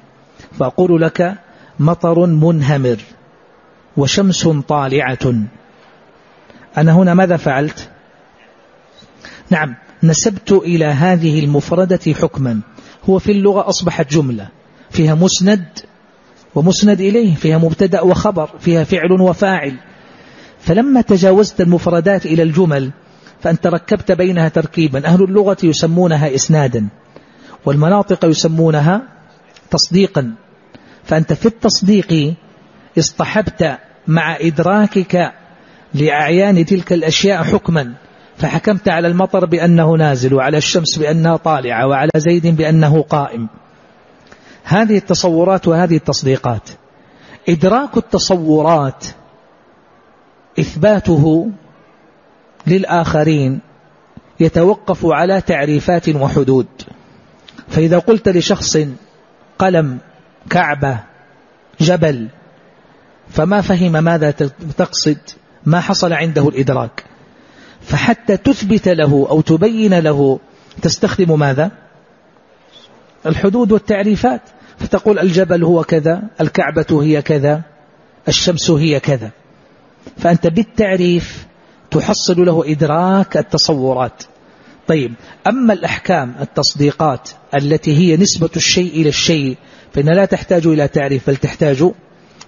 فأقول لك مطر منهمر وشمس طالعة. أنا هنا ماذا فعلت؟ نعم نسبت إلى هذه المفردة حكما. هو في اللغة أصبحت جملة فيها مسند ومسند إليه فيها مبتدأ وخبر فيها فعل وفاعل. فلما تجاوزت المفردات إلى الجمل فأنت ركبت بينها تركيبا. أهل اللغة يسمونها إسنادا والمناطق يسمونها تصديقا. فأنت في التصديق اصطحبت مع إدراكك لأعيان تلك الأشياء حكما فحكمت على المطر بأنه نازل وعلى الشمس بأنها طالعة وعلى زيد بأنه قائم. هذه التصورات وهذه التصديقات. إدراك التصورات إثباته للآخرين يتوقف على تعريفات وحدود. فإذا قلت لشخص قلم كعبة جبل. فما فهم ماذا تقصد ما حصل عنده الإدراك. فحتى تثبت له أو تبين له تستخدم ماذا؟ الحدود والتعريفات. فتقول الجبل هو كذا الكعبة هي كذا الشمس هي كذا. فأنت بالتعريف تحصل له إدراك التصورات. طيب أما الأحكام التصديقات التي هي نسبة الشيء إلى الشيء فإنها لا تحتاج إلى تعريف بل تحتاج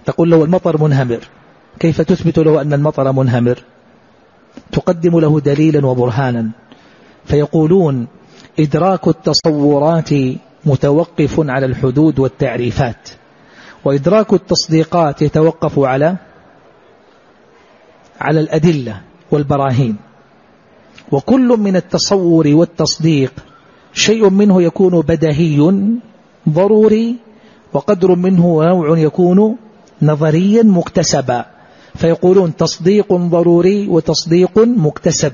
تقول له المطر منهمر. كيف تثبت له أن المطر منهمر؟ تقدم له دليلا وبرهانا. فيقولون إدراك التصورات متوقف على الحدود والتعريفات. وإدراك التصديقات يتوقف على على الأدلة والبراهين. وكل من التصور والتصديق شيء منه يكون بدهي ضروري وقدر منه نوع يكون نظريا مكتسبا. فيقولون تصديق ضروري وتصديق مكتسب.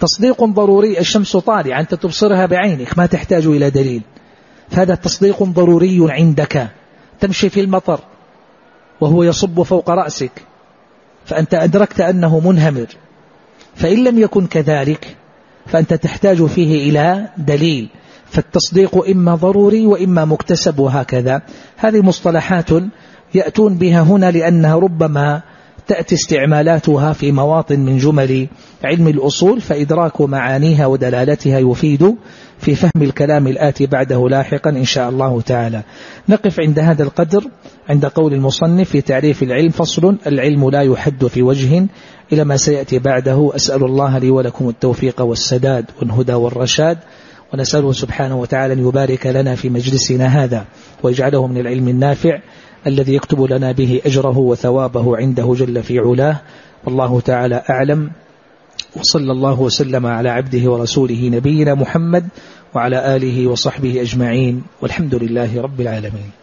تصديق ضروري الشمس طالعة أنت تبصرها بعينك ما تحتاج إلى دليل. هذا تصديق ضروري عندك. تمشي في المطر وهو يصب فوق رأسك. فأنت أدركت أنه منهمر. فإن لم يكن كذلك فأنت تحتاج فيه إلى دليل. فالتصديق إما ضروري وإما مكتسب وهكذا. هذه مصطلحات يأتون بها هنا لأنها ربما تأتي استعمالاتها في مواطن من جمل علم الأصول فإدراك معانيها ودلالتها يفيد في فهم الكلام الآتي بعده لاحقا إن شاء الله تعالى. نقف عند هذا القدر عند قول المصنف في تعريف العلم. فصل العلم لا يحد في وجه إلى ما سيأتي بعده. أسأل الله لي ولكم التوفيق والسداد والهدى والرشاد. ونسأله سبحانه وتعالى أن يبارك لنا في مجلسنا هذا ويجعله من العلم النافع الذي يكتب لنا به أجره وثوابه عنده جل في علاه. والله تعالى أعلم. وصلى الله وسلم على عبده ورسوله نبينا محمد وعلى آله وصحبه أجمعين. والحمد لله رب العالمين.